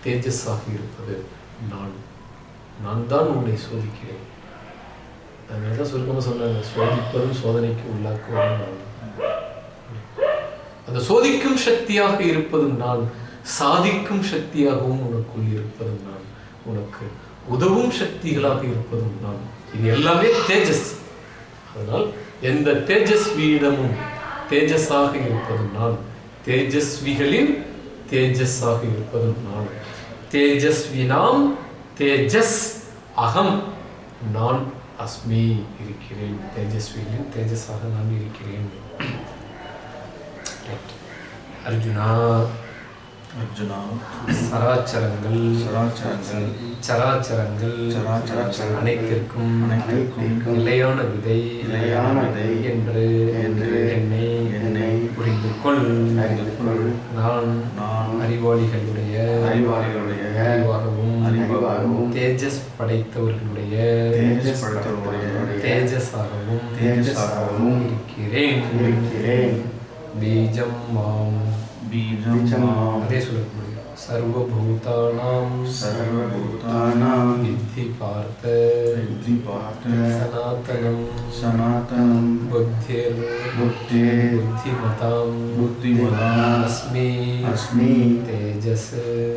[SPEAKER 1] தேஜஸாக இருப்பது நான் நான் தான் உன்னை சோதிக்கிறேன். அதனால தான் சுருக்கமாக சொன்னாங்க சோதிப்பதும் சோதனைக்கு உள்ளாக்குவதும் நான் அந்த சோதிக்கும் சக்தியாக இருப்பதும் நான் சாதிக்கும் சக்தியாகவும் உனக்குள் இருப்பதும் நான். உனக்கு உதவும் சக்திகளாக இருப்பதும் நான். இது எல்லாமே தேஜஸ். அதனால் எந்த தேஜஸ்வியிடமும் தேஜஸாக இருப்பதும் நான். தேஜஸ்விகளின் தேஜஸாக இருப்பதும் நான். தேஜஸ்வினாம் தேஜஸ் அகம். நான் அஸ்மி இருக்கிறேன். தேஜஸ்விகளின் தேஜஸாக நான் இருக்கிறேன். அர்ஜுனா
[SPEAKER 2] அர்ஜுனா
[SPEAKER 1] சராச்சரங்கள்
[SPEAKER 2] சராச்சரங்கள்
[SPEAKER 1] சராச்சரங்கள்
[SPEAKER 2] சராச்சரங்கள்
[SPEAKER 1] அனைத்திற்கும்
[SPEAKER 2] அனைத்திற்கும்
[SPEAKER 1] நிலையான விதை
[SPEAKER 3] நிலையான விதை
[SPEAKER 1] என்று
[SPEAKER 3] என்று
[SPEAKER 1] என்னை
[SPEAKER 3] என்னை
[SPEAKER 1] புரிந்து கொள்
[SPEAKER 3] அறிந்து கொள்.
[SPEAKER 1] நான்
[SPEAKER 2] நான்
[SPEAKER 1] அறிவாளிகளுடைய
[SPEAKER 3] அறிவாளிகளுடைய
[SPEAKER 1] அறிவாகவும்
[SPEAKER 3] அறிவாகவும்
[SPEAKER 1] தேஜஸ் படைத்தவர்களுடைய
[SPEAKER 2] தேஜஸ் படைத்தவர்களுடைய
[SPEAKER 1] தேஜஸாகவும்
[SPEAKER 3] தேஜஸாகவும்
[SPEAKER 1] இருக்கிறேன்.
[SPEAKER 3] இருக்கிறேன்.
[SPEAKER 1] பீஜம் மாம்
[SPEAKER 2] பீஜம்
[SPEAKER 3] பீஜமாம்
[SPEAKER 1] அதே சொல்ல முடியும் சர்வபூதானாம்
[SPEAKER 3] சர்வபூதானாம்
[SPEAKER 1] வித்தி பார்த்த
[SPEAKER 2] வித்தி பார்த்த
[SPEAKER 1] சனாதனம்
[SPEAKER 2] சனாதனம்
[SPEAKER 1] புத்திர்
[SPEAKER 3] புத்திர்
[SPEAKER 1] புத்திமதாம்
[SPEAKER 2] புத்திமதாம்
[SPEAKER 1] அஸ்மி
[SPEAKER 3] அஸ்மி
[SPEAKER 1] தேஜஸ்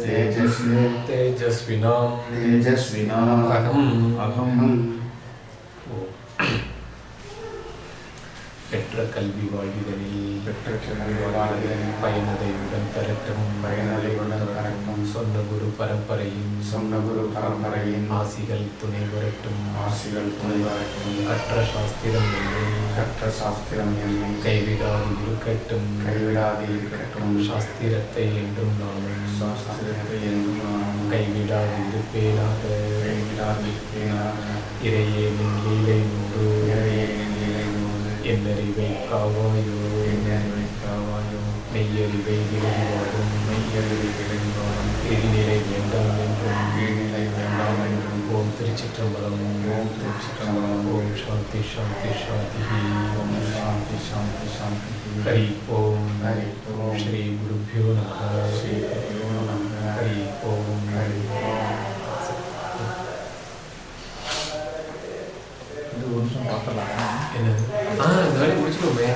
[SPEAKER 3] தேஜஸ்
[SPEAKER 1] தேஜஸ்வினாம்
[SPEAKER 3] தேஜஸ்வினாம்
[SPEAKER 1] அகம்
[SPEAKER 2] அகம்
[SPEAKER 1] கல்வி வாழ்விதனில்
[SPEAKER 3] பெற்ற கல்வி வாழ்விதனில்
[SPEAKER 1] பயனதை உடன் தரட்டும்
[SPEAKER 3] பயனதை உடன் தரட்டும்
[SPEAKER 1] சொன்ன குரு பரம்பரையின்
[SPEAKER 3] சொன்ன குரு பரம்பரையின்
[SPEAKER 1] ஆசிகள் துணை வரட்டும்.
[SPEAKER 3] ஆசிகள் துணை வரட்டும்.
[SPEAKER 1] கற்ற சாஸ்திரம் என்னை
[SPEAKER 3] கற்ற சாஸ்திரம் என்னை
[SPEAKER 1] கைவிடாது இருக்கட்டும்.
[SPEAKER 3] கைவிடாது இருக்கட்டும்.
[SPEAKER 1] சாஸ்திரத்தை என்றும் நானும்
[SPEAKER 3] சாஸ்திரத்தை என்றும் நான்
[SPEAKER 1] கைவிடாது இருப்பேனாக.
[SPEAKER 3] கைவிடாது இருப்பேனாக.
[SPEAKER 1] இறையே நின் லீலை நூறு
[SPEAKER 3] இறையே
[SPEAKER 1] என்னறிவை காவாயோ
[SPEAKER 3] என்னறிவை காவாயோ
[SPEAKER 1] மெய்யறிவை விரும்புவாடும்
[SPEAKER 3] மெய்யறிவை விளைவாடும்
[SPEAKER 1] எரிநிலை வேண்டாம் என்றும்
[SPEAKER 3] எரிநிலை வேண்டாம் என்றும்
[SPEAKER 1] ஓம் திருச்சிற்றம்பலம்
[SPEAKER 3] ஓம் திருச்சிற்றம்பலம்
[SPEAKER 1] ஓம் சாந்தி சாந்தி சாந்தி
[SPEAKER 3] ஓம் சாந்தி சாந்தி சாந்தி
[SPEAKER 1] ஹரி ஓம்
[SPEAKER 3] ஹரி ஓம்
[SPEAKER 1] ஸ்ரீ குருபியோ நமः
[SPEAKER 3] ஸ்ரீ குரு நமः
[SPEAKER 1] ஹரி ஓம்
[SPEAKER 2] 그 오른손 갖다 놔.
[SPEAKER 1] 얘는
[SPEAKER 2] 아,
[SPEAKER 1] 너희 우리 집에 왜?